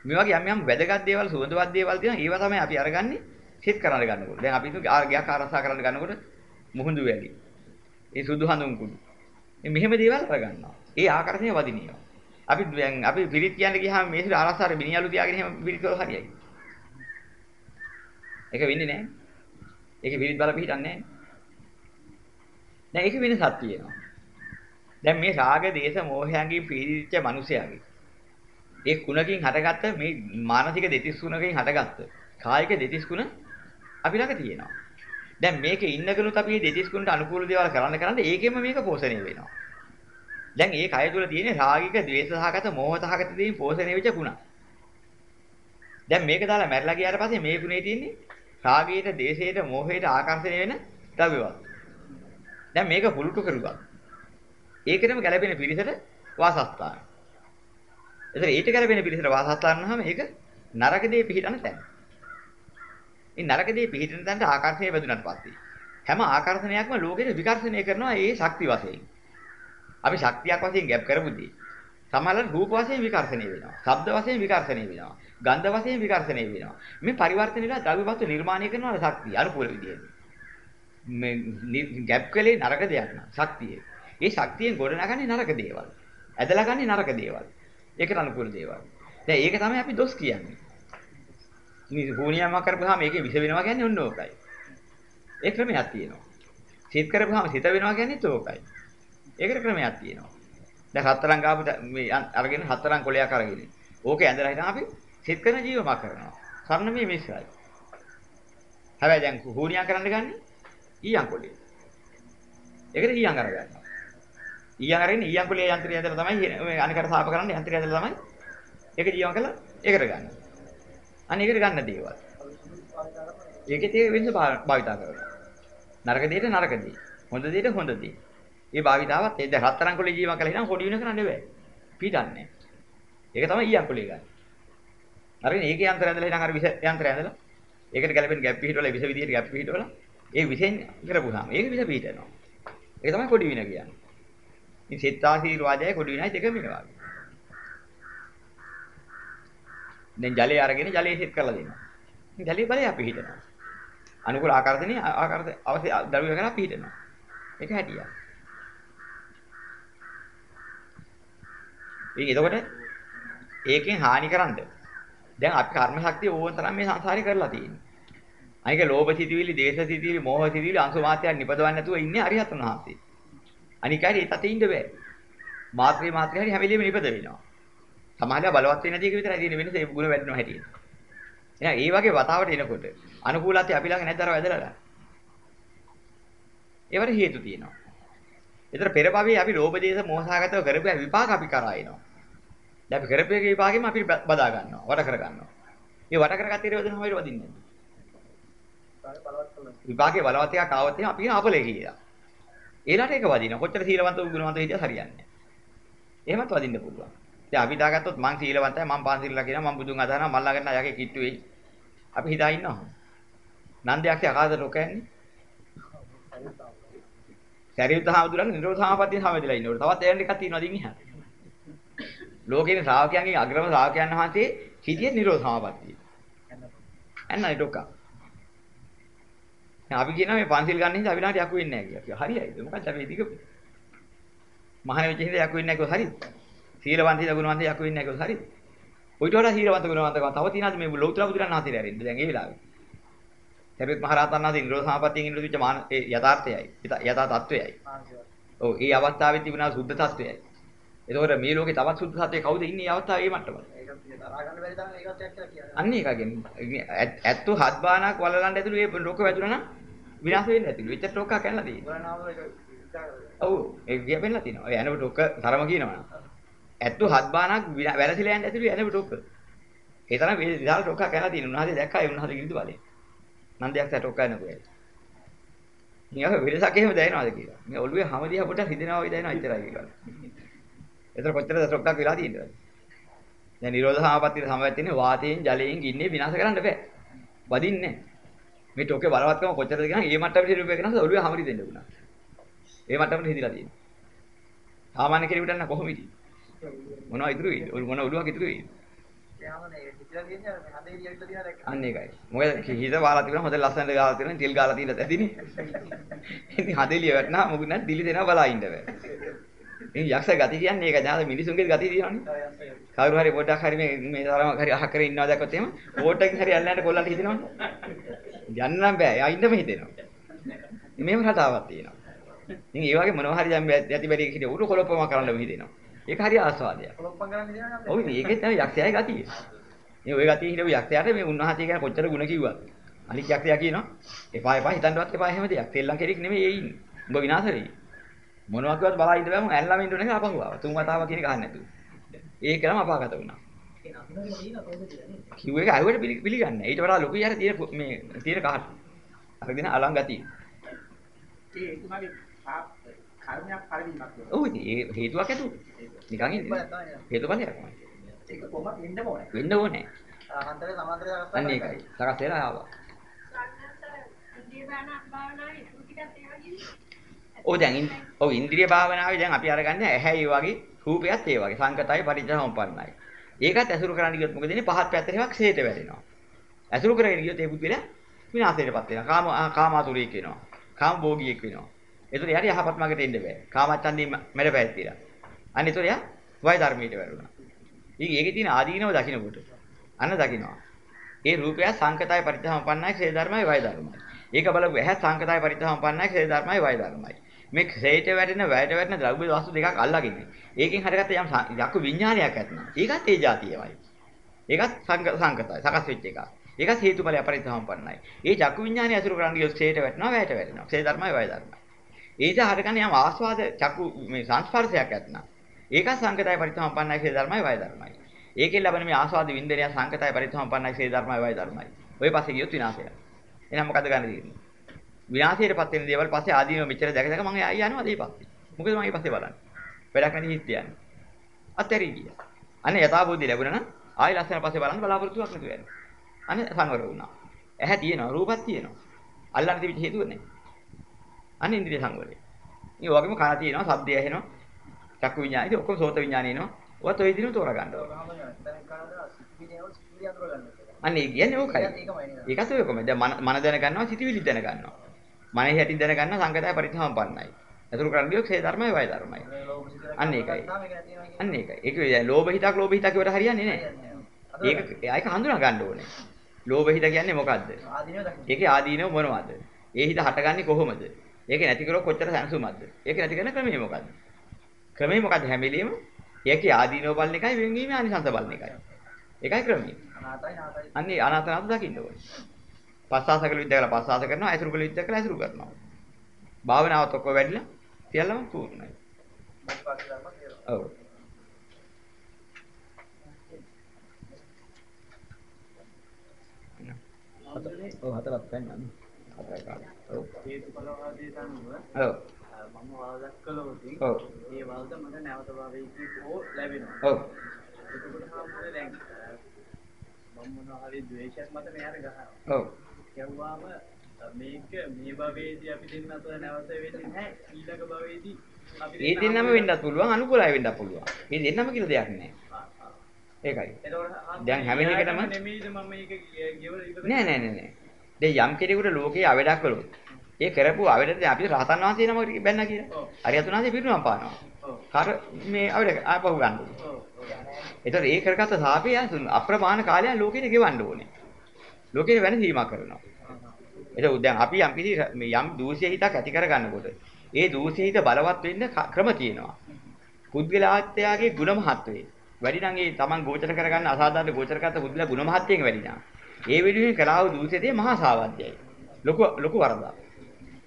මේ වගේ යම් යම් වැදගත් දේවල් සුවඳවත් දේවල් තියෙනවා ඒවා තමයි අපි අරගන්නේ සිත් කරන්න ගන්නකොට. දැන් අපි ගයක් ආරසා කරන්න ගන්නකොට මුහුඳු වැලි. ඒ සුදු හඳුන් කුඩු. මේ මෙහෙම දේවල් අරගන්නවා. ඒ ආකර්ෂණය වදිනියවා. අපි දැන් අපි පිරිත් කියන්න ගියාම මේ සිට ආරසාර බිනියලු තියාගෙන එහෙම පිරිත් වල හරියයි. ඒක වෙන්නේ නැහැ. ඒකේ පිරිත් බල පිටින්නේ නැහැ. දැන් ඒක වෙනසක් තියෙනවා. දැන් මේ රාග දේශ මොහයන්ගෙන් පීඩිත මිනිසයාගේ ඒ කුණකින් හටගත්ත මේ මානසික දෙතිස් කුණකින් හටගත්ත කායික දෙතිස් කුණ අපි ළඟ තියෙනවා. දැන් මේකේ ඉන්නකනුත් අපි මේ දෙතිස් කුණට අනුකූල දේවල් කරන්න කරන්න ඒකෙම මේක පෝෂණය වෙනවා. දැන් ඒ කය තුල තියෙන රාගික, ද්වේෂ සහගත, මෝහ සහගත දේයින් පෝෂණය වෙච්ච කුණ. දැන් මේක දාලා මැරලා ගියාට පස්සේ මේ කුණේ තියෙන්නේ රාගයට, දේශයට, මෝහයට ආකර්ෂණය වෙන ද්‍රව්‍යවත්. දැන් මේක පුරුටු කරුවා. ඒකටම ගැළපෙන පිරිසට වාසස්ථාන. එතන ඊට ගැළපෙන පිරිසට වාසස්ථාන නම් ඒක නරක දේ පිළිටන තැන. මේ නරක දේ පිළිටන තැනට ආකර්ෂණය වැදුනට පස්සේ හැම ආකර්ෂණයක්ම ලෝකෙට විකර්ෂණය කරනවා ඒ ශක්ති වශයෙන්. අපි ශක්තියක් වශයෙන් ගැප් කරමුදී සමහරවල් රූප වශයෙන් විකර්ෂණය වෙනවා. ශබ්ද වශයෙන් විකර්ෂණය වෙනවා. ගන්ධ වශයෙන් විකර්ෂණය වෙනවා. මේ පරිවර්තනයලා ද්‍රව්‍යවස්තු නිර්මාණය කරන ශක්තිය අනුකූල විදිහට. මේ ගැප් කලේ නරක දෙයක් නා ශක්තිය. ඒ ශක්තියෙන් ගොඩනගන්නේ නරක දේවල්. ඇදලා ගන්නේ නරක දේවල්. ඒකට අනුකූල දේවල්. දැන් ඒක තමයි අපි දොස් කියන්නේ. මේ භූනියම කරපුවාම ඒකේ විස වෙනවා කියන්නේ ඔන්න ඕකයි. ඒ ක්‍රමයක් තියෙනවා. සිත කරපුවාම සිත වෙනවා කියන්නේත් ඕකයි. ඒකට ක්‍රමයක් තියෙනවා. දැන් හතරන් ගාපු මේ අරගෙන හතරන් කොලයක් අරගෙන. ඕකේ ඇඳලා හිටන් අපි සිත කරන ජීවමක් කරනවා. සරණමේ මිශ්‍රයි. හැබැයි දැන් භූනියා කරන්න ගන්නේ ඊයන් කොලේ. ඒකට ඊයන් අරගන්නවා. ඊයන් අරගෙන ඊයන් කුලේ යන්ත්‍රය ඇදලා තමයි මේ අනිකට සාප කරන්න යන්ත්‍රය ඇදලා තමයි ඒක ජීවම් කරලා ඒකට ගන්න. අනිකට ගන්න දේවල්. ඒකේ තියෙන වෙනස භාවිතා කරනවා. නරක දෙයට නරක දේ. හොඳ දෙයට හොඳ දේ. ඒ භාවිතාවත් ඒ දැන් හතරන් කුලේ ජීවම් කරලා ඉතින් පොඩි වෙන කරන්න බෑ. පිටන්නේ. ඒක තමයි ඊයන් කුලේ ගන්න. අරගෙන ඒකේ යන්ත්‍රය ඇදලා ඉතින් අර විස යන්ත්‍රය ඇදලා ඒකට ගැලපෙන ගැප් පිහිටවල විස විදියට ගැප් පිහිටවල ඒ විසෙන් කරපුවාම ඒක විස පිහිටනවා. ඒක තමයි පොඩි වින කියන්නේ. ඉතින් සෙත් ආශීර්වාදයයි කොඩි විනායි දෙකම වෙනවා. දැන් ජලය අරගෙන ජලයේ සෙත් කරලා දෙනවා. ඉතින් ජලයේ බලය අපි හිතනවා. අනුකූල ආකාරදෙනේ ආකාර අවශ්‍ය ද්‍රව්‍ය කරලා පිළිහිටනවා. ඒක හැටියක්. ඉතින් එතකොට ඒකෙන් හානි කරන්න. දැන් අපි කර්ම ශක්තිය ඕන තරම් මේ සංසාරේ කරලා තියෙන්නේ. අනික ලෝභ සිතිවිලි, දේශ සිතිවිලි, මෝහ සිතිවිලි අංශු මාත්‍යයන් නිපදවන්නේ නැතුව ඉන්නේ අරිහත් උන්වහන්සේ. අනික හරි තතේ ඉන්න බෑ. මාත්‍රේ මාත්‍රේ හරි හැම වෙලෙම නිපද වෙනවා. සමාජය බලවත් වෙන්නේ නැති එක විතරයි තියෙන වෙනස ඒ ගුණ වැඩිනවා හැටියට. එහෙනම් ඒ වගේ වතාවට එනකොට අනුකූලත්වය අපි ළඟ නැද්ද අර වැදලා? ඒවට හේතු තියෙනවා. ඒතර පෙර භවයේ අපි ලෝභ දේශ මොහසාගතව කරපු විපාක අපි කරා එනවා. දැන් අපි කරපු එකේ විපාකෙම අපි බදා ගන්නවා, වට කර ගන්නවා. මේ වට කරගත්තේ ඉරවදන හැමෝට වදින්නේ නැහැ. විපාකේ බලවත් එකක් ආවොත් එහෙනම් අපි අපලේ කියලා. ඒලට ඒක වදිනවා. කොච්චර සීලවන්ත ගුණවන්ත හිටියත් හරියන්නේ නැහැ. එහෙමත් වදින්න පුළුවන්. දැන් අපි දාගත්තොත් මං සීලවන්තයි මං පාන්සිල්ලා කියනවා මං බුදුන් අදහනවා මල් ළඟට යාගේ කිට්ටු වෙයි. අපි හිතා ඉන්නවා. නන්දයක් අකාද රොකන්නේ. සරියුත් හාමුදුරන් නිරෝධ සමාපත්තිය සමවැදලා ඉන්නකොට තවත් එයන් එකක් තියෙනවා දින් ඉහා. ලෝකේ ශ්‍රාවකයන්ගේ අග්‍රම ශ්‍රාවකයන් වහන්සේ හිටියේ නිරෝධ සමාපත්තිය. එන්නයි ඩොක්කා. අපි කියනවා මේ පන්සිල් ගන්න හින්දා අපි ලාට යකු වෙන්නේ නැහැ කියලා. හරියයිද? මොකක්ද අපි දිග මහාන වෙච්ච හින්දා යකු වෙන්නේ නැහැ කියලා හරිද? සීලවන්ත හින්දා ගුණවන්ත යකු වෙන්නේ නැහැ කියලා හරිද? ඔයිට වඩා සීලවන්ත ගුණවන්තකම තව තියෙනවාද මේ ලෞතර බුදුරන් වහන්සේලා ඇරෙන්න දැන් ඒ වෙලාවේ. සරියුත් මහ රහතන් වහන්සේ නිරෝධ සමාපත්තියෙන් ඉන්න දුච්ච මාන ඒ යථාර්ථයයි. යථා තත්වයයි. ඔව් ඒ අවස්ථාවේ තිබුණා සුද්ධ තත්වයයි. එතකොට මේ ලෝකේ තවත් සුද්ධ තත්වයේ කවුද ඉන්නේ මේ අවස්ථාවේ මේ මට්ටමල? ඒක දරා ගන්න බැරි තරම් ඒකත් එක්ක කියන්නේ. අන්න ඒකගෙන් ඇත්තු හත් බානක් වලලන්න ඇතුළු මේ ලෝක වැදුනා නම් විනාශ වෙන්නේ නැතිලු. එච්චර ටොක්කා කැල්ලා තියෙනවා. බුදුරණාම ඒක ඔව් ඒක කියපෙන්නලා තියෙනවා. ඔය ඇනව ටොක්ක තරම කියනවනම්. ඇත්තු හත් බානක් වැරසිලා යන්න ඇතුළු ඇනව ටොක්ක. ඒ තරම් මේ විශාල ටොක්කා කැල්ලා තියෙනවා. උන්වහන්සේ දැක්කා ඒ උන්වහන්සේ කිරිදු බලේ. නන්දයක් සැ ටොක්කා එනකොට. නියම වෙලසක් එහෙම දැනෙනවද කියලා. මේ ඔළුවේ හැම දිහා පොට හිදෙනවා වගේ දැනෙනවා ඉතරයි කියලා. ඒතර කොච්චර ටොක්කක් වෙලා තියෙනවද? දැන් නිරෝධ සමාපත්තියට සමවැත්තිනේ වාතයෙන් ජලයෙන් ගින්නේ විනාශ කරන්න බෑ. වදින්නේ මේ ටොකේ බලවත්කම කොච්චරද කියනවා ඒ මට්ටමට හිරුපේ කරනස ඔළුවේ හැමරි දෙන්න උනා. ඒ මට්ටමට හිදිලා තියෙනවා. සාමාන්‍ය කෙනෙකුට නම් කොහොම හිටියේ? මොනවද ඉතුරු වෙන්නේ? මොන ඔළුවක් ඉතුරු වෙන්නේ? එයාමනේ හිතලා තියෙන්නේ මේ හදේ ඉරියවිලා තියෙන දැක්ක. අන්න ඒකයි. මොකද හිත වාලා තිබුණා හොඳ ලස්සනට ගාලා තියෙනවා තෙල් ගාලා තියෙන ඇතිනේ. ඉතින් හදෙලිය වැටෙනා මොකුත් නැත් දිලි දෙනවා බලා ඉන්න බෑ. ඉතින් යක්ෂ ගති කියන්නේ ඒක ඥාන මිනිසුන්ගේ ගති තියෙනවනේ. කවුරු හරි පොඩ්ඩක් හරි මේ මේ තරම හරි අහ කරේ ඉන්නවා දැක්කොත් එහෙම බෝට්ටකින් හරි ඇල්ලන්න කොල්ලන්ට හිතෙනවනේ. යන්න නම් බෑ. යා ඉන්නම හිතෙනවා. මේව රටාවක් තියෙනවා. ඉතින් ඒ වගේ මොනවා හරි දැන් ඇති බැරි කිට උරු කොලොප්පම කරන්න හිතෙනවා. ඒක හරි ආස්වාදයක්. කොලොප්පම් කරන්න දෙනවා ඔව් ඉතින් ඒකේ තමයි යක්ෂයාගේ ගතිය. මේ ওই ගතිය හිටපු යක්ෂයාට මේ උන්වහන්සේ ගැන කොච්චර ಗುಣ කිව්වත් අනික් යක්ෂයා කියනවා එපා එපා හිතන්නවත් එපා එහෙම දෙයක්. තෙල්ලම් කෙරෙක් නෙමෙයි ඒ ඉන්නේ. උඹ විනාශ වෙයි. මොනවා කිව්වත් බලා ඉන්න බෑ මම ඇල්ලාම ඉන්න ඕනේ ආපහු ආවා. තුන් වතාවක් කියන එක අහන්න නැතුව. ඒකම අපාගත වුණා. කිව්ව එක අයවට පිළිගන්නේ නැහැ. ඊට වඩා ලොකු යාර තියෙන මේ තියෙන කහට. අර දෙන අලං ගතිය. ඒ එතුමාගේ කර්මයක් පරිදීමක් වෙනවා. ඔව් ඒ හේතුවක් ඇතු. නිකන් ඉන්නේ. හේතුඵලයක්. ඒක කොහොමද වෙන්න ඕනේ. වෙන්න ඕනේ. අහන්තරේ සමාන්තරේ සකස් අන්න ඒකයි. සකස් වෙලා ආවා. ඔව් දැන් ඉන්- ඔව් ඉන්ද්‍රිය භාවනාවේ දැන් අපි අරගන්නේ ඇහැයි වගේ රූපයත් ඒ වගේ සංකතයි පරිච්ඡසම්පන්නයි. ඒකත් ඇසුරු කරන්න ගියොත් මොකද වෙන්නේ පහත් පැත්තට හැවක් ක්ෂේත වැටෙනවා. ඇසුරු කරගෙන ගියොත් ඒ පුද්ගලයා විනාශයටපත් වෙනවා. කාම කාමාතුරීක් වෙනවා. කාම භෝගියෙක් වෙනවා. ඒතර යාට යහපත් මාර්ගයට එන්න බෑ. කාමච්ඡන්දී මැඩපැත්තිලා. අන්න ඒතර යා වය ධර්මයට වැරුණා. ඉතින් ඒකේ තියෙන ආදීනව දකින්නකොට අන්න දකින්නවා. ඒ රූපය සංකතයි පරිත්‍ථසම්පන්නයි ක්ෂේ ධර්මයි වය ධර්මයි. ඒක බලපු ඇහැ සංකතයි පරිත්‍ථසම්පන්නයි ක්ෂේ ධර්මයි වය ධර්මයි. මේ ක්ෂේයට වැටෙන වැයට වැටෙන ද්‍රව්‍ය වස්තු දෙකක් අල්ලගෙන ඒකෙන් හටගත්ත යම් ස- යක්කු විඥානයක් ඇතනම් ඒකත් ඒ જાතියමයි. ඒකත් සංක- සංකතයි සකස් වෙච්ච එකක්. ඒකත් හේතුඵල අපරිත්‍ථසම්පන්නයි. ඒ චක්කු විඥානය අසුරු කරන්නේ ගියොත් ක්ෂේයට වැටෙනවා වැයට වැටෙනවා. ක්ෂේ ධර්මයි වය ධර්මයි. ඒද හටගන්නේ යම් ආස්වාද චක්කු මේ සංස්පර්ශයක් ඇතනම් ඒකත් සංකතයි පරිත්‍ථසම්පන්නයි ක්ෂේ ධර්මයි වය ධර්මයි. ඒකෙන් ලැබෙන මේ ආස්වාද වින්දනය සංකතයි පරිත්‍ථසම්පන්නයි ක්ෂේ ධර්මයි වය ධර්මයි. ඔය පස්සේ ගියොත් විනාශය. එහෙනම් මොකද ගන්න තියෙන්නේ? විනාශයටපත් වෙන දේවල් පස්සේ ආදීනව මෙච්චර දැක දැක මම ආයි යනවා ඒ පස්සේ. මොකද මම ඒ පස්සේ බලන්නේ. වැඩක් නැති හිත යන්නේ. අත්හැරී ගියා. අනේ යථාබෝධි ලැබුණා නම් ආයි ලස්සන පස්සේ බලන්න බලාපොරොත්තුවක් නැතුව යනවා. අනේ සංවර වුණා. ඇහැ තියෙනවා, රූපත් තියෙනවා. අල්ලන්න තිබිච්ච හේතුව නැහැ. අනේ ඉන්ද්‍රිය සංවරය. මේ වගේම කන තියෙනවා, ශබ්දය ඇහෙනවා, චක්කු විඤ්ඤාණය, ඉතින් ඔක්කොම සෝත විඤ්ඤාණය එනවා. ඔයත් ඔය විදිහට තෝරා ගන්න ඕනේ. අනේ කියන්නේ ඕකයි. ඒකත් ඔය කොහමද? දැන් මන දැන ගන්නවා, සිතිවිලි දැන ගන්නවා. මනේ හැටි දැන ගන්නවා සංකතය පරිත්‍ථමපන්නයි. අතුරු කරන්නේ ක්ෂේ ධර්මයි වය ධර්මයි. අන්න ඒකයි. අන්න ඒකයි. ඒක දැන් ලෝභ හිතක් ලෝභ හිතක් කියවට හරියන්නේ නැහැ. ඒක ඒක හඳුනා ගන්න ඕනේ. ලෝභ හිත කියන්නේ මොකද්ද? ඒකේ ආදීනව මොනවද? ඒ හිත හටගන්නේ කොහොමද? ඒක නැති කරොත් කොච්චර සැනසුමක්ද? ඒක නැති කරන ක්‍රමය මොකද්ද? ක්‍රමය මොකද්ද හැම වෙලෙම? ඒකේ ආදීනව බලන එකයි වෙන්වීමේ ආනිසංස බලන එකයි. ඒකයි ක්‍රමය. අනාතයි නාතයි. අන්නේ අනාතනාත දකින්න ඕනේ. පස්සාසකල විද්‍යාව කරලා පස්සාස කරනවා, ඇසුරු කළ විද්‍යාව කරලා ඇසුරු කරනවා. භාවනාවත් ඔක්කොම වැඩිලා සියල්ලම පූර්ණයි. කියලා. ඔව්. ඔව් හතරක් ගන්න. හතරක් ගන්න. ඔව්. හේතුඵලවාදයට අනුව ඔව්. මම වාදක් කළොත්. ඒ වාද මට නැවත භවයකින් හෝ ලැබෙනවා. ඔව්. එතකොට හාමුදුරනේ දැන් මම මොනවා හරි ද්වේෂයක් මත මෙයාට ගහනවා. ඔව්. කියවුවාම මේක මේ භවයේදී අපි දෙන්න අතර නැවත වෙන්නේ නැහැ. ඊළඟ භවයේදී අපි ඒ දෙන්න දෙන්නම වෙන්නත් පුළුවන් අනුකූලයි වෙන්නත් පුළුවන්. මේ දෙන්නම කියලා දෙයක් නැහැ. ඒකයි. දැන් හැම එකටම- නෙමෙයිද මම මේක කිය- කියවල නෑ නෑ නෑ නෑ. දැන් යම් කෙනෙකුට ලෝකේ අවඩක් කළොත් ඒ කරපු අවඩට අපි රහතන් වහන්සේ නම බැන්න කියලා. අරියතුන් වහන්සේ පිරිනවම් පානවා. ඔව් කර මේ අවඩ ආපහු ගන්න. ඔව් ඔව් ඒතර ඒ කරගත්ත සාපය අප්‍රමාණ කාලයක් ලෝකෙට ගෙවන්න ඕනේ. ලෝකෙට වෙන සීමා කරනවා. ඒක දැන් අපි යම් කිසි මේ යම් දූෂ්‍ය හිතක් ඇති කරගන්නකොට ඒ දූෂ්‍ය හිත බලවත් වෙන්න ක- ක්‍රම තියෙනවා. පුද්ගලාත්‍යයේ ಗುಣ මහත්වේ. වැඩි නම් ඒ Taman ගෝචර කරගන්න අසාධාරණ ගෝචර කරත පුද්ගල ගුණ මහත්යෙන් වැඩි නම්. ඒ වෙනුවෙන් කලාව දූෂිතේ මහා සාවද්‍යයි. ලොකු ලොකු වරදක්.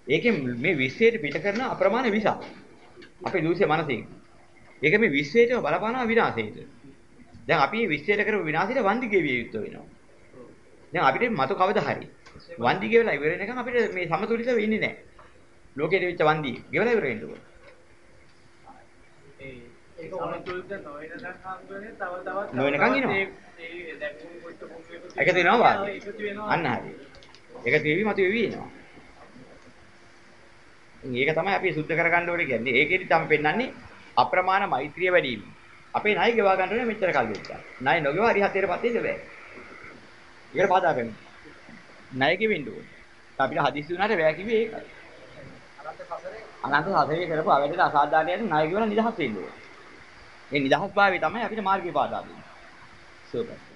ඒකෙන් මේ විශ්වයට පිට කරන අප්‍රමාණ විස. අපේ දූෂ්‍ය මනසින්. ඒක මේ විශ්වයටම බලපානවා විනාශයට. දැන් අපි මේ විශ්වයට කරපු විනාශයට වන්දි ගෙවිය යුතු වෙනවා. දැන් අපිට මතු කවදා හරි වන්දි ගෙවලා ඉවර වෙනකන් අපිට මේ සමතුලිතව ඉන්නේ නැහැ. ලෝකෙට වෙච්ච වන්දි ගෙවලා ඉවර වෙන්න ඕනේ. ඒක සමතුලිත නොවන තව තවත් නොවෙනකන් ඉනවා. ඒ ඒ දැන් කොච්ච කොච්ච එකතු වෙනවා වාගේ. අන්න හරි. ඒක තේවි මත වෙවි එනවා. ඉතින් ඒක තමයි අපි සුද්ධ කරගන්න ඕනේ කියන්නේ. ඒකෙදි තමයි පෙන්වන්නේ අප්‍රමාණ මෛත්‍රිය වැඩි වීම. අපේ ණය ගෙවා ගන්න ඕනේ මෙච්චර කල් වෙච්චා. ණය නොගෙවා හරි හතරපත් වෙන්න බෑ. ඒකට බාධා කරනවා. ණය ගෙවෙන්න ඕනේ. අපිට හදිස්සි වුණාට බෑ කිව්වේ ඒකයි. අනන්ත සසරේ අනන්ත සසරේ කරපු අවැඩට අසාධාරණයට ණය ගෙවලා නිදහස් වෙන්න ඕනේ. ඒ නිදහස් භාවය තමයි අපිට මාර්ගේ බාධා දෙන්නේ. සුපර්.